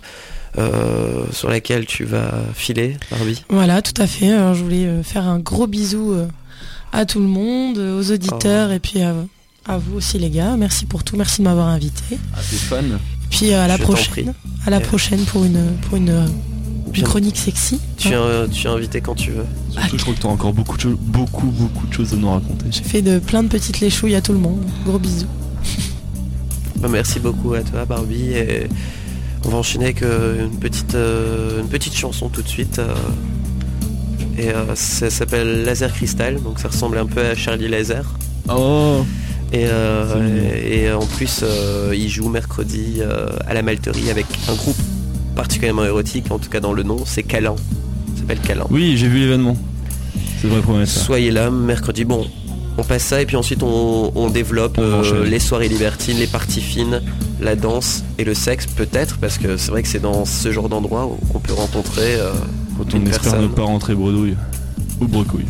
euh, sur laquelle tu vas filer, Barbie.
Voilà, tout à fait. Alors, je voulais euh, faire un gros bisou euh, à tout le monde, aux auditeurs et puis à, à vous aussi les gars. Merci pour tout, merci de m'avoir invité.
À tes fans.
Et puis à la
Je
prochaine. À la prochaine pour une pour une, chronique sexy.
Tu
Hein.
es, tu es invité quand tu veux.
Surtout, je crois que t'as encore beaucoup de, choses- beaucoup, beaucoup de choses à nous raconter.
J'ai fait de plein de petites léchouilles à tout le monde. Gros bisous.
Bah, merci beaucoup à toi, Barbie. Et on va enchaîner avec euh, une, petite, euh, une petite chanson tout de suite. euh, et ça s'appelle Laser Crystal, donc ça ressemble un peu à Charlie Laser.
Oh
Et, euh, en plus, euh, il joue mercredi euh, à la Malterie avec un groupe particulièrement érotique, en tout cas dans le nom, c'est Calan. Ça s'appelle Calan.
Oui, j'ai vu l'événement. C'est vrai promettre ça.
Soyez là, mercredi. Bon, on passe ça et puis ensuite on, on développe euh, les soirées libertines, les parties fines, la danse et le sexe peut-être, parce que c'est vrai que c'est dans ce genre d'endroit où- qu'on peut rencontrer euh,
Quand on
une
espère
personne.
ne pas rentrer bredouille. Ou brecouille.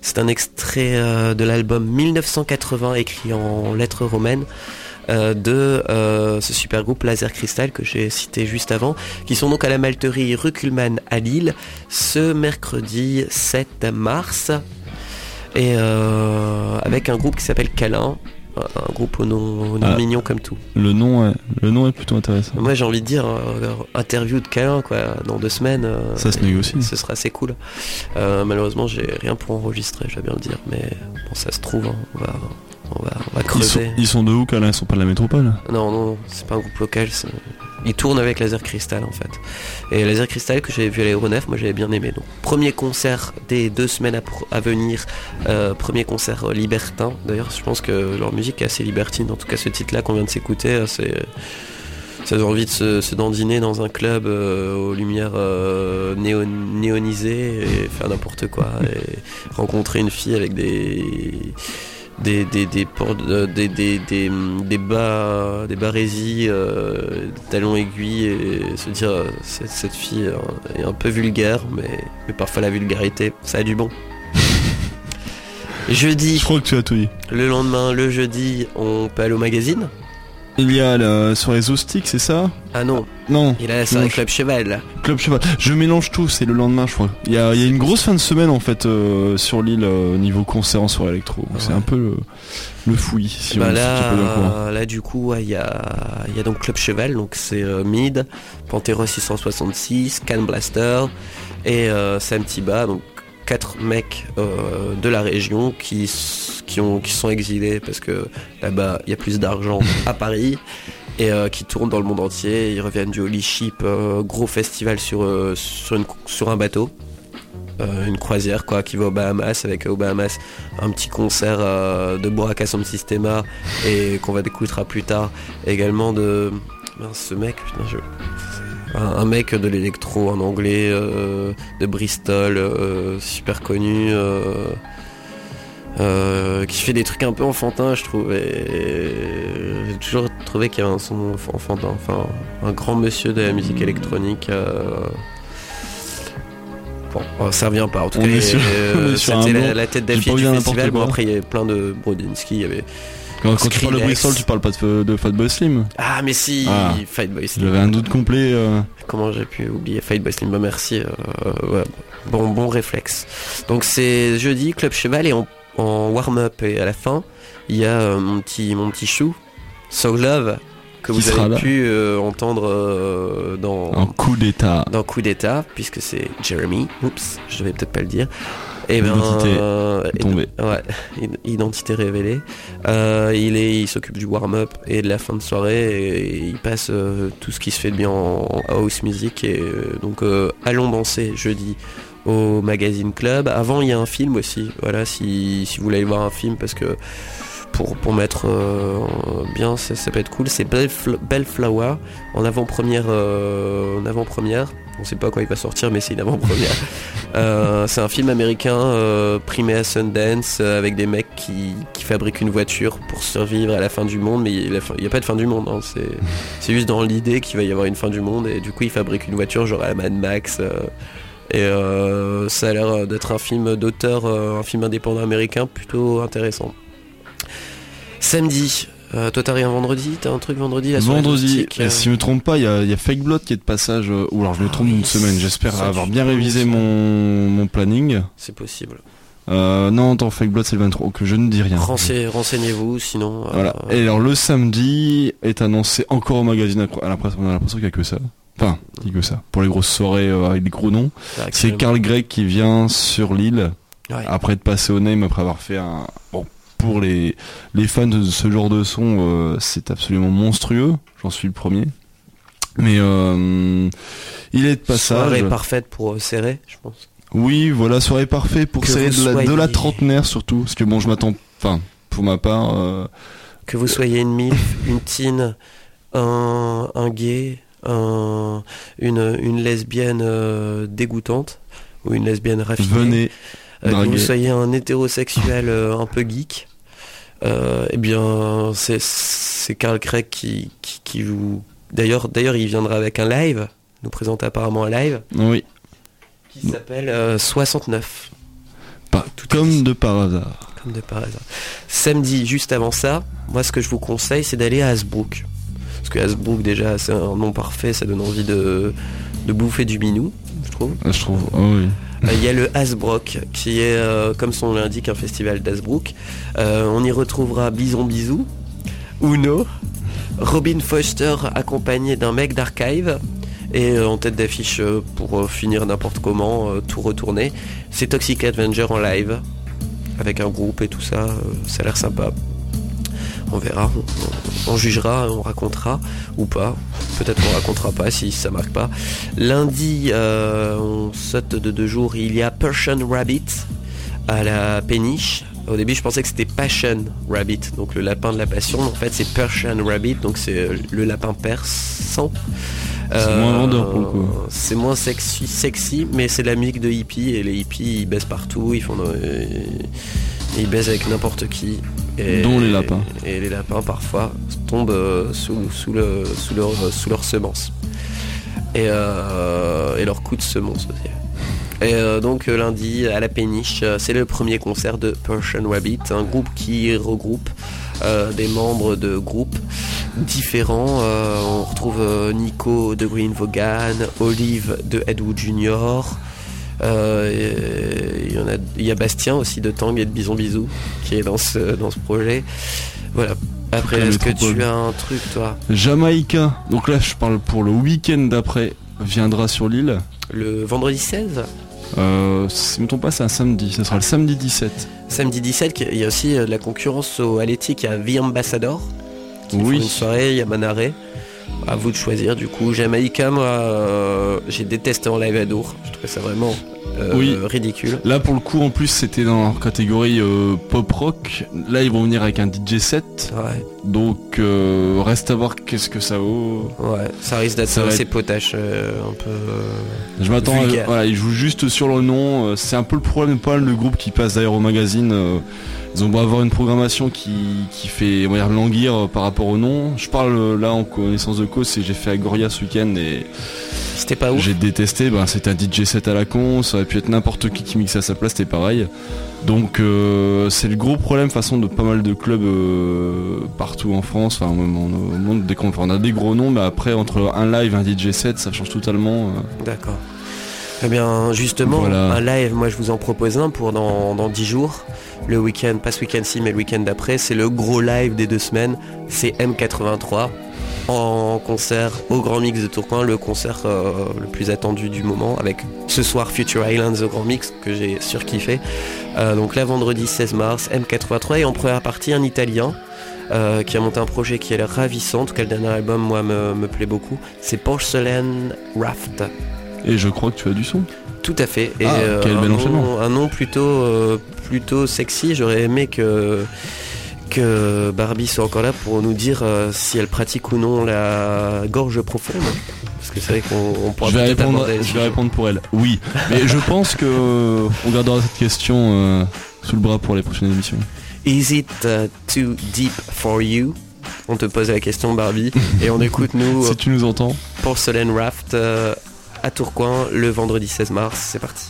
C'est un extrait euh, de l'album 1980 écrit en lettres romaines euh, de euh, ce super groupe Laser Crystal que j'ai cité juste avant, qui sont donc à la malterie rue Kuhlmann à Lille ce mercredi 7 mars. Et avec un groupe qui s'appelle Câlin, un groupe au nom, au nom
Ah.
mignon comme tout.
Le nom, ouais, le nom est plutôt intéressant.
Moi j'ai envie de dire euh, interview de Câlin quoi, dans deux semaines. euh,
Ça se négocie.
Ce sera assez cool. Euh, malheureusement j'ai rien pour enregistrer, je vais bien le dire, mais bon ça se trouve, hein, on va, on va, on va
Ils sont,
creuser.
ils sont de où, Câlin Ils sont pas de la métropole?
Non, non, c'est pas un groupe local. Ils tournent avec Laser Crystal en fait. Et Laser Crystal que j'avais vu à l'aéronef, moi j'avais bien aimé. Donc premier concert des deux semaines à, venir, euh, premier concert euh, libertin. D'ailleurs, je pense que leur musique est assez libertine. En tout cas, ce titre-là qu'on vient de s'écouter, euh, c'est ça donne envie de se, dandiner dans un club aux lumières néon- néonisées et faire n'importe quoi et rencontrer une fille avec des des des des euh, des, des, des, des bas des barésies euh, des talons aiguilles et se dire euh, cette, cette fille est un peu vulgaire mais, mais parfois la vulgarité ça a du bon. Jeudi.
Je crois que tu as tout dit.
le lendemain le jeudi on peut aller au magazine
Il y a la soirée Zoustic, c'est ça?
Ah non
Non.
il a la soirée
Non, je-
Club Cheval.
Club Cheval. Je mélange tout, c'est le lendemain, je crois. Il y a, il y a une grosse fin de semaine en fait euh, sur l'île euh, niveau concert en soirée électro. C'est un peu le, le fouillis, si
Bah
on
là, là du coup ouais, il y, a, y a donc Club Cheval donc c'est euh, Mid, Pantera 666, Can Blaster et Sam Tiba donc quatre mecs euh, de la région qui, qui, ont, qui sont exilés parce que là-bas il y a plus d'argent à Paris et euh, qui tournent dans le monde entier. Ils reviennent du Holy Ship, euh, gros festival sur, sur, une- sur un bateau. Une croisière quoi qui va aux Bahamas avec aux Bahamas un petit concert de Boraka Sound Systema et qu'on va découvrir plus tard également de ce mec putain je un, un mec de l'électro en anglais euh, de Bristol euh, super connu euh, qui fait des trucs un peu enfantins je trouve et j'ai toujours trouvé qu'il y avait un son enfantin enfin un grand monsieur de la musique électronique Bon, ça revient pas. En tout
On
cas,
un
c'était la, la tête d'affiche du festival. Bon, après, il y avait plein de Brodinski. Il y avait...
Quand, quand tu parles de. Bristol, tu parles pas de, de Fatboy Slim.
Ah, mais si,
Ah.
Fight Boy Slim.
J'avais un doute complet. euh,
Comment j'ai pu oublier Fight Boy Slim? Bah, Merci. euh, ouais. Bon, bon réflexe. Donc, c'est jeudi, Club Cheval, et en, en warm-up et à la fin, il y a euh, mon petit, mon petit chou, So Love, que vous avez pu euh, entendre euh, dans.
un coup d'état.
dans Coup d'État, puisque c'est Jeremy. Oups, je devais peut-être pas le dire. Et ben,
Identité
euh,
tombée.
ouais, id- identité révélée. Euh, il est, il s'occupe du warm-up et de la fin de soirée et il passe euh, tout ce qui se fait de bien en, house music. Et donc, allons danser jeudi au Magazine Club. Avant, il y a un film aussi. Voilà, si, si vous voulez aller voir un film, parce que pour, pour mettre euh, bien, ça, ça peut être cool. C'est Bellfl- Bellflower en avant-première. euh, en avant-première. On sait pas quand il va sortir, mais c'est une avant-première. Euh, c'est un film américain euh, primé à Sundance euh, avec des mecs qui, fabriquent une voiture pour survivre à la fin du monde, mais il n'y a pas de fin du monde. hein. C'est juste dans l'idée qu'il va y avoir une fin du monde et du coup ils fabriquent une voiture genre à Mad Max. et ça a l'air d'être un film d'auteur, un film indépendant américain plutôt intéressant. Samedi, euh, toi t'as rien vendredi T'as un truc vendredi la
Vendredi, et
euh,
si je me trompe pas, il y a, il y a Fake Blood qui est de passage, euh, ou alors je me
Ah
trompe
oui,
d'une semaine, j'espère avoir bien révisé mon, mon planning.
C'est possible.
Euh, non, attends, Fake Blood c'est le 23, que je ne dis rien.
Rense- Renseignez-vous, sinon.
Voilà. Et alors le samedi est annoncé encore au magazine, à l'impression- on a l'impression qu'il n'y a que ça. Enfin, il que ça. Pour les grosses soirées avec des gros noms. C'est Carl Gregg qui vient sur l'île,
Ouais.
après être passé au name, après avoir fait un... Bon, pour les, les fans de ce genre de son, euh, c'est absolument monstrueux. J'en suis le premier. Mais euh, il est de passage.
Soirée parfaite pour euh, serrer, je pense.
Oui, voilà, soirée parfaite pour
Que
serrer de la, de la
soyez-
trentenaire surtout. Parce que bon, je m'attends... Enfin, pour ma part... euh,
Que vous soyez une MILF, une teen, un, un gay, un, une, une lesbienne dégoûtante ou une lesbienne raffinée.
venez.
Euh, que
draguer.
vous soyez un hétérosexuel euh, un peu geek, euh, eh bien c'est Carl Craig qui, qui, qui vous. D'ailleurs, d'ailleurs, il viendra avec un live, nous présente apparemment un live
Oui.
qui s'appelle euh, 69.
Pas comme de par hasard.
Comme de par hasard. Samedi, juste avant ça, moi ce que je vous conseille, c'est d'aller à Hasbrook. Parce que Hasbrook, déjà, c'est un nom parfait, ça donne envie de, de bouffer du minou, je trouve.
Ah, Je trouve. ah oui.
Euh, Il y a le Hasbrook, qui est, euh, comme son nom l'indique, un festival d'Hasbrook. Euh, on y retrouvera Bison Bisou, Uno, Robin Foster accompagné d'un mec d'archive. Et en tête d'affiche pour finir n'importe comment, tout retourner, c'est Toxic Avenger en live, avec un groupe et tout ça, ça a l'air sympa. On verra, on, jugera, on racontera ou pas. Peut-être qu'on racontera pas si ça marque pas. Lundi, euh, on saute de deux jours. Il y a Persian Rabbit à la péniche. Au début, je pensais que c'était Passion Rabbit, donc le lapin de la passion. En fait, c'est Persian Rabbit, donc c'est euh, le lapin persan.
C'est moins vendeur pour le coup.
C'est moins sexy, sexy, mais c'est de la musique de hippie et les hippies ils baissent partout, ils font, ils baissent avec n'importe qui. Et-
Dont les lapins.
Et, les lapins parfois tombent euh, sous, sous, le, sous, leur, sous leur semence. Et, euh, et leur coup de semence aussi. Et euh, donc euh, lundi à la péniche, euh, c'est le premier concert de Persian Rabbit, un groupe qui regroupe euh, des membres de groupes différents. Euh, on retrouve euh, Nico de Green Vaughan, Olive de Edwood Jr. Euh, et Il y, a, il y a Bastien aussi de Tang et de Bison Bisou qui est dans ce, dans ce projet. Voilà. Après, est-ce que tu as un truc toi?
Jamaïcain. Donc là, je parle pour le week-end d'après. Viendra sur l'île.
Le vendredi 16
Euh, si je me trompe pas, c'est un samedi. Ce sera le samedi 17.
Samedi 17, il y a aussi euh, de la concurrence au Athletic, il y a The Ambassador. font
Oui.
Une soirée, il y a Manaré. À vous de choisir du coup. Jamaïca, moi, euh, j'ai détesté en live à Dour. Je trouvais ça vraiment euh,
Oui.
ridicule.
Là, pour le coup, en plus, c'était dans la catégorie euh, pop rock. Là, ils vont venir avec un DJ set.
Ouais,
Donc, euh, reste à voir qu'est-ce que ça vaut.
ouais, ça risque d'être assez
être-
potache, un peu.
Je m'attends. Voilà, ils jouent juste sur le nom. C'est un peu le problème, pas le groupe qui passe d'ailleurs au magazine. Ils ont beau avoir une programmation qui, qui fait on va dire, languir euh, par rapport au nom. Je parle euh, là en connaissance de cause, c'est j'ai fait Agoria ce week-end et
C'était pas ouf.
j'ai détesté. Ben, c'était un DJ set à la con, ça aurait pu être n'importe qui qui mixait à sa place, c'était pareil. Donc euh, c'est le gros problème façon de pas mal de clubs euh, partout en France, enfin même au monde dès qu'on a des gros noms, mais après entre un live et un DJ set, ça change totalement. euh.
D'accord. Eh bien, justement,
Voilà.
un live, moi je vous en propose un pour dans, dans 10 jours. Le week-end, pas ce week-end-ci, mais le week-end d'après. C'est le gros live des deux semaines. C'est M83 en concert au Grand Mix de Tourcoing, le concert euh, le plus attendu du moment, avec ce soir Future Islands au Grand Mix que j'ai surkiffé. Euh, donc là, vendredi 16 mars, M83 et en première partie un Italien. euh, qui a monté un projet qui a l'air ravissant, en tout cas le dernier album moi me, me plaît beaucoup, c'est Porcelain Raft.
Et je crois que tu as du son.
Tout à fait. Et
Ah,
euh,
quel
un,
bel
nom, un nom plutôt, euh, plutôt sexy. J'aurais aimé que, que Barbie soit encore là pour nous dire euh, si elle pratique ou non la gorge profonde. Parce que c'est vrai qu'on on pourra
Je vais, répondre,
le
je vais répondre pour elle. Oui. Mais je pense que on gardera cette question euh, sous le bras pour les prochaines émissions.
Is it uh, too deep for you? On te pose la question Barbie et on écoute nous
Si tu nous entends.
Porcelain Raft euh, à Tourcoing le vendredi 16 mars. C'est parti.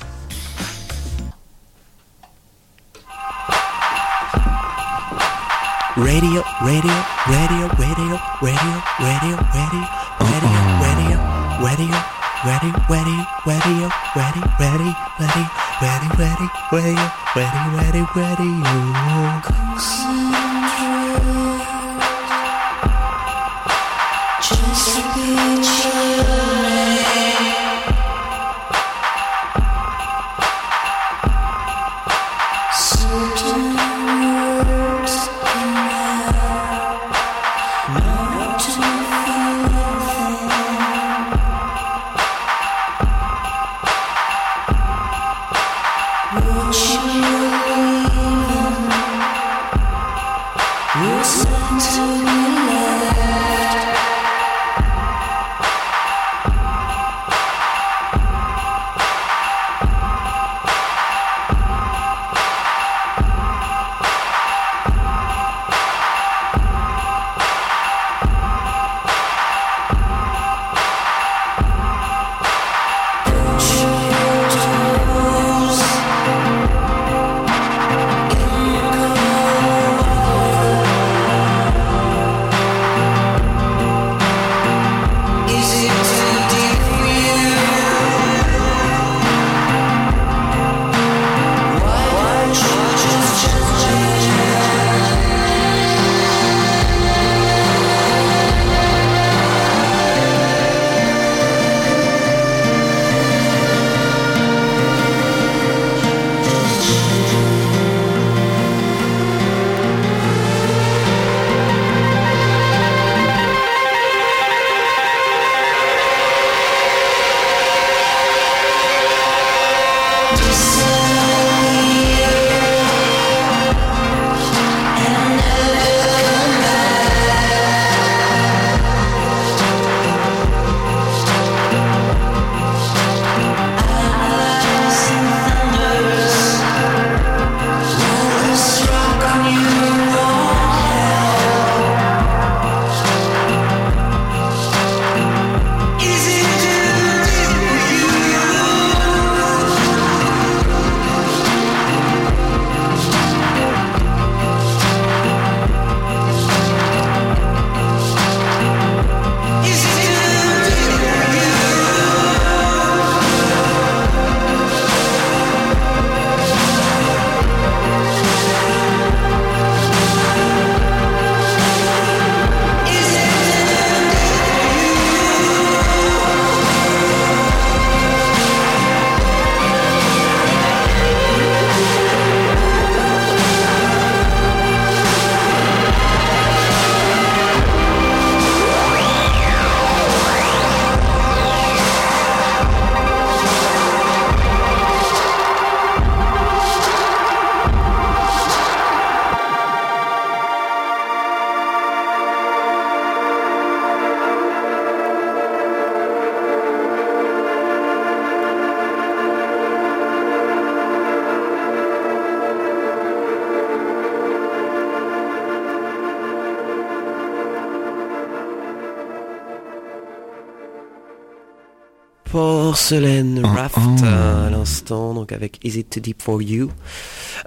Porcelain
Ah,
Raft
ah.
à l'instant, donc avec Is It Too Deep For You.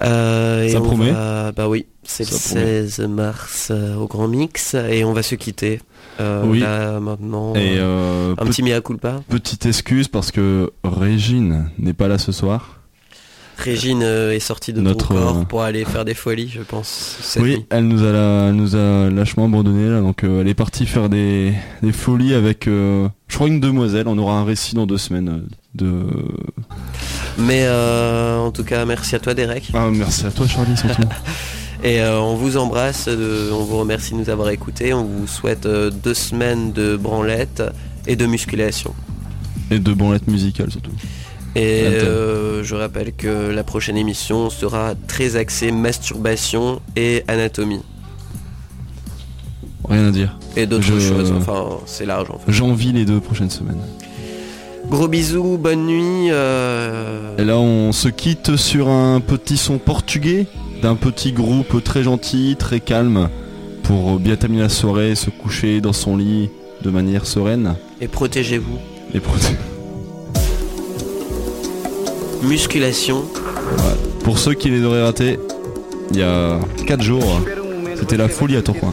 Euh, et
Ça
on
promet.
va- Bah oui, c'est le
Ça promet.
16 mars euh, au Grand Mix et on va se quitter. Euh,
Oui.
Là maintenant,
Et
un
pe-
petit mea culpa.
petite excuse parce que Régine n'est pas là ce soir.
Régine est sortie de
Notre,
ton corps pour aller faire des folies, je pense. cette
oui,
nuit.
elle nous a, la- elle nous a lâchement abandonné là, donc elle est partie faire des, des folies avec, euh, crois une demoiselle. On aura un récit dans deux semaines euh, de.
Mais euh, en tout cas, merci à toi Derek.
Ah merci à toi Charlie surtout.
Et euh, on vous embrasse, euh, on vous remercie de nous avoir écoutés, on vous souhaite euh, deux semaines de branlette et de musculation.
Et de bon lettres musicales surtout.
Et euh, je rappelle que la prochaine émission sera très axée masturbation et anatomie.
Rien à dire.
Et d'autres
Je-
choses, enfin c'est large en fait.
J'envie les deux prochaines semaines.
Gros bisous, bonne nuit. euh,
Et là, on se quitte sur un petit son portugais d'un petit groupe très gentil, très calme, pour bien terminer la soirée, se coucher dans son lit de manière sereine
Et protégez-vous.
et proté-
Musculation.
Pour ceux qui les auraient ratés, il y a 4 jours, c'était la folie à Tourcoing.